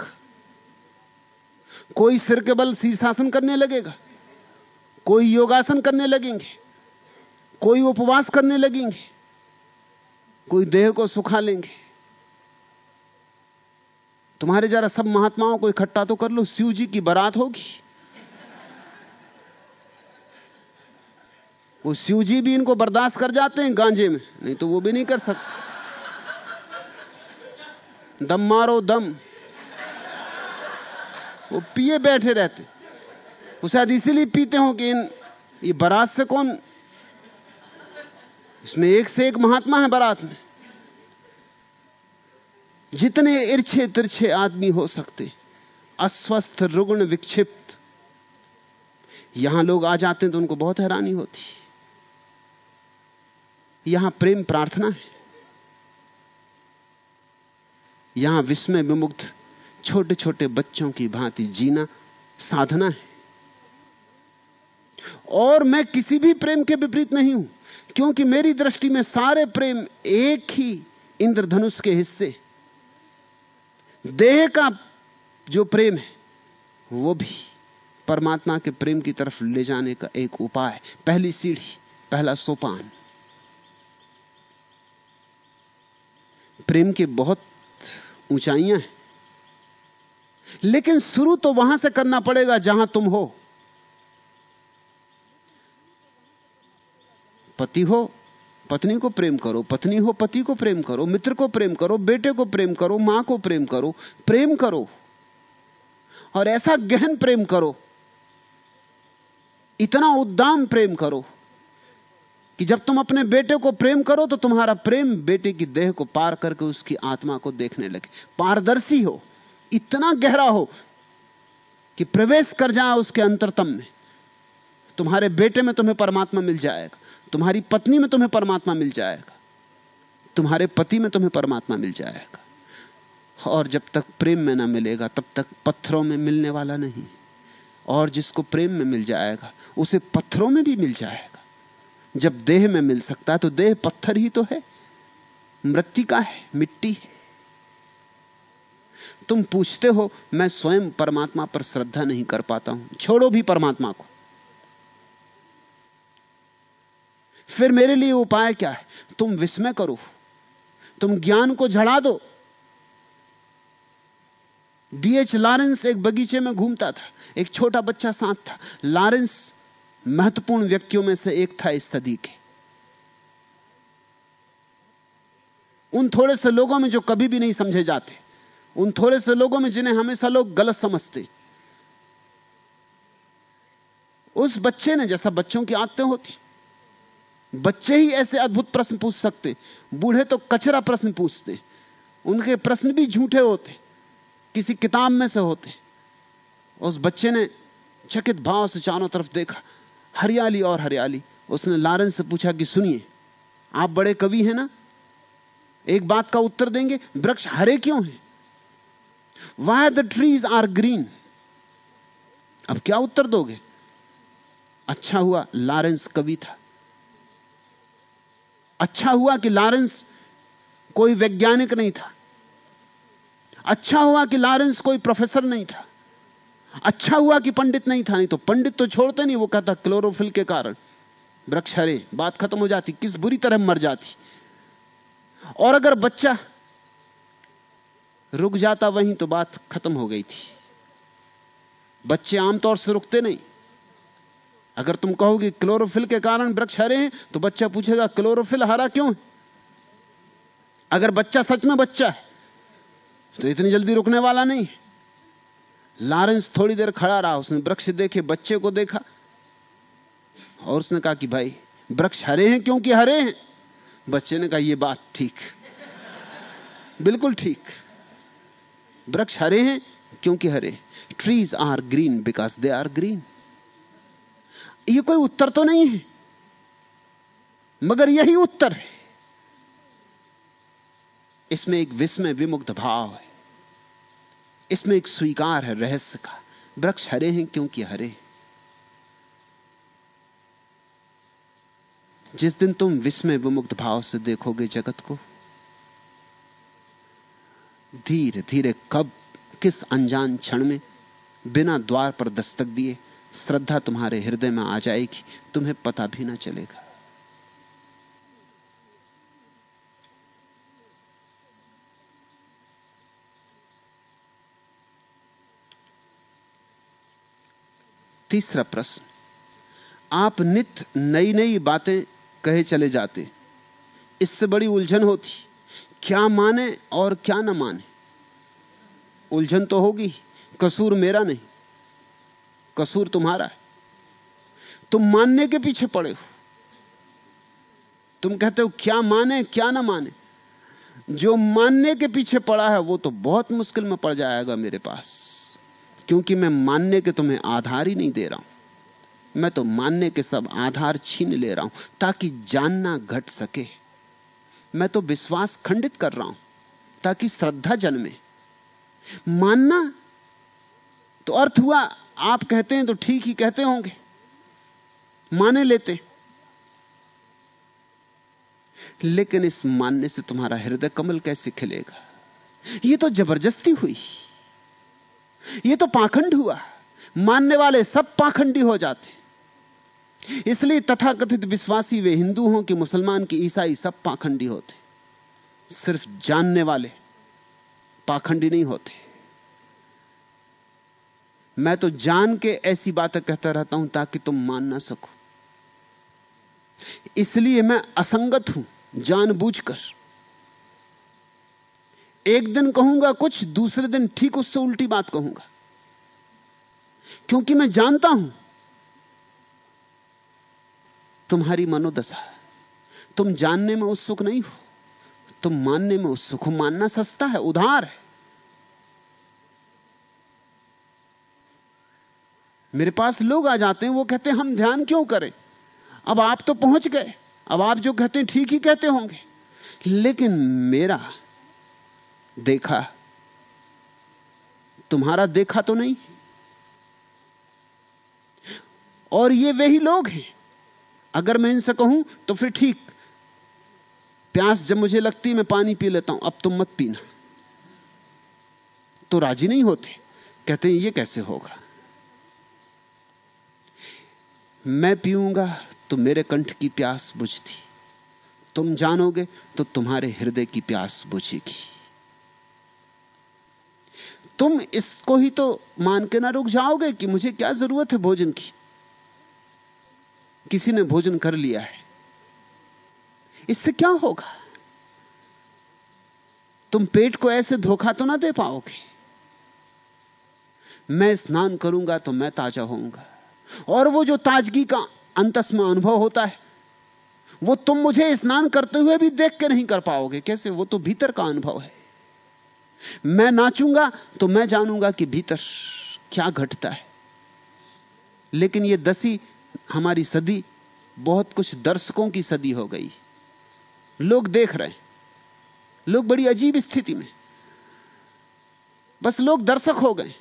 कोई सिर के बल शीर्षासन करने लगेगा, कोई योगासन करने लगेंगे, कोई उपवास करने लगेंगे, कोई देह को सुखा लेंगे। तुम्हारे जरा सब महात्माओं को इकट्ठा तो कर लो, शिव जी की बारात होगी। वो शिव जी भी इनको बर्दाश्त कर जाते हैं गांजे में, नहीं तो वो भी नहीं कर सकते। दम मारो, दम। वो पिए बैठे रहते। वो शायद इसीलिए पीते हो कि इन ये बारात से कौन? इसमें एक से एक महात्मा है बारात में। जितने इर्छे तिरछे आदमी हो सकते, अस्वस्थ, रुग्ण, विक्षिप्त। यहाँ लोग आ जाते हैं तो उनको बहुत हैरानी होती। यहाँ प्रेम प्रार्थना है। यहाँ विस्मय विमुग्ध छोटे छोटे बच्चों की भांति जीना साधना है। और मैं किसी भी प्रेम के विपरीत नहीं हूँ, क्योंकि मेरी दृष्टि में सारे प्रेम एक ही इंद्रधनुष के हिस्से। देह का जो प्रेम है, वो भी परमात्मा के प्रेम की तरफ़ ले जाने का एक उपाय पहली सीढ़ी, पहला सोपान। प्रेम के बहुत ऊंचाइयाँ हैं। लेकिन शुरू तो वहाँ से करना पड़ेगा जहाँ तुम हो। पति हो, पत्नी को प्रेम करो, पत्नी हो, पति को प्रेम करो, मित्र को प्रेम करो, बेटे को प्रेम करो, माँ को प्रेम करो प्रेम करो, और ऐसा गहन प्रेम करो, इतना उद्दाम प्रेम करो। कि जब तुम अपने बेटे को प्रेम करो तो तुम्हारा प्रेम बेटे की देह को पार करके उसकी आत्मा को देखने लगे। पारदर्शी हो, इतना गहरा हो कि प्रवेश कर जाए उसके अंतरतम में। तुम्हारे बेटे में तुम्हें परमात्मा मिल जाएगा, तुम्हारी पत्नी में तुम्हें परमात्मा मिल जाएगा, तुम्हारे पति में तुम्हें परमात्मा मिल जाएगा। और जब तक प्रेम में ना मिलेगा, तब तक पत्थरों में मिलने वाला नहीं। और जिसको प्रेम में मिल जाएगा, उसे पत्थरों में भी मिल जाएगा। जब देह में मिल सकता है तो देह पत्थर ही तो है। मृतिका है, मिट्टी है। तुम पूछते हो, मैं स्वयं परमात्मा पर श्रद्धा नहीं कर पाता हूँ। छोड़ो भी परमात्मा को। फिर मेरे लिए उपाय क्या है? तुम विस्मय करो। तुम ज्ञान को झड़ा दो। डीएच लॉरेंस एक बगीचे में घूमता था। एक छोटा बच्चा साथ था। लॉरेंस महत्वपूर्ण व्यक्तियों में से एक था इस सदी के। उन थोड़े से लोगों में जो कभी भी नहीं समझे जाते, उन थोड़े से लोगों में जिन्हें हमेशा लोग गलत समझते। उस बच्चे ने जैसा बच्चों की आदतें होती, बच्चे ही ऐसे अद्भुत प्रश्न पूछ सकते, बूढ़े तो कचरा प्रश्न पूछते, उनके प्रश्न भी झूठे होते, किसी किताब में से होते। उस बच्चे ने चकित भाव से चारों तरफ़ देखा हरियाली और हरियाली। उसने लारेंस से पूछा कि, सुनिए, आप बड़े कवि हैं ना? एक बात का उत्तर देंगे, वृक्ष हरे क्यों हैं? Why the trees are green अब क्या उत्तर दोगे? अच्छा हुआ लारेंस कवि था। अच्छा हुआ कि लॉरेंस कोई वैज्ञानिक नहीं था। अच्छा हुआ कि लॉरेंस कोई प्रोफेसर नहीं था। अच्छा हुआ कि पंडित नहीं था, नहीं तो पंडित तो छोड़ते नहीं, वो कहता, क्लोरोफिल के कारण वृक्ष हरे, बात खत्म हो जाती, किस बुरी तरह मर जाती। और अगर बच्चा रुक जाता वहीं तो बात खत्म हो गई थी। बच्चे आमतौर से रुकते नहीं। अगर तुम कहोगे, क्लोरोफिल के कारण वृक्ष हरे हैं तो बच्चा पूछेगा, क्लोरोफिल हरा क्यों है? अगर बच्चा सच में बच्चा है तो इतनी जल्दी रुकने वाला नहीं लॉरेंस थोड़ी देर खड़ा रहा, उसने वृक्ष देखे, बच्चे को देखा, और उसने कहा कि भाई, वृक्ष हरे हैं क्योंकि हरे हैं? बच्चे ने कहा यह बात ठीक। बिल्कुल ठीक। वृक्ष हरे हैं क्योंकि हरे trees are green because they are green ये कोई उत्तर तो नहीं है, मगर यही उत्तर है। इसमें एक विस्मय विमुक्त भाव है। इसमें एक स्वीकार है, रहस्य का। वृक्ष हरे हैं क्योंकि हरे हैं। जिस दिन तुम विस्मय विमुक्त भाव से देखोगे जगत को धीरे धीरे कब, किस अनजान क्षण में, बिना द्वार पर दस्तक दिए, श्रद्धा तुम्हारे हृदय में आ जाएगी, तुम्हें पता भी ना चलेगा। तीसरा प्रश्न। आप नित नई नई बातें कहे चले जाते। इससे बड़ी उलझन होती, क्या माने और क्या ना माने। उलझन तो होगी, कसूर मेरा नहीं, कसूर तुम्हारा है। तुम मानने के पीछे पड़े हो। तुम कहते हो, क्या माने, क्या ना माने। जो मानने के पीछे पड़ा है, वो तो बहुत मुश्किल में पड़ जाएगा मेरे पास। क्योंकि मैं मानने के तुम्हें आधार ही नहीं दे रहा हूँ। मैं तो मानने के सब आधार छीन ले रहा हूँ ताकि जानना घट सके। मैं तो विश्वास खंडित कर रहा हूँ ताकि श्रद्धा जन्मे। मानना तो अर्थ हुआ, आप कहते हैं तो ठीक ही कहते होंगे। माने लेते। लेकिन इस मानने से तुम्हारा हृदय कमल कैसे खिलेगा? यह तो ज़बरदस्ती हुई। यह तो पाखंड हुआ। मानने वाले सब पाखंडी हो जाते। इसलिए तथाकथित विश्वासी वे हिंदू हों कि मुसलमान की ईसाई सब पाखंडी होते। सिर्फ़ जानने वाले पाखंडी नहीं होते। मैं तो जान के ऐसी बातें कहता रहता हूँ ताकि तुम मान ना सको। इसलिए मैं असंगत हूँ, जानबूझकर। एक दिन कहूँगा कुछ, दूसरे दिन ठीक उससे उल्टी बात कहूँगा। क्योंकि मैं जानता हूँ तुम्हारी मनोदशा तुम जानने में उत्सुक नहीं हो। तुम मानने में उत्सुक हो। मानना सस्ता है, उधार है। मेरे पास लोग आ जाते हैं, वो कहते हैं, हम ध्यान क्यों करें? अब आप तो पहुँच गए। अब आप जो कहते हैं, ठीक ही कहते होंगे। लेकिन मेरा देखा। तुम्हारा देखा तो नहीं? और ये वही लोग हैं। अगर मैं इनसे कहूँ तो फिर ठीक। प्यास जब मुझे लगती, मैं पानी पी लेता हूँ। अब तुम मत पीना। तो राज़ी नहीं होते। कहते हैं, ये कैसे होगा? मैं पीऊँगा तो मेरे कंठ की प्यास बुझती। तुम जानोगे तो तुम्हारे हृदय की प्यास बुझेगी। तुम इसको ही तो मान के ना रुक जाओगे कि मुझे क्या ज़रूरत है भोजन की। किसी ने भोजन कर लिया है। इससे क्या होगा? तुम पेट को ऐसे धोखा तो ना दे पाओगे। मैं स्नान करूँगा तो मैं ताज़ा होऊँगा। और वो जो ताजगी का अंतस में अनुभव होता है, वो तुम मुझे स्नान करते हुए भी देख के नहीं कर पाओगे। कैसे? वो तो भीतर का अनुभव है। मैं नाचूँगा तो मैं जानूँगा कि भीतर क्या घटता है। लेकिन यह दसी हमारी सदी बहुत कुछ दर्शकों की सदी हो गई। लोग देख रहे हैं। लोग बड़ी अजीब स्थिति में। बस लोग दर्शक हो गए।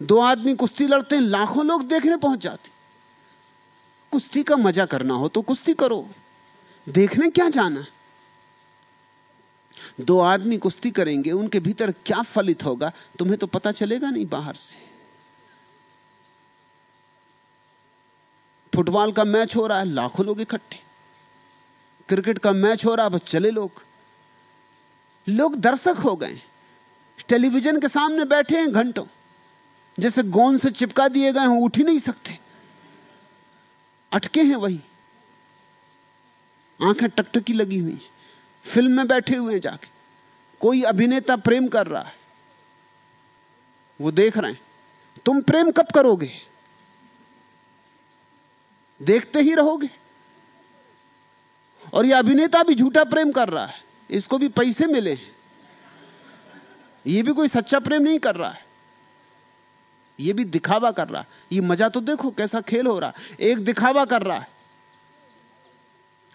दो आदमी कुश्ती लड़ते हैं, लाखों लोग देखने पहुँच जाते कुश्ती का मज़ा करना हो तो कुश्ती करो। देखने क्या जाना दो आदमी कुश्ती करेंगे, उनके भीतर क्या फलित होगा, तुम्हें तो पता चलेगा नहीं बाहर से। फुटबॉल का मैच हो रहा है, लाखों लोग इकट्ठे। क्रिकेट का मैच हो रहा है, बस चले लोग। लोग दर्शक हो गए। टेलीविज़न के सामने बैठे हैं घंटों। जैसे गोंद से चिपका दिए गए हैं, उठ ही नहीं सकते। अटके हैं वही। आँखें टकटकी लगी हुई फ़िल्म में बैठे हुए हैं जाके, कोई अभिनेता प्रेम कर रहा है, वो देख रहे हैं, तुम प्रेम कब करोगे? देखते ही रहोगे। और यह अभिनेता भी झूठा प्रेम कर रहा है, इसको भी पैसे मिले हैं। यह भी कोई सच्चा प्रेम नहीं कर रहा है। ये भी दिखावा कर रहा है। ये मज़ा तो देखो कैसा खेल हो रहा है। एक दिखावा कर रहा है।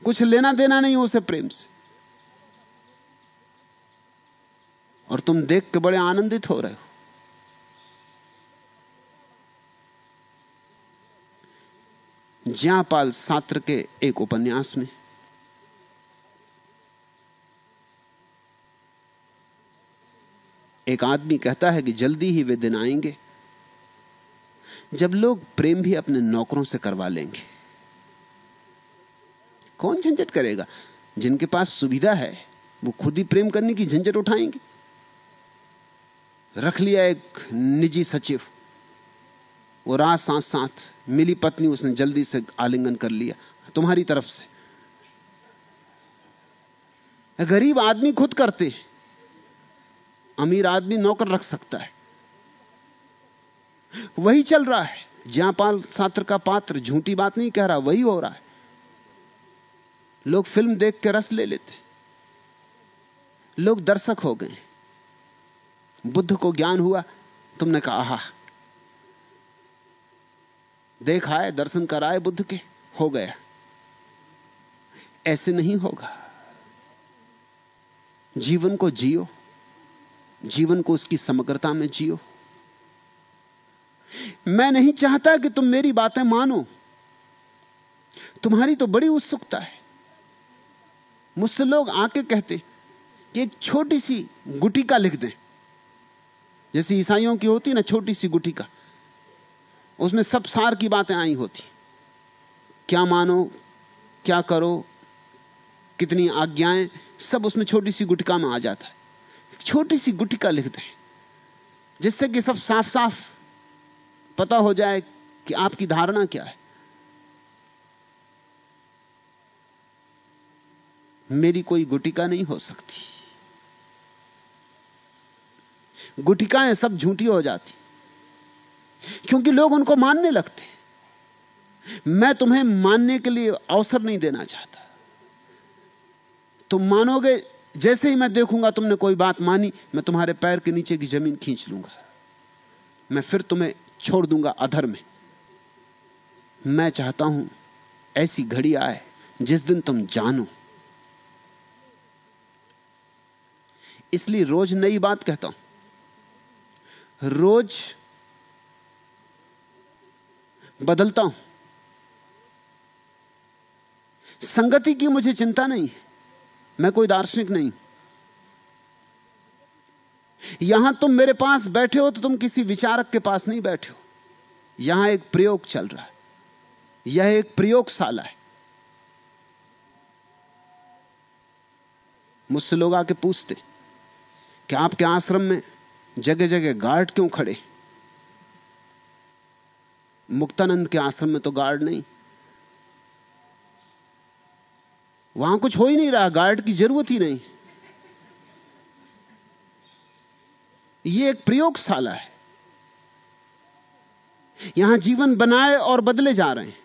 कुछ लेना देना नहीं उसे प्रेम से। और तुम देख के बड़े आनंदित हो रहे हो। ज्यापाल सात्र के एक उपन्यास में एक आदमी कहता है कि जल्दी ही वे दिन आएँगे, जब लोग प्रेम भी अपने नौकरों से करवा लेंगे। कौन झंझट करेगा? जिनके पास सुविधा है, वो खुद ही प्रेम करने की झंझट उठाएँगे। रख लिया एक निजी सचिव। वो रात साथ साथ मिली पत्नी उसने जल्दी से आलिंगन कर लिया, तुम्हारी तरफ़ से। गरीब आदमी खुद करते अमीर आदमी नौकर रख सकता है। वही चल रहा है। ज्यापाल सात्र का पात्र झूठी बात नहीं कह रहा, वही हो रहा है। लोग फ़िल्म देख के रस ले लेते लोग दर्शक हो गए बुद्ध को ज्ञान हुआ, तुमने कहा, आहा। देखा दर्शन कराए बुद्ध के, हो गया। ऐसे नहीं होगा। जीवन को जियो, जीवन को उसकी समग्रता में जियो। मैं नहीं चाहता कि तुम मेरी बातें मानो। तुम्हारी तो बड़ी उत्सुकता है। मुझसे लोग आके कहते कि एक छोटी सी गुटिका लिख दें। जैसे ईसाइयों की होती ना छोटी सी गुटिका उसमें सब सार की बातें आई होती क्या मानो, क्या करो, कितनी आज्ञाएँ, सब उसमें छोटी सी गुटिका में आ जाता है। छोटी सी गुटिका लिख दें जिससे कि सब साफ़ साफ़ पता हो जाए कि आपकी धारणा क्या है। मेरी कोई गुटिका नहीं हो सकती। गुटिकाएँ सब झूठी हो जाती। क्योंकि लोग उनको मानने लगते मैं तुम्हें मानने के लिए अवसर नहीं देना चाहता। तुम मानोगे, जैसे ही मैं देखूँगा तुमने कोई बात मानी, मैं तुम्हारे पैर के नीचे की ज़मीन खींच लूँगा। मैं फिर तुम्हें छोड़ दूँगा अधर में। मैं चाहता हूँ ऐसी घड़ी आए, जिस दिन तुम जानो। इसलिए रोज नई बात कहता हूँ। रोज बदलता हूँ। संगति की मुझे चिंता नहीं है। मैं कोई दार्शनिक नहीं यहाँ तुम मेरे पास बैठे हो तो तुम किसी विचारक के पास नहीं बैठे हो। यहाँ एक प्रयोग चल रहा है। यह एक प्रयोगशाला है। मुझसे लोग आके पूछते कि आपके आश्रम में जगह जगह गार्ड क्यों खड़े? मुक्तानंद के आश्रम में तो गार्ड नहीं। वहाँ कुछ हो ही नहीं रहा, गार्ड की ज़रूरत ही नहीं। यह एक प्रयोगशाला है। यहाँ जीवन बनाए और बदले जा रहे हैं।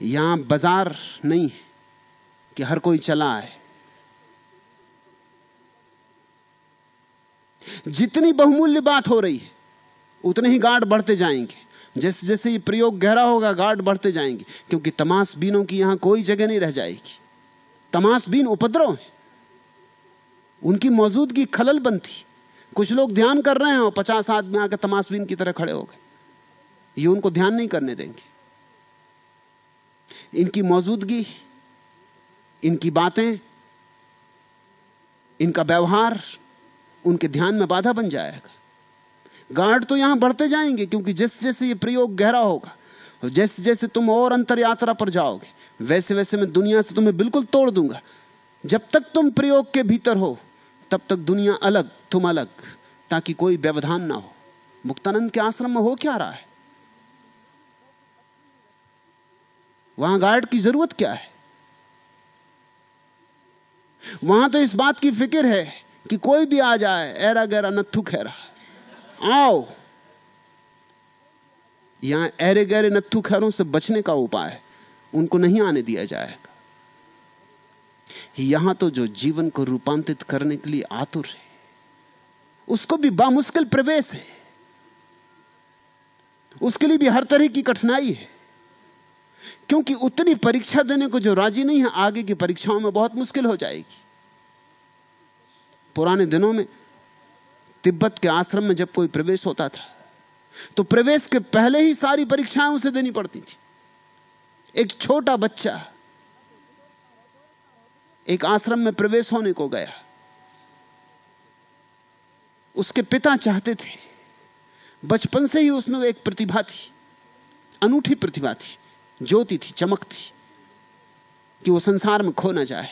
यहाँ बाज़ार नहीं है कि हर कोई चला है जितनी बहुमूल्य बात हो रही है, उतने ही गार्ड बढ़ते जाएँगे। जैसे जैसे ये प्रयोग गहरा होगा गार्ड बढ़ते जाएँगे, क्योंकि तमाशबीनों की यहाँ कोई जगह नहीं रह जाएगी। तमाशबीन उपद्रव है। उनकी मौजूदगी खलल बनती। कुछ लोग ध्यान कर रहे हैं और पचास आदमी आकर तमाशबीन की तरह खड़े हो गए। ये उनको ध्यान नहीं करने देंगे। इनकी मौजूदगी, इनकी बातें, इनका व्यवहार उनके ध्यान में बाधा बन जाएगा। गार्ड तो यहाँ बढ़ते जाएँगे, क्योंकि जैसे जैसे ये प्रयोग गहरा होगा, और जैसे जैसे तुम और अंतर यात्रा पर जाओगे वैसे वैसे मैं दुनिया से तुम्हें बिल्कुल तोड़ दूँगा। जब तक तुम प्रयोग के भीतर हो, तब तक दुनिया अलग, तुम अलग, ताकि कोई व्यवधान ना हो। मुक्तानंद के आश्रम में हो क्या रहा है? वहाँ गार्ड की ज़रूरत क्या है? वहाँ तो इस बात की फ़िक्र है कि कोई भी आ जाए, ऐरा गहरा नत्थु खैरा। आओ। यहाँ ऐरे गहरे नत्थु खैरों से बचने का उपाय उनको नहीं आने दिया जाएगा। यहाँ तो जो जीवन को रूपांतरित करने के लिए आतुर है, उसको भी बामुश्किल प्रवेश है। उसके लिए भी हर तरह की कठिनाई है। क्योंकि उतनी परीक्षा देने को जो राज़ी नहीं है, आगे की परीक्षाओं में बहुत मुश्किल हो जाएगी। पुराने दिनों में तिब्बत के आश्रम में जब कोई प्रवेश होता था तो प्रवेश के पहले ही सारी परीक्षाएँ उसे देनी पड़ती थी। एक छोटा बच्चा एक आश्रम में प्रवेश होने को गया। उसके पिता चाहते थे, बचपन से ही उसमें एक प्रतिभा थी, अनूठी प्रतिभा थी, ज्योति थी, चमक थी कि वो संसार में खो ना जाए।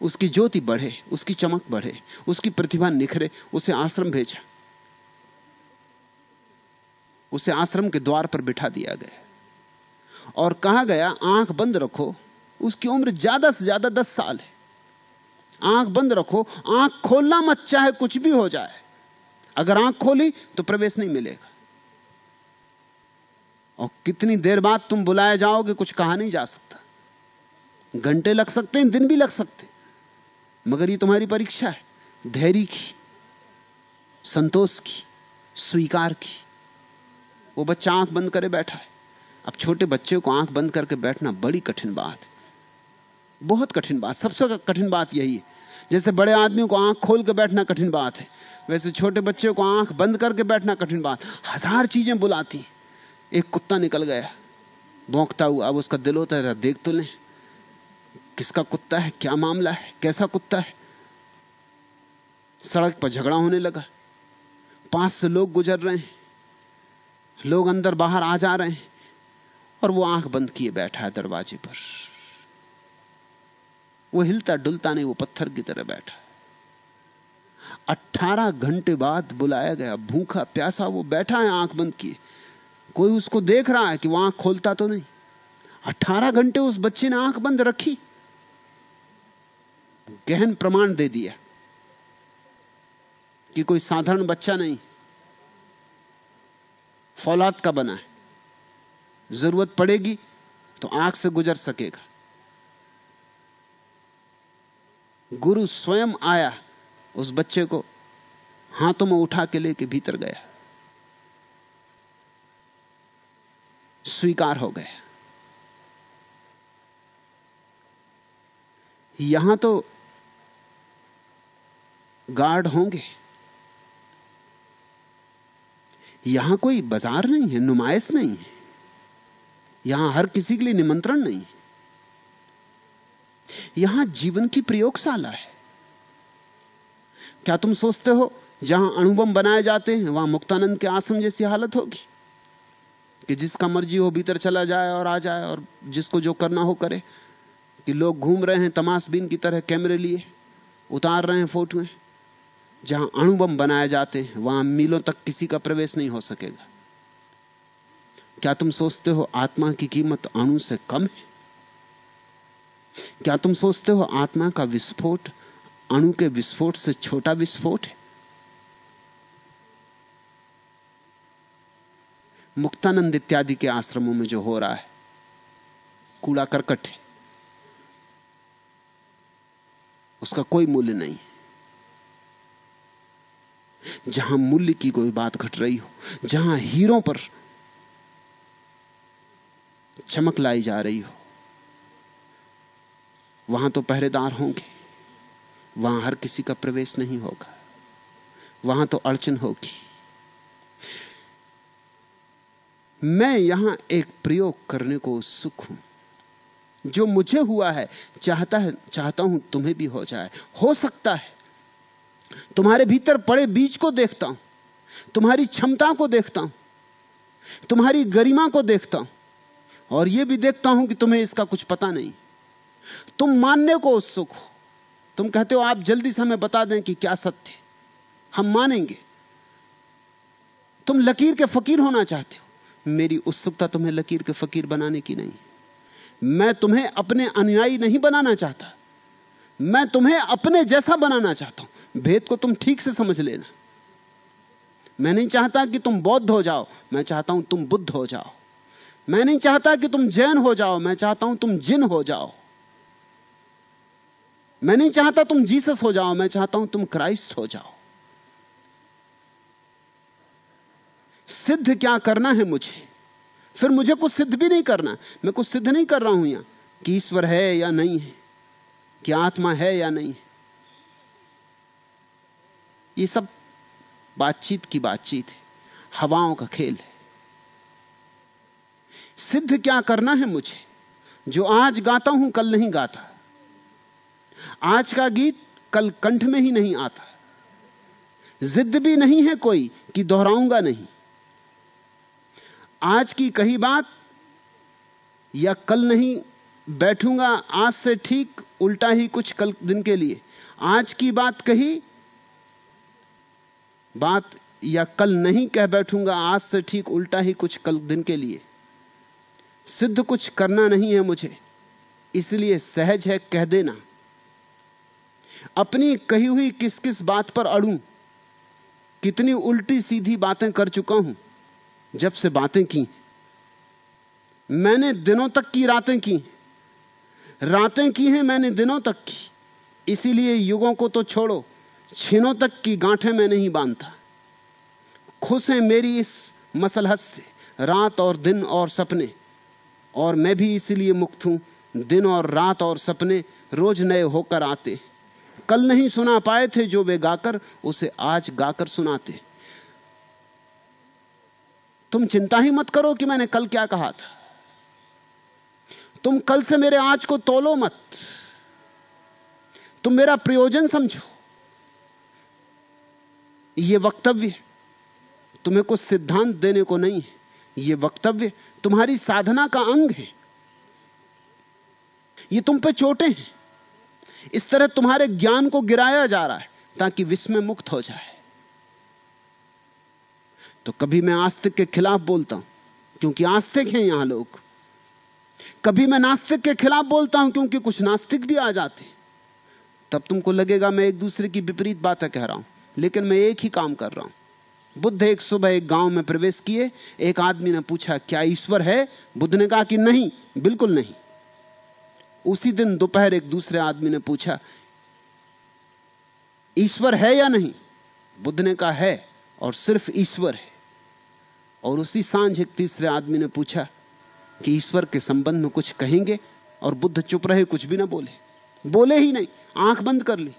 उसकी ज्योति बढ़े, उसकी चमक बढ़े, उसकी प्रतिभा निखरे, उसे आश्रम भेजा। उसे आश्रम के द्वार पर बिठा दिया गया। और कहा गया, आँख बंद रखो, उसकी उम्र ज़्यादा से ज़्यादा दस साल है। आँख बंद रखो, आँख खोलना मत, चाहे कुछ भी हो जाए। अगर आँख खोली तो प्रवेश नहीं मिलेगा। और कितनी देर बाद तुम बुलाए जाओगे, कुछ कहा नहीं जा सकता। घंटे लग सकते हैं, दिन भी लग सकते मगर ये तुम्हारी परीक्षा है। धैर्य की, संतोष की, स्वीकार की। वो बच्चा आँख बंद करे बैठा है। अब छोटे बच्चे को आँख बंद करके बैठना बड़ी कठिन बात है। बहुत कठिन बात, सबसे कठिन बात यही है। जैसे बड़े आदमियों को आँख खोल के बैठना कठिन बात है, वैसे छोटे बच्चे को आँख बंद करके बैठना कठिन बात हज़ार चीज़ें बुलाती एक कुत्ता निकल गया, भोंकता हुआ, अब उसका दिल होता है देख तो लें। किसका कुत्ता है, क्या मामला है, कैसा कुत्ता है? सड़क पर झगड़ा होने लगा। पाँच से लोग गुजर रहे हैं। लोग अंदर बाहर आ जा रहे हैं और वो आँख बंद किए बैठा है दरवाजे पर। वो हिलता डुलता नहीं, वो पत्थर की तरह बैठा। अट्ठारह घंटे बाद बुलाया गया, भूखा, प्यासा, वो बैठा है, आँख बंद किए। कोई उसको देख रहा है कि वो आँख खोलता तो नहीं। अट्ठारह घंटे उस बच्चे ने आँख बंद रखी। गहन प्रमाण दे दिया कि कोई साधारण बच्चा नहीं। फौलाद का बना है। ज़रूरत पड़ेगी तो आँख से गुजर सकेगा। गुरु स्वयं आया उस बच्चे को हाथों में उठा के लेके भीतर गया। स्वीकार हो गया। यहाँ तो गार्ड होंगे। यहाँ कोई बाज़ार नहीं है, नुमाइश नहीं है। यहाँ हर किसी के लिए निमंत्रण नहीं है। यहाँ जीवन की प्रयोगशाला है। क्या तुम सोचते हो, जहाँ अणुबम बनाए जाते हैं, वहाँ मुक्तानंद के आश्रम जैसी हालत होगी? कि जिसका मर्ज़ी हो, भीतर चला जाए और आ जाए, और जिसको जो करना हो करे। कि लोग घूम रहे हैं, तमाशबीन की तरह कैमरे लिए, उतार रहे हैं फोटोएँ। जहाँ अणुबम बनाए जाते हैं, वहाँ मीलों तक किसी का प्रवेश नहीं हो सकेगा। क्या तुम सोचते हो आत्मा की कीमत अणु से कम है? क्या तुम सोचते हो आत्मा का विस्फोट अणु के विस्फोट से छोटा विस्फोट है? मुक्तानंद इत्यादि के आश्रमों में जो हो रहा है, कूड़ा करकट है। उसका कोई मूल्य नहीं जहाँ मूल्य की कोई बात घट रही हो, जहाँ हीरों पर चमक लाई जा रही हो, वहाँ तो पहरेदार होंगे, वहाँ हर किसी का प्रवेश नहीं होगा, वहाँ तो अड़चन होगी। मैं यहाँ एक प्रयोग करने को उत्सुक हूँ, जो मुझे हुआ है, चाहता है, चाहता हूँ तुम्हें भी हो जाए। हो सकता है तुम्हारे भीतर पड़े बीज को देखता हूँ, तुम्हारी क्षमता को देखता हूँ, तुम्हारी गरिमा को देखता हूँ, और यह भी देखता हूँ कि तुम्हें इसका कुछ पता नहीं। तुम मानने को उत्सुक हो। तुम कहते हो, आप जल्दी से हमें बता दें कि क्या सत्य हम मानेंगे। तुम लकीर के फकीर होना चाहते हो। मेरी उत्सुकता तुम्हें लकीर के फकीर बनाने की नहीं। मैं तुम्हें अपने अनुयायी नहीं बनाना चाहता। मैं तुम्हें अपने जैसा बनाना चाहता हूँ। भेद को तुम ठीक से समझ लेना। मैं नहीं चाहता कि तुम बौद्ध हो जाओ, मैं चाहता हूँ तुम बुद्ध हो जाओ। मैं नहीं चाहता कि तुम जैन हो जाओ, मैं चाहता हूँ तुम जिन हो जाओ। मैं नहीं चाहता तुम जीसस हो जाओ, मैं चाहता हूँ तुम क्राइस्ट हो जाओ। सिद्ध क्या करना है मुझे? फिर मुझे कुछ सिद्ध भी नहीं करना। मैं कुछ सिद्ध नहीं कर रहा हूँ यहाँ, कि ईश्वर है या नहीं है, कि आत्मा है या नहीं है। ये सब बातचीत की बातचीत है। हवाओं का खेल है। सिद्ध क्या करना है मुझे? जो आज गाता हूँ, कल नहीं गाता। आज का गीत कल कंठ में ही नहीं आता। जिद भी नहीं है कोई कि दोहराऊँगा नहीं। आज की कही बात या कल नहीं, बैठूँगा आज से ठीक उल्टा ही कुछ कल दिन के लिए। आज की बात कही बात या कल नहीं कह बैठूँगा, आज से ठीक उल्टा ही कुछ कल दिन के लिए। सिद्ध कुछ करना नहीं है मुझे, इसलिए सहज है कह देना। अपनी कही हुई किस किस बात पर अड़ूं? कितनी उल्टी सीधी बातें कर चुका हूँ, जब से बातें की। मैंने दिनों तक की रातें की रातें की हैं मैंने दिनों तक की, इसीलिए युगों को तो छोड़ो। छिनों तक की गांठें मैं नहीं बांधता। खुश है मेरी इस मसलहत से, रात और दिन और सपने। और मैं भी इसीलिए मुक्त हूँ, दिन और रात और सपने रोज नए होकर आते। कल नहीं सुना पाए थे जो वे गाकर, उसे आज गाकर सुनाते। तुम चिंता ही मत करो कि मैंने कल क्या कहा था। तुम कल से मेरे आज को तोलो मत। तुम मेरा प्रयोजन समझो। यह वक्तव्य तुम्हें कुछ सिद्धांत देने को नहीं है। यह वक्तव्य तुम्हारी साधना का अंग है। यह तुम पे चोटे हैं। इस तरह तुम्हारे ज्ञान को गिराया जा रहा है ताकि विस्मय मुक्त हो जाए। तो कभी मैं आस्तिक के खिलाफ बोलता हूँ, क्योंकि आस्तिक हैं यहाँ लोग। कभी मैं नास्तिक के खिलाफ बोलता हूँ, क्योंकि कुछ नास्तिक भी आ जाते तब तुमको लगेगा मैं एक दूसरे की विपरीत बातें कह रहा हूँ। लेकिन मैं एक ही काम कर रहा हूँ। बुद्ध एक सुबह एक गाँव में प्रवेश किए, एक आदमी ने पूछा, क्या ईश्वर है? बुद्ध ने कहा कि नहीं, बिल्कुल नहीं। उसी दिन दोपहर एक दूसरे आदमी ने पूछा, ईश्वर है या नहीं? बुद्ध ने कहा, है और सिर्फ़ ईश्वर है। और उसी साँझ एक तीसरे आदमी ने पूछा कि ईश्वर के संबंध में कुछ कहेंगे, और बुद्ध चुप रहे, कुछ भी ना बोले। बोले ही नहीं, आँख बंद कर ली।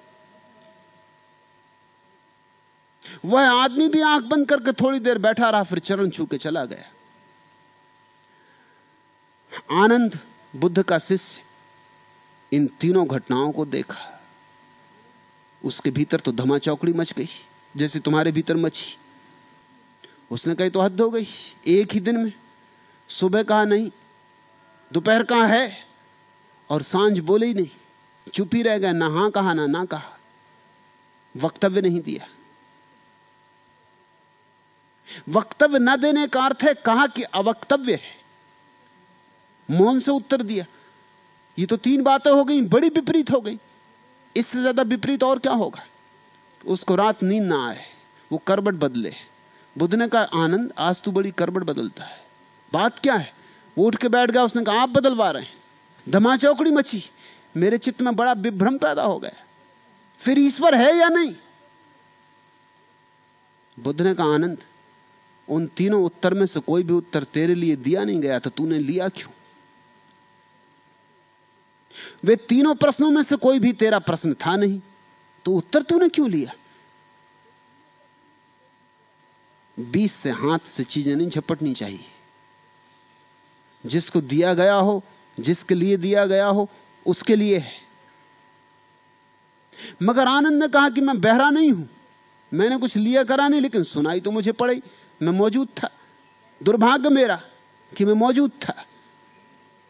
वह आदमी भी आँख बंद करके थोड़ी देर बैठा रहा, फिर चरण छू के चला गया। आनंद, बुद्ध का शिष्य, इन तीनों घटनाओं को देखा। उसके भीतर तो धमा चौकड़ी मच गई, जैसे तुम्हारे भीतर मची। उसने कही तो हद हो गई, एक ही दिन में। सुबह कहा, नहीं, दोपहर कहा है? और साँझ बोले ही नहीं, चुप ही रह गया, ना हाँ कहा, ना ना कहा। वक्तव्य नहीं दिया। वक्तव्य न देने का अर्थ है कहा कि अवक्तव्य है। मौन से उत्तर दिया। ये तो तीन बातें हो गई, बड़ी विपरीत हो गई। इससे ज़्यादा विपरीत और क्या होगा? उसको रात नींद ना आए, वो करबट बदले। बुद्ध ने कहा आनंद, आज तू बड़ी करबट बदलता है। बात क्या है? वो उठ के बैठ गया, उसने कहा, आप बदलवा रहे हैं। धमा चौकड़ी मची। मेरे चित्त में बड़ा विभ्रम पैदा हो गया। फिर ईश्वर है या नहीं? बुद्ध ने कहा आनंद उन तीनों उत्तर में से कोई भी उत्तर तेरे लिए दिया नहीं गया तो तूने लिया क्यों? वे तीनों प्रश्नों में से कोई भी तेरा प्रश्न था नहीं तो उत्तर तूने क्यों लिया? बीस से हाथ से चीज़ें नहीं झपटनी चाहिए। जिसको दिया गया हो, जिसके लिए दिया गया हो, उसके लिए है। मगर आनंद ने कहा कि मैं बहरा नहीं हूँ। मैंने कुछ लिया करा नहीं, लेकिन सुनाई तो मुझे पड़ी। मैं मौजूद था। दुर्भाग्य मेरा कि मैं मौजूद था।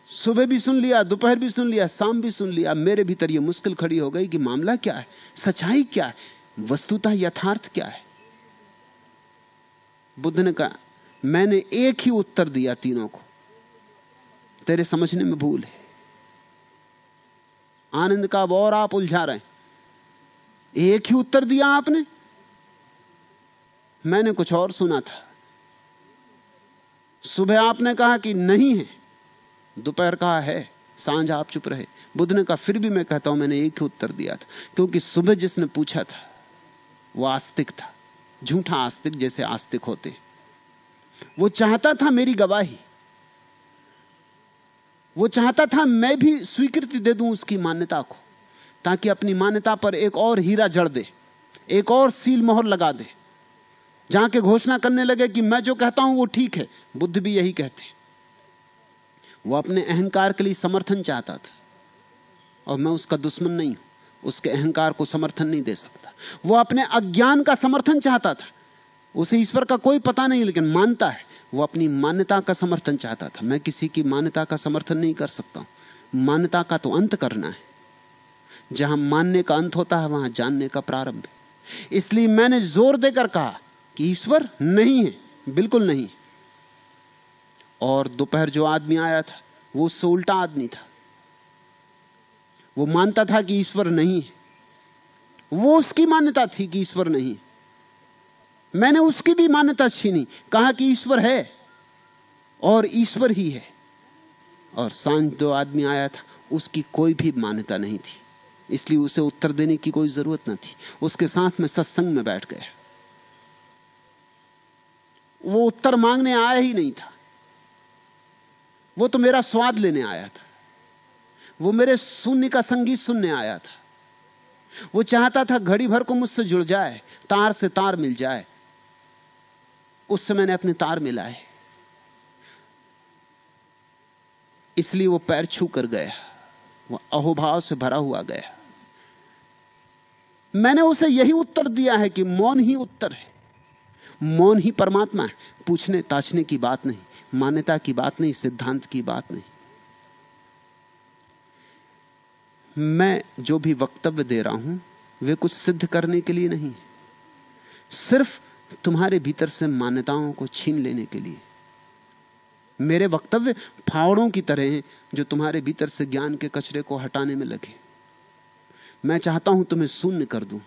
सुबह भी सुन लिया, दोपहर भी सुन लिया, शाम भी सुन लिया। मेरे भीतर यह मुश्किल खड़ी हो गई कि मामला क्या है? सच्चाई क्या है? वस्तुतः यथार्थ क्या है? बुद्ध ने कहा, मैंने एक ही उत्तर दिया तीनों को। तेरे समझने में भूल है। आनंद का और आप उलझा रहे हैं। एक ही उत्तर दिया आपने? मैंने कुछ और सुना था। सुबह आपने कहा कि नहीं है। दोपहर कहा है, साँझ आप चुप रहे। बुद्ध ने कहा, फिर भी मैं कहता हूँ, मैंने एक ही उत्तर दिया था, क्योंकि सुबह जिसने पूछा था वह आस्तिक था। झूठा आस्तिक जैसे आस्तिक होते वो चाहता था मेरी गवाही। वो चाहता था मैं भी स्वीकृति दे दूँ उसकी मान्यता को, ताकि अपनी मान्यता पर एक और हीरा जड़ दे, एक और सील मोहर लगा दे। जहाँ के घोषणा करने लगे कि मैं जो कहता हूँ वो ठीक है। बुद्ध भी यही कहते वो अपने अहंकार के लिए समर्थन चाहता था। और मैं उसका दुश्मन नहीं हूँ। उसके अहंकार को समर्थन नहीं दे सकता। वो अपने अज्ञान का समर्थन चाहता था। उसे ईश्वर का कोई पता नहीं, लेकिन मानता है। वो अपनी मान्यता का समर्थन चाहता था। मैं किसी की मान्यता का समर्थन नहीं कर सकता हूँ। मान्यता का तो अंत करना है। जहाँ मानने का अंत होता है, वहाँ जानने का प्रारंभ इसलिए मैंने ज़ोर देकर कहा कि ईश्वर नहीं है, बिल्कुल नहीं। और दोपहर जो आदमी आया था, वो उससे उल्टा आदमी था। वो मानता था कि ईश्वर नहीं है। वो उसकी मान्यता थी कि ईश्वर नहीं मैंने उसकी भी मान्यता छीनी, कहा कि ईश्वर है, और ईश्वर ही है। और साँझ जो आदमी आया था, उसकी कोई भी मान्यता नहीं थी। इसलिए उसे उत्तर देने की कोई ज़रूरत ना थी। उसके साथ में सत्संग में बैठ गया। वो उत्तर मांगने आया ही नहीं था। वो तो मेरा स्वाद लेने आया था। वो मेरे शून्य का संगीत सुनने आया था। वो चाहता था घड़ी भर को मुझसे जुड़ जाए, तार से तार मिल जाए। उससे मैंने अपने तार मिलाए। इसलिए वो पैर छू कर गया। वो अहोभाव से भरा हुआ गया। मैंने उसे यही उत्तर दिया है कि मौन ही उत्तर है। मौन ही परमात्मा है। पूछने ताछने की बात नहीं, मान्यता की बात नहीं, सिद्धांत की बात नहीं। मैं जो भी वक्तव्य दे रहा हूँ, वे कुछ सिद्ध करने के लिए नहीं। सिर्फ़ तुम्हारे भीतर से मान्यताओं को छीन लेने के लिए। मेरे वक्तव्य फावड़ों की तरह हैं, जो तुम्हारे भीतर से ज्ञान के कचरे को हटाने में लगे। मैं चाहता हूँ तुम्हें शून्य कर दूँ।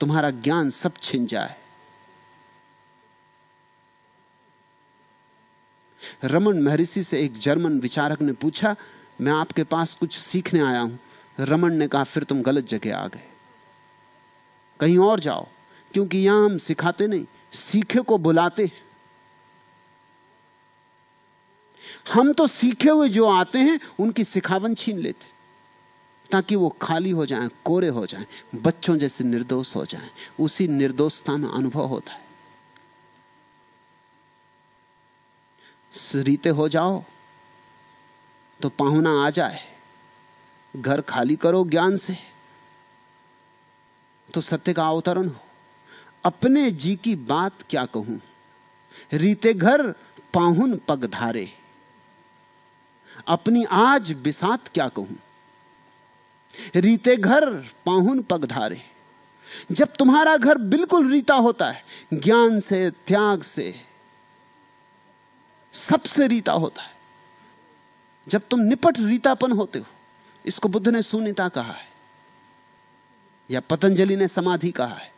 तुम्हारा ज्ञान सब छिन जाए। रमन महर्षि से एक जर्मन विचारक ने पूछा, मैं आपके पास कुछ सीखने आया हूँ। रमन ने कहा, फिर तुम गलत जगह आ गए। कहीं और जाओ, क्योंकि यहाँ हम सिखाते नहीं, सीखे को बुलाते हम तो सीखे हुए जो आते हैं, उनकी सिखावन छीन लेते ताकि वो खाली हो जाएँ, कोरे हो जाएँ, बच्चों जैसे निर्दोष हो जाएँ, उसी निर्दोषता में अनुभव होता है। रीते हो जाओ तो पाहुना आ जाए घर खाली करो ज्ञान से तो सत्य का अवतरण हो। अपने जी की बात क्या कहूँ? रीते घर पाहुन पग धारे। अपनी आज बिसात क्या कहूँ? रीते घर पाहुन पग धारे। जब तुम्हारा घर बिल्कुल रीता होता है, ज्ञान से, त्याग से सबसे रीता होता है। जब तुम निपट रीतापन होते हो, इसको बुद्ध ने सुनीता कहा है, या पतंजलि ने समाधि कहा है,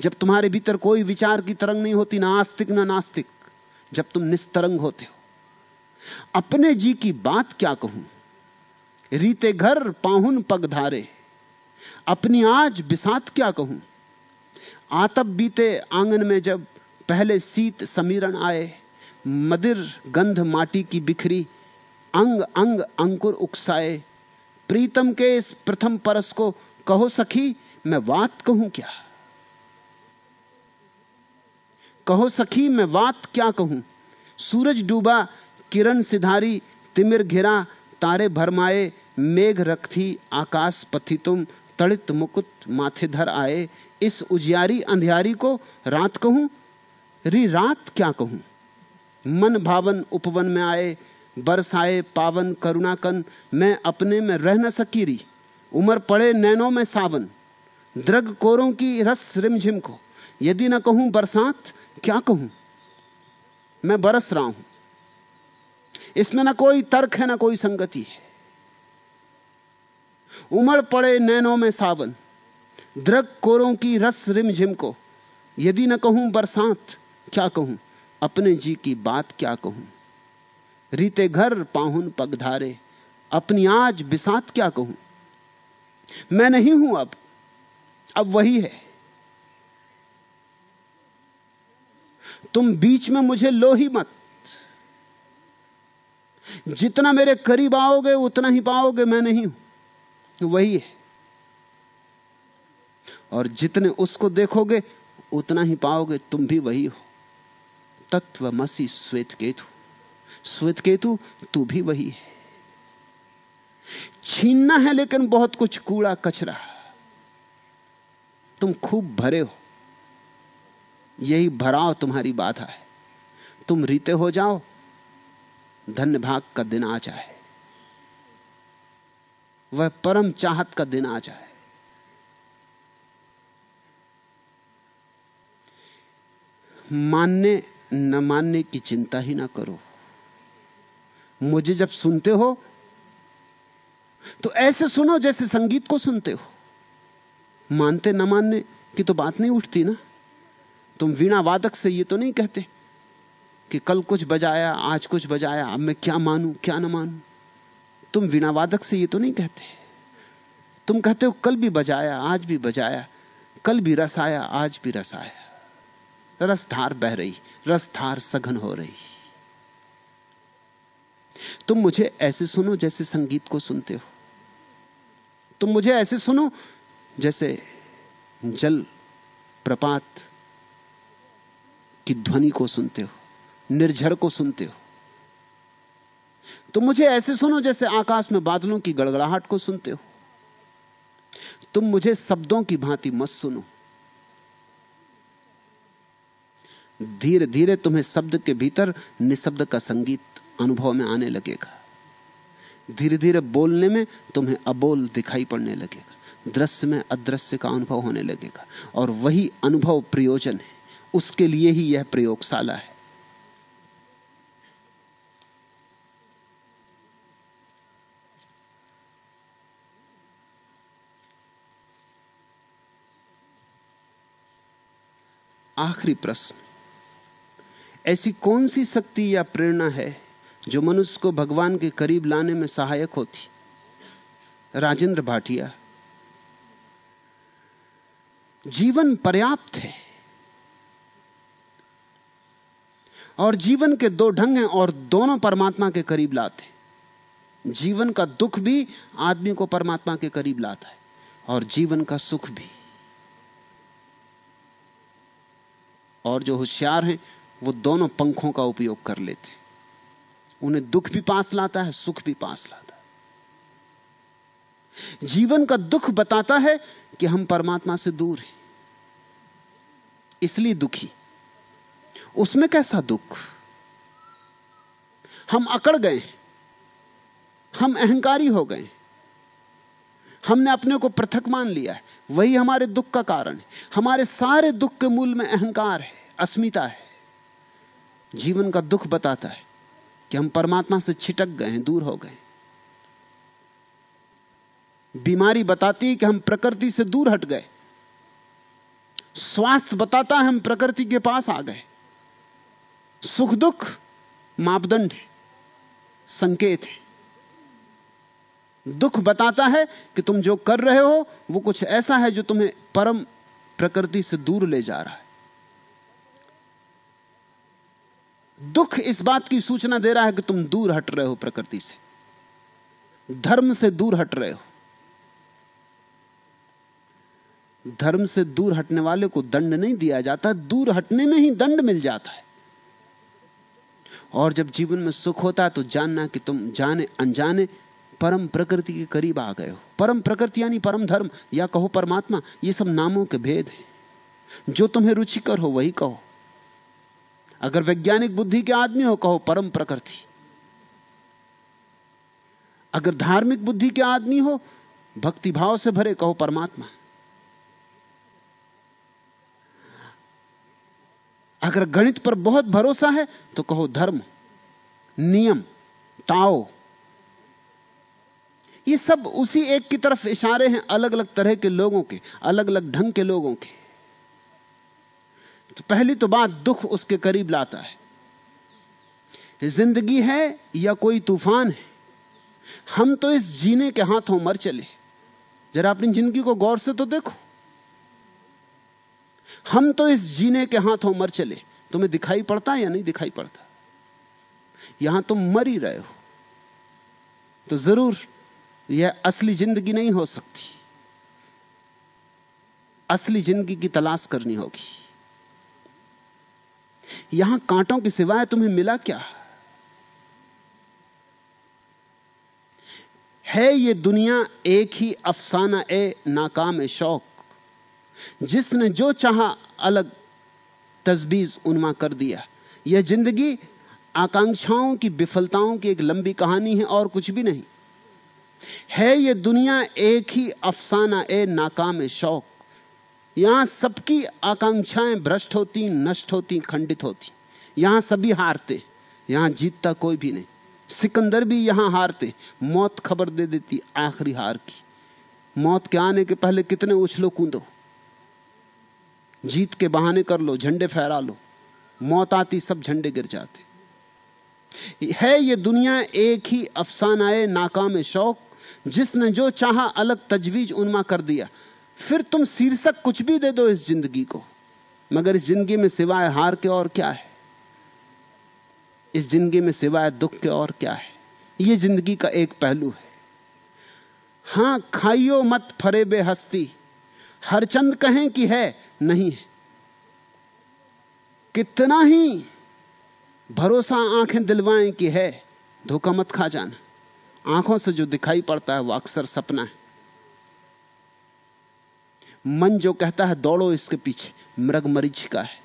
जब तुम्हारे भीतर कोई विचार की तरंग नहीं होती, ना आस्तिक, ना नास्तिक, जब तुम निस्तरंग होते हो, अपने जी की बात क्या कहूँ? रीते घर पाहुन पग धारे। अपनी आज बिसात क्या कहूँ? आतब बीते आँगन में जब पहले सीत समीरण आए, मदिर गंध माटी की बिखरी, अंग अंग अंकुर उकसाए। प्रीतम के इस प्रथम परस को कहो सखी, मैं बात कहूँ क्या? कहो सखी, मैं बात क्या कहूँ? सूरज डूबा, किरण सिधारी, तिमिर घिरा तारे भरमाए मेघ रखती आकाश पथी तुम तड़ित मुकुट माथे धर आए। इस उजियारी अंधियारी को रात कहूँ? री रात क्या कहूँ? मन भावन उपवन में आए, बरसाए पावन करुणाकन, मैं अपने में रह न सकी री। उमर पड़े नैनों में सावन, द्रग कोरों की रस रिमझिम को। यदि न कहूँ बरसात, क्या कहूँ? मैं बरस रहा हूँ। इसमें ना कोई तर्क है, ना कोई संगति है। उमड़ पड़े नैनों में सावन द्रग कोरों की रस रिमझिम को। यदि न कहूँ बरसात, क्या कहूँ? अपने जी की बात क्या कहूँ? रीते घर पाहुन पगधारे अपनी आज बिसात क्या कहूँ? मैं नहीं हूँ अब अब वही है। तुम बीच में मुझे लो ही मत जितना मेरे करीब आओगे, उतना ही पाओगे मैं नहीं हूँ। वही है। और जितने उसको देखोगे, उतना ही पाओगे तुम भी वही हो। तत्व मसी श्वेत केतु श्वेत केतु तू भी वही है। छीनना है लेकिन बहुत कुछ कूड़ा कचरा। तुम खूब भरे हो। यही भराव तुम्हारी बाधा है। तुम रीते हो जाओ धन्य भाग का दिन आ जाए। वह परम चाहत का दिन आ जाए। मानने, न मानने की चिंता ही ना करो। मुझे जब सुनते हो तो ऐसे सुनो जैसे संगीत को सुनते हो। मानते न मानने की तो बात नहीं उठती ना। तुम वीणा वादक से ये तो नहीं कहते। कि कल कुछ बजाया, आज कुछ बजाया, अब मैं क्या मानूं, क्या ना मानूं? तुम वीणा वादक से ये तो नहीं कहते। तुम कहते हो, कल भी बजाया, आज भी बजाया, कल भी रस आया आज भी रस आया रसधार बह रही रसधार सघन हो रही। तुम मुझे ऐसे सुनो जैसे संगीत को सुनते हो। तुम मुझे ऐसे सुनो जैसे जल प्रपात की ध्वनि को सुनते हो। निर्झर को सुनते हो। तुम मुझे ऐसे सुनो जैसे आकाश में बादलों की गड़गड़ाहट को सुनते हो। तुम मुझे शब्दों की भांति मत सुनो। धीरे धीरे तुम्हें शब्द के भीतर निशब्द का संगीत अनुभव में आने लगेगा। धीरे धीरे बोलने में तुम्हें अबोल दिखाई पड़ने लगेगा। दृश्य में अदृश्य का अनुभव होने लगेगा। और वही अनुभव प्रयोजन है। उसके लिए ही यह प्रयोगशाला है। आखिरी प्रश्न। ऐसी कौन सी शक्ति या प्रेरणा है जो मनुष्य को भगवान के करीब लाने में सहायक होती? राजेंद्र भाटिया, जीवन पर्याप्त है और जीवन के दो ढंग हैं और दोनों परमात्मा के करीब लाते जीवन का दुख भी आदमी को परमात्मा के करीब लाता है और जीवन का सुख भी। और जो होशियार हैं, वो दोनों पंखों का उपयोग कर लेते हैं। उन्हें दुख भी पास लाता है, सुख भी पास लाता है। जीवन का दुख बताता है कि हम परमात्मा से दूर हैं। इसलिए दुखी। उसमें कैसा दुख? हम अकड़ गए हम अहंकारी हो गए हमने अपने को पृथक मान लिया है। वही हमारे दुख का कारण है। हमारे सारे दुख के मूल में अहंकार है, अस्मिता है। जीवन का दुख बताता है कि हम परमात्मा से छिटक गए हैं, दूर हो गए बीमारी बताती है कि हम प्रकृति से दूर हट गए स्वास्थ्य बताता है हम प्रकृति के पास आ गए सुख दुख मापदंड है, संकेत है। दुख बताता है कि तुम जो कर रहे हो, वो कुछ ऐसा है जो तुम्हें परम प्रकृति से दूर ले जा रहा है। दुख इस बात की सूचना दे रहा है कि तुम दूर हट रहे हो प्रकृति से। धर्म से दूर हट रहे हो। धर्म से दूर हटने वाले को दंड नहीं दिया जाता, दूर हटने में ही दंड मिल जाता है। और जब जीवन में सुख होता है तो जानना कि तुम जाने, अनजाने परम प्रकृति के करीब आ गए हो। परम प्रकृति यानी परम धर्म, या कहो परमात्मा, ये सब नामों के भेद हैं। जो तुम्हें रुचिकर हो, वही कहो। अगर वैज्ञानिक बुद्धि के आदमी हो, कहो परम प्रकृति। अगर धार्मिक बुद्धि के आदमी हो भक्ति भाव से भरे, कहो परमात्मा। अगर गणित पर बहुत भरोसा है तो कहो धर्म, नियम, ताओ। ये सब उसी एक की तरफ़ इशारे हैं अलग अलग तरह के लोगों के अलग अलग ढंग के लोगों के। तो पहली तो बात दुख उसके करीब लाता है। ज़िंदगी है या कोई तूफ़ान है? हम तो इस जीने के हाथों मर चले। जरा अपनी ज़िंदगी को गौर से तो देखो। हम तो इस जीने के हाथों मर चले। तुम्हें दिखाई पड़ता है या नहीं दिखाई पड़ता? यहाँ तुम मर ही रहे हो। तो ज़रूर यह असली ज़िंदगी नहीं हो सकती। असली ज़िंदगी की तलाश करनी होगी। यहाँ कांटों के सिवाय तुम्हें मिला क्या? है ये दुनिया एक ही अफसाना ए नाकाम ए शौक, जिसने जो चाहा अलग तजबीज उन्मा कर दिया। यह ज़िंदगी आकांक्षाओं की विफलताओं की एक लंबी कहानी है और कुछ भी नहीं। है ये दुनिया एक ही अफसाना, ए नाकाम शौक। यहाँ सबकी आकांक्षाएँ भ्रष्ट होती, नष्ट होती, खंडित होती। यहाँ सभी हारते, यहाँ जीतता कोई भी नहीं। सिकंदर भी यहाँ हारते, मौत खबर दे देती आखिरी हार की। मौत के आने के पहले कितने उछलो कूदो। जीत के बहाने कर लो, झंडे फहरा लो। मौत आती, सब झंडे गिर जाते। है ये दुनिया एक ही अफसानाए नाकाम शौक। जिसने जो चाहा अलग तजवीज उन्मा कर दिया। फिर तुम शीर्षक कुछ भी दे दो इस ज़िंदगी को। मगर इस ज़िंदगी में सिवाय हार के और क्या है? इस ज़िंदगी में सिवाय दुख के और क्या है? यह ज़िंदगी का एक पहलू है। हाँ, खाइयो मत फरे बे हस्ती। हर चंद कहें कि है, नहीं है। कितना ही भरोसा आँखें दिलवाएँ कि है, धोखा मत खा जाना। आँखों से जो दिखाई पड़ता है वो अक्सर सपना है। मन जो कहता है, दौड़ो इसके पीछे, मृग मरीच का है।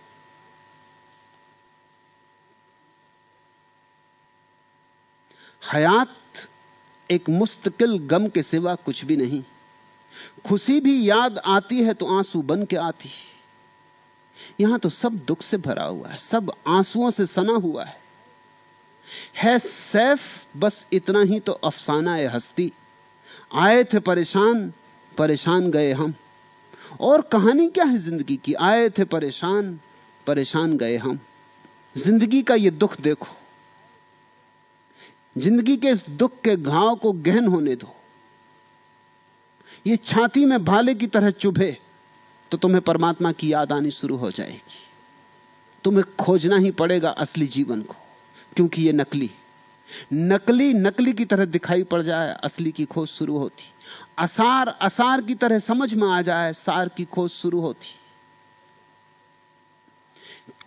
हयात एक मुस्तकिल गम के सिवा कुछ भी नहीं। खुशी भी याद आती है तो आँसू बन के आती है। यहाँ तो सब दुख से भरा हुआ है, सब आंसुओं से सना हुआ है। है सैफ, बस इतना ही तो अफसाना है हस्ती। आए थे परेशान परेशान गए हम। और कहानी क्या है ज़िंदगी की? आए थे परेशान परेशान गए हम। ज़िंदगी का यह दुख देखो। ज़िंदगी के इस दुख के घाव को गहन होने दो। ये छाती में भाले की तरह चुभे तो तुम्हें परमात्मा की याद आनी शुरू हो जाएगी। तुम्हें खोजना ही पड़ेगा असली जीवन को। क्योंकि यह नकली। नकली नकली की तरह दिखाई पड़ जाए, असली की खोज शुरू होती। असार असार की तरह समझ में आ जाए, सार की खोज शुरू होती।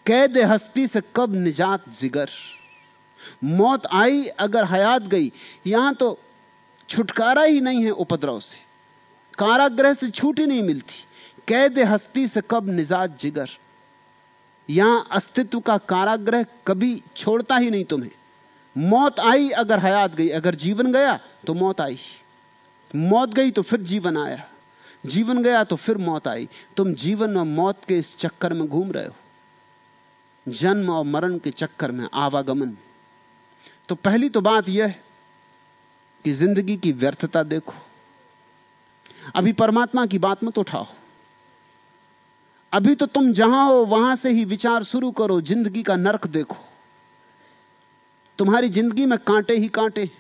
कैद हस्ती से कब निजात जिगर? मौत आई, अगर हयात गई, यहाँ तो छुटकारा ही नहीं है उपद्रव से। कारागृह से छूट ही नहीं मिलती। कैद हस्ती से कब निजात जिगर? यहाँ अस्तित्व का काराग्रह कभी छोड़ता ही नहीं तुम्हें। मौत आई अगर हयात गई, अगर जीवन गया तो मौत आई। मौत गई तो फिर जीवन आया। जीवन गया तो फिर मौत आई। तुम जीवन और मौत के इस चक्कर में घूम रहे हो। जन्म और मरण के चक्कर में आवागमन। तो पहली तो बात यह है कि ज़िंदगी की व्यर्थता देखो। अभी परमात्मा की बात मत उठाओ। अभी तो तुम जहाँ हो, वहाँ से ही विचार शुरू करो, ज़िंदगी का नरक देखो। तुम्हारी ज़िंदगी में कांटे ही कांटे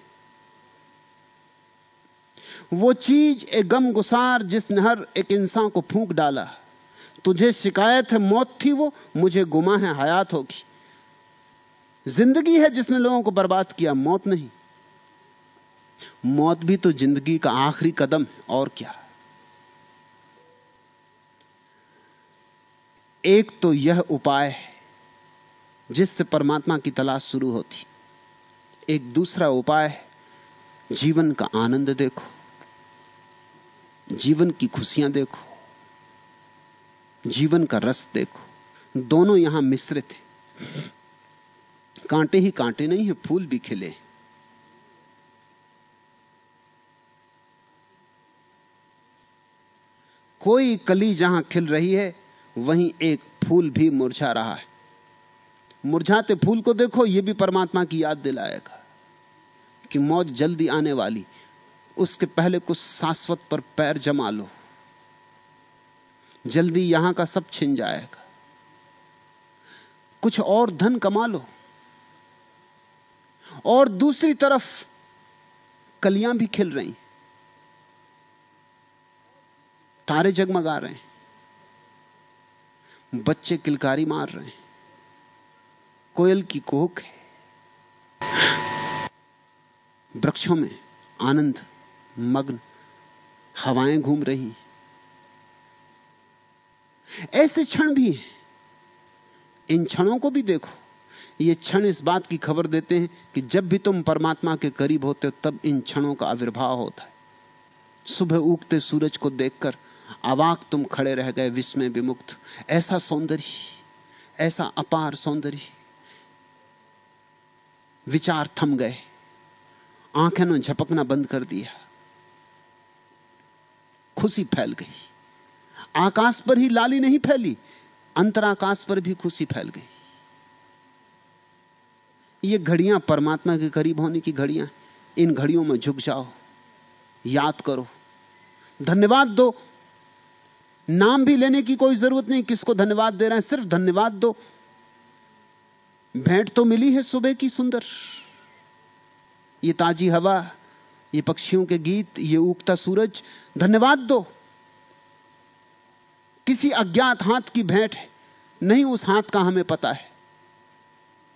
वो चीज़ एक गम गुसार जिसने हर एक इंसान को फूंक डाला। तुझे शिकायत है मौत थी वो, मुझे गुमा है हयात होगी। ज़िंदगी है जिसने लोगों को बर्बाद किया, मौत नहीं। मौत भी तो ज़िंदगी का आखिरी कदम है, और क्या? एक तो यह उपाय है जिससे परमात्मा की तलाश शुरू होती। एक दूसरा उपाय है, जीवन का आनंद देखो, जीवन की खुशियाँ देखो, जीवन का रस देखो। दोनों यहाँ मिश्रित हैं। कांटे ही कांटे नहीं है, फूल भी खिले कोई कली जहाँ खिल रही है वहीं एक फूल भी मुरझा रहा है। मुरझाते फूल को देखो यह भी परमात्मा की याद दिलाएगा कि मौत जल्दी आने वाली। उसके पहले कुछ शाश्वत पर पैर जमा लो। जल्दी यहाँ का सब छिन जाएगा। कुछ और धन कमा लो। और दूसरी तरफ़ कलियाँ भी खिल रही। तारे जगमगा रहे हैं। बच्चे किलकारी मार रहे हैं। कोयल की कोक है। वृक्षों में आनंद, मग्न, हवाएँ घूम रही ऐसे क्षण भी हैं। इन क्षणों को भी देखो। ये क्षण इस बात की खबर देते हैं कि जब भी तुम परमात्मा के करीब होते हो, तब इन क्षणों का आविर्भाव होता है। सुबह उगते सूरज को देखकर अवाक तुम खड़े रह गए, विस्मय विमुक्त। ऐसा सौंदर्य, ऐसा अपार सौंदर्य। विचार थम गए। आँखें ने झपकना बंद कर दिया। खुशी फैल गई। आकाश पर ही लाली नहीं फैली, अंतराकाश पर भी खुशी फैल गई। ये घड़ियाँ परमात्मा के करीब होने की घड़ियाँ, इन घड़ियों में झुक जाओ, याद करो। धन्यवाद दो नाम भी लेने की कोई ज़रूरत नहीं, किसको धन्यवाद दे रहे हैं? सिर्फ़ धन्यवाद दो। भेंट तो मिली है सुबह की सुंदर। ये ताजी हवा, ये पक्षियों के गीत, ये उगता सूरज, धन्यवाद दो। किसी अज्ञात हाथ की भेंट है, नहीं उस हाथ का हमें पता है।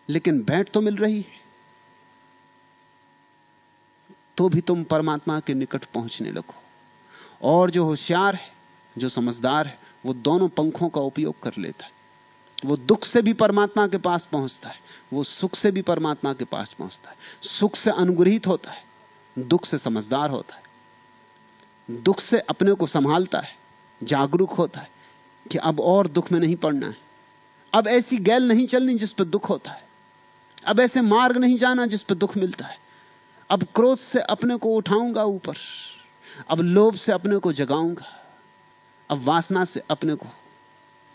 लेकिन भेंट तो मिल रही है। तो भी तुम परमात्मा के निकट पहुँचने लगो। और जो होशियार है जो समझदार है, वो दोनों पंखों का उपयोग कर लेता है। वो दुख से भी परमात्मा के पास पहुँचता है, वो सुख से भी परमात्मा के पास पहुँचता है। सुख से अनुग्रहित होता है, दुख से समझदार होता है। दुख से अपने को संभालता है, जागरूक होता है कि अब और दुख में नहीं पड़ना है। अब ऐसी गैल नहीं चलनी जिस पर दुख होता है। अब ऐसे मार्ग नहीं जाना जिस पर दुख मिलता है। अब क्रोध से अपने को उठाऊँगा ऊपर, अब लोभ से अपने को जगाऊँगा। अब वासना से अपने को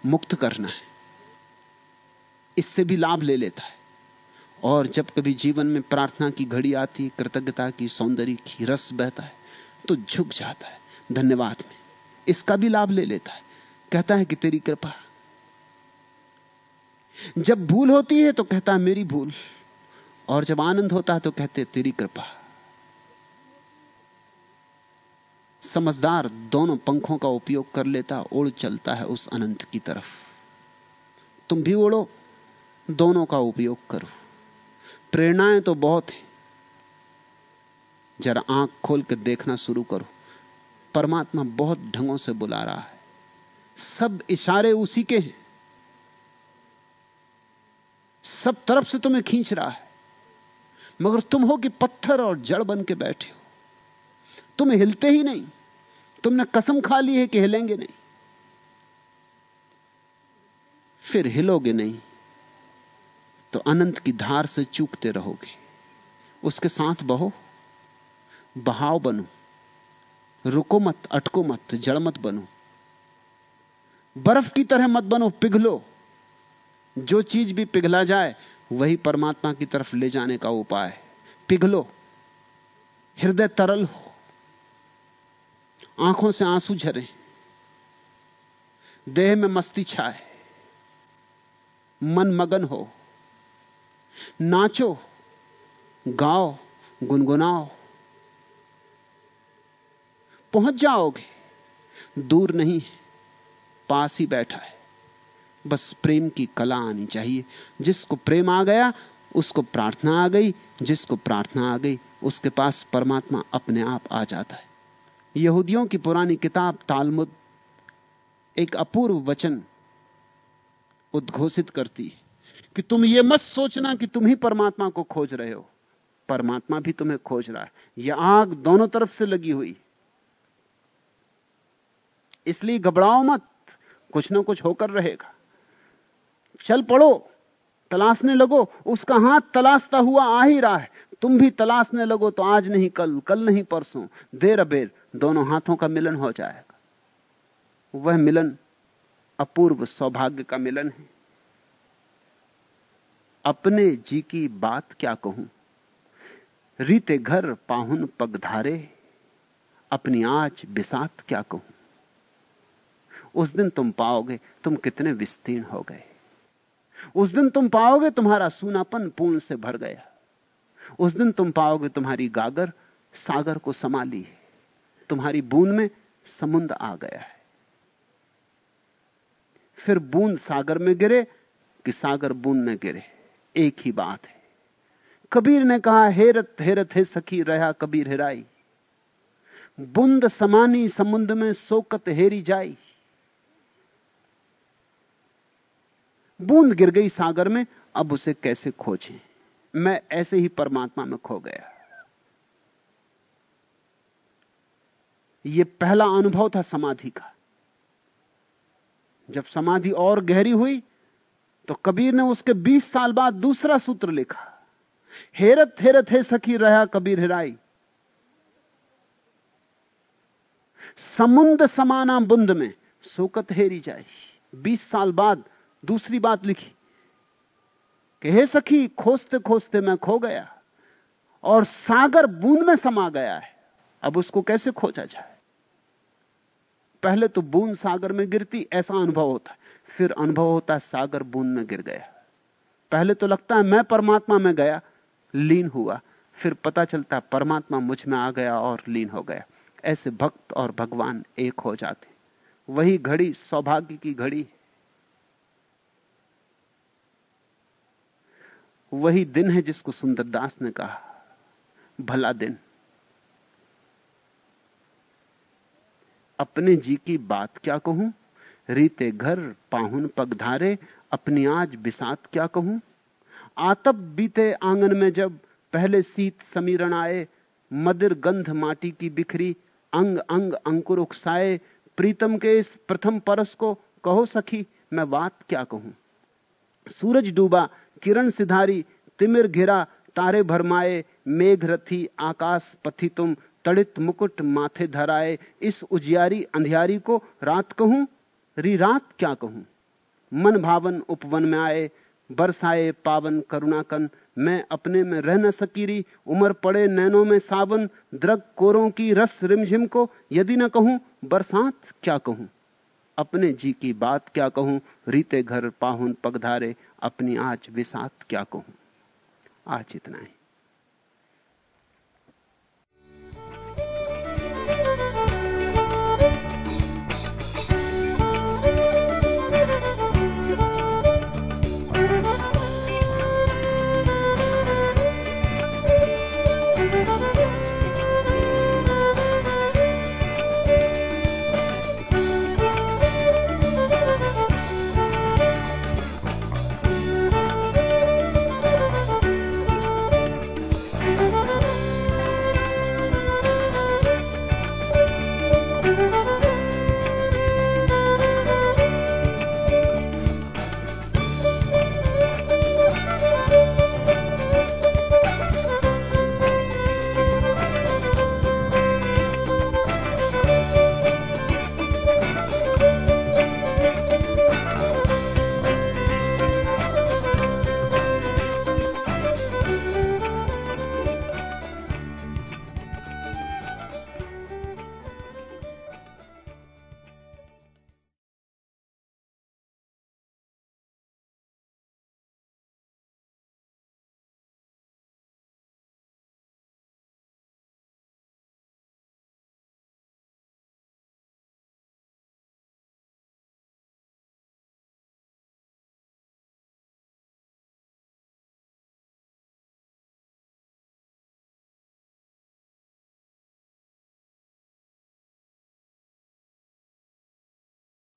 मुक्त करना है। इससे भी लाभ ले लेता है। और जब कभी जीवन में प्रार्थना की घड़ी आती कृतज्ञता की, सौंदर्य की, रस बहता है तो झुक जाता है धन्यवाद में। इसका भी लाभ ले लेता है। कहता है कि तेरी कृपा। जब भूल होती है तो कहता है मेरी भूल। और जब आनंद होता है तो कहते तेरी कृपा। समझदार दोनों पंखों का उपयोग कर लेता उड़ चलता है उस अनंत की तरफ़। तुम भी उड़ो दोनों का उपयोग करो। प्रेरणाएँ तो बहुत हैं। जरा आँख खोल के देखना शुरू करो। परमात्मा बहुत ढंगों से बुला रहा है। सब इशारे उसी के हैं। सब तरफ़ से तुम्हें खींच रहा है। मगर तुम हो कि पत्थर और जड़ बन के बैठे हो। तुम हिलते ही नहीं। तुमने कसम खा ली है कि हिलेंगे नहीं। फिर हिलोगे नहीं तो अनंत की धार से चूकते रहोगे। उसके साथ बहो, बहाव बनो, रुको मत, अटको मत, जड़ मत बनो। बर्फ़ की तरह मत बनो, पिघलो। जो चीज़ भी पिघला जाए, वही परमात्मा की तरफ़ ले जाने का उपाय पिघलो। हृदय तरल हो। आँखों से आँसू झरे, देह में मस्ती छाए, मन मगन हो। नाचो, गाओ, गुनगुनाओ। पहुँच जाओगे, दूर नहीं है, पास ही बैठा है। बस प्रेम की कला आनी चाहिए। जिसको प्रेम आ गया, उसको प्रार्थना आ गई, जिसको प्रार्थना आ गई, उसके पास परमात्मा अपने आप आ जाता है। यहूदियों की पुरानी किताब तालमुद एक अपूर्व वचन उद्घोषित करती है कि तुम ये मत सोचना कि तुम ही परमात्मा को खोज रहे हो। परमात्मा भी तुम्हें खोज रहा है। यह आग दोनों तरफ़ से लगी हुई। इसलिए घबराओ मत। कुछ ना कुछ होकर रहेगा। चल पड़ो, तलाशने लगो। उसका हाथ तलाशता हुआ आ ही रहा है। तुम भी तलाशने लगो तो आज नहीं, कल कल नहीं, परसों। देर अबेर दोनों हाथों का मिलन हो जाएगा। वह मिलन अपूर्व सौभाग्य का मिलन है। अपने जी की बात क्या कहूँ? रीते घर पाहुन पगधारे अपनी आज बिसात क्या कहूँ? उस दिन तुम पाओगे, तुम कितने विस्तीर्ण हो गए। उस दिन तुम पाओगे, तुम्हारा सूनापन पूर्ण से भर गया। उस दिन तुम पाओगे तुम्हारी गागर सागर को संभाली है। तुम्हारी बूंद में समुद्र आ गया है। फिर बूंद सागर में गिरे कि सागर बूंद में गिरे। एक ही बात है। कबीर ने कहा, हेरत हेरत हे सखी, रहा कबीर हेराई। बुंद समानी समुद्र में सोकत हेरी जाई। बूंद गिर गई सागर में, अब उसे कैसे खोजें? मैं ऐसे ही परमात्मा में खो गया। यह पहला अनुभव था समाधि का। जब समाधि और गहरी हुई तो कबीर ने उसके 20 साल बाद दूसरा सूत्र लिखा। हेरत हेरत, हे सखी, रहा कबीर हिराई। समुद्र समाना बुंद में सोकत हेरी जाए 20 साल बाद दूसरी बात लिखी। कि हे सखी खोजते खोजते मैं खो गया और सागर बूंद में समा गया है। अब उसको कैसे खोजा जाए? पहले तो बूंद सागर में गिरती, ऐसा अनुभव होता है। फिर अनुभव होता है सागर बूंद में गिर गया। पहले तो लगता है मैं परमात्मा में गया, लीन हुआ। फिर पता चलता है परमात्मा मुझमें आ गया और लीन हो गया। ऐसे भक्त और भगवान एक हो जाते वही घड़ी, सौभाग्य की घड़ी वही दिन है जिसको सुंदरदास ने कहा, भला दिन। अपने जी की बात क्या कहूँ? रीते घर, पाहुन पगधारे अपनी आज बिसात क्या कहूँ? आतप बीते आँगन में जब पहले शीत समीरण आए, मदिर गंध माटी की बिखरी, अंग अंग अंकुर उकसाए, प्रीतम के इस प्रथम परस को कहो सखी, मैं बात क्या कहूँ? सूरज डूबा किरण सिधारी, तिमिर घिरा, तारे भरमाए, मेघ रथी, आकाश पथी तुम, तड़ित मुकुट माथे धराए। इस उजियारी अंधियारी को रात कहूँ री रात क्या कहूँ? मन भावन उपवन में आए, बरसाए पावन करुणाकन। मैं अपने में रह न सकीरी, उमर पड़े नैनों में सावन। द्रग कोरों की रस रिमझिम को यदि न कहूँ, बरसात क्या कहूँ? अपने जी की बात क्या कहूँ? रीते घर पाहुन पगधारे, अपनी आज विसात क्या कहूँ? आज इतना ही।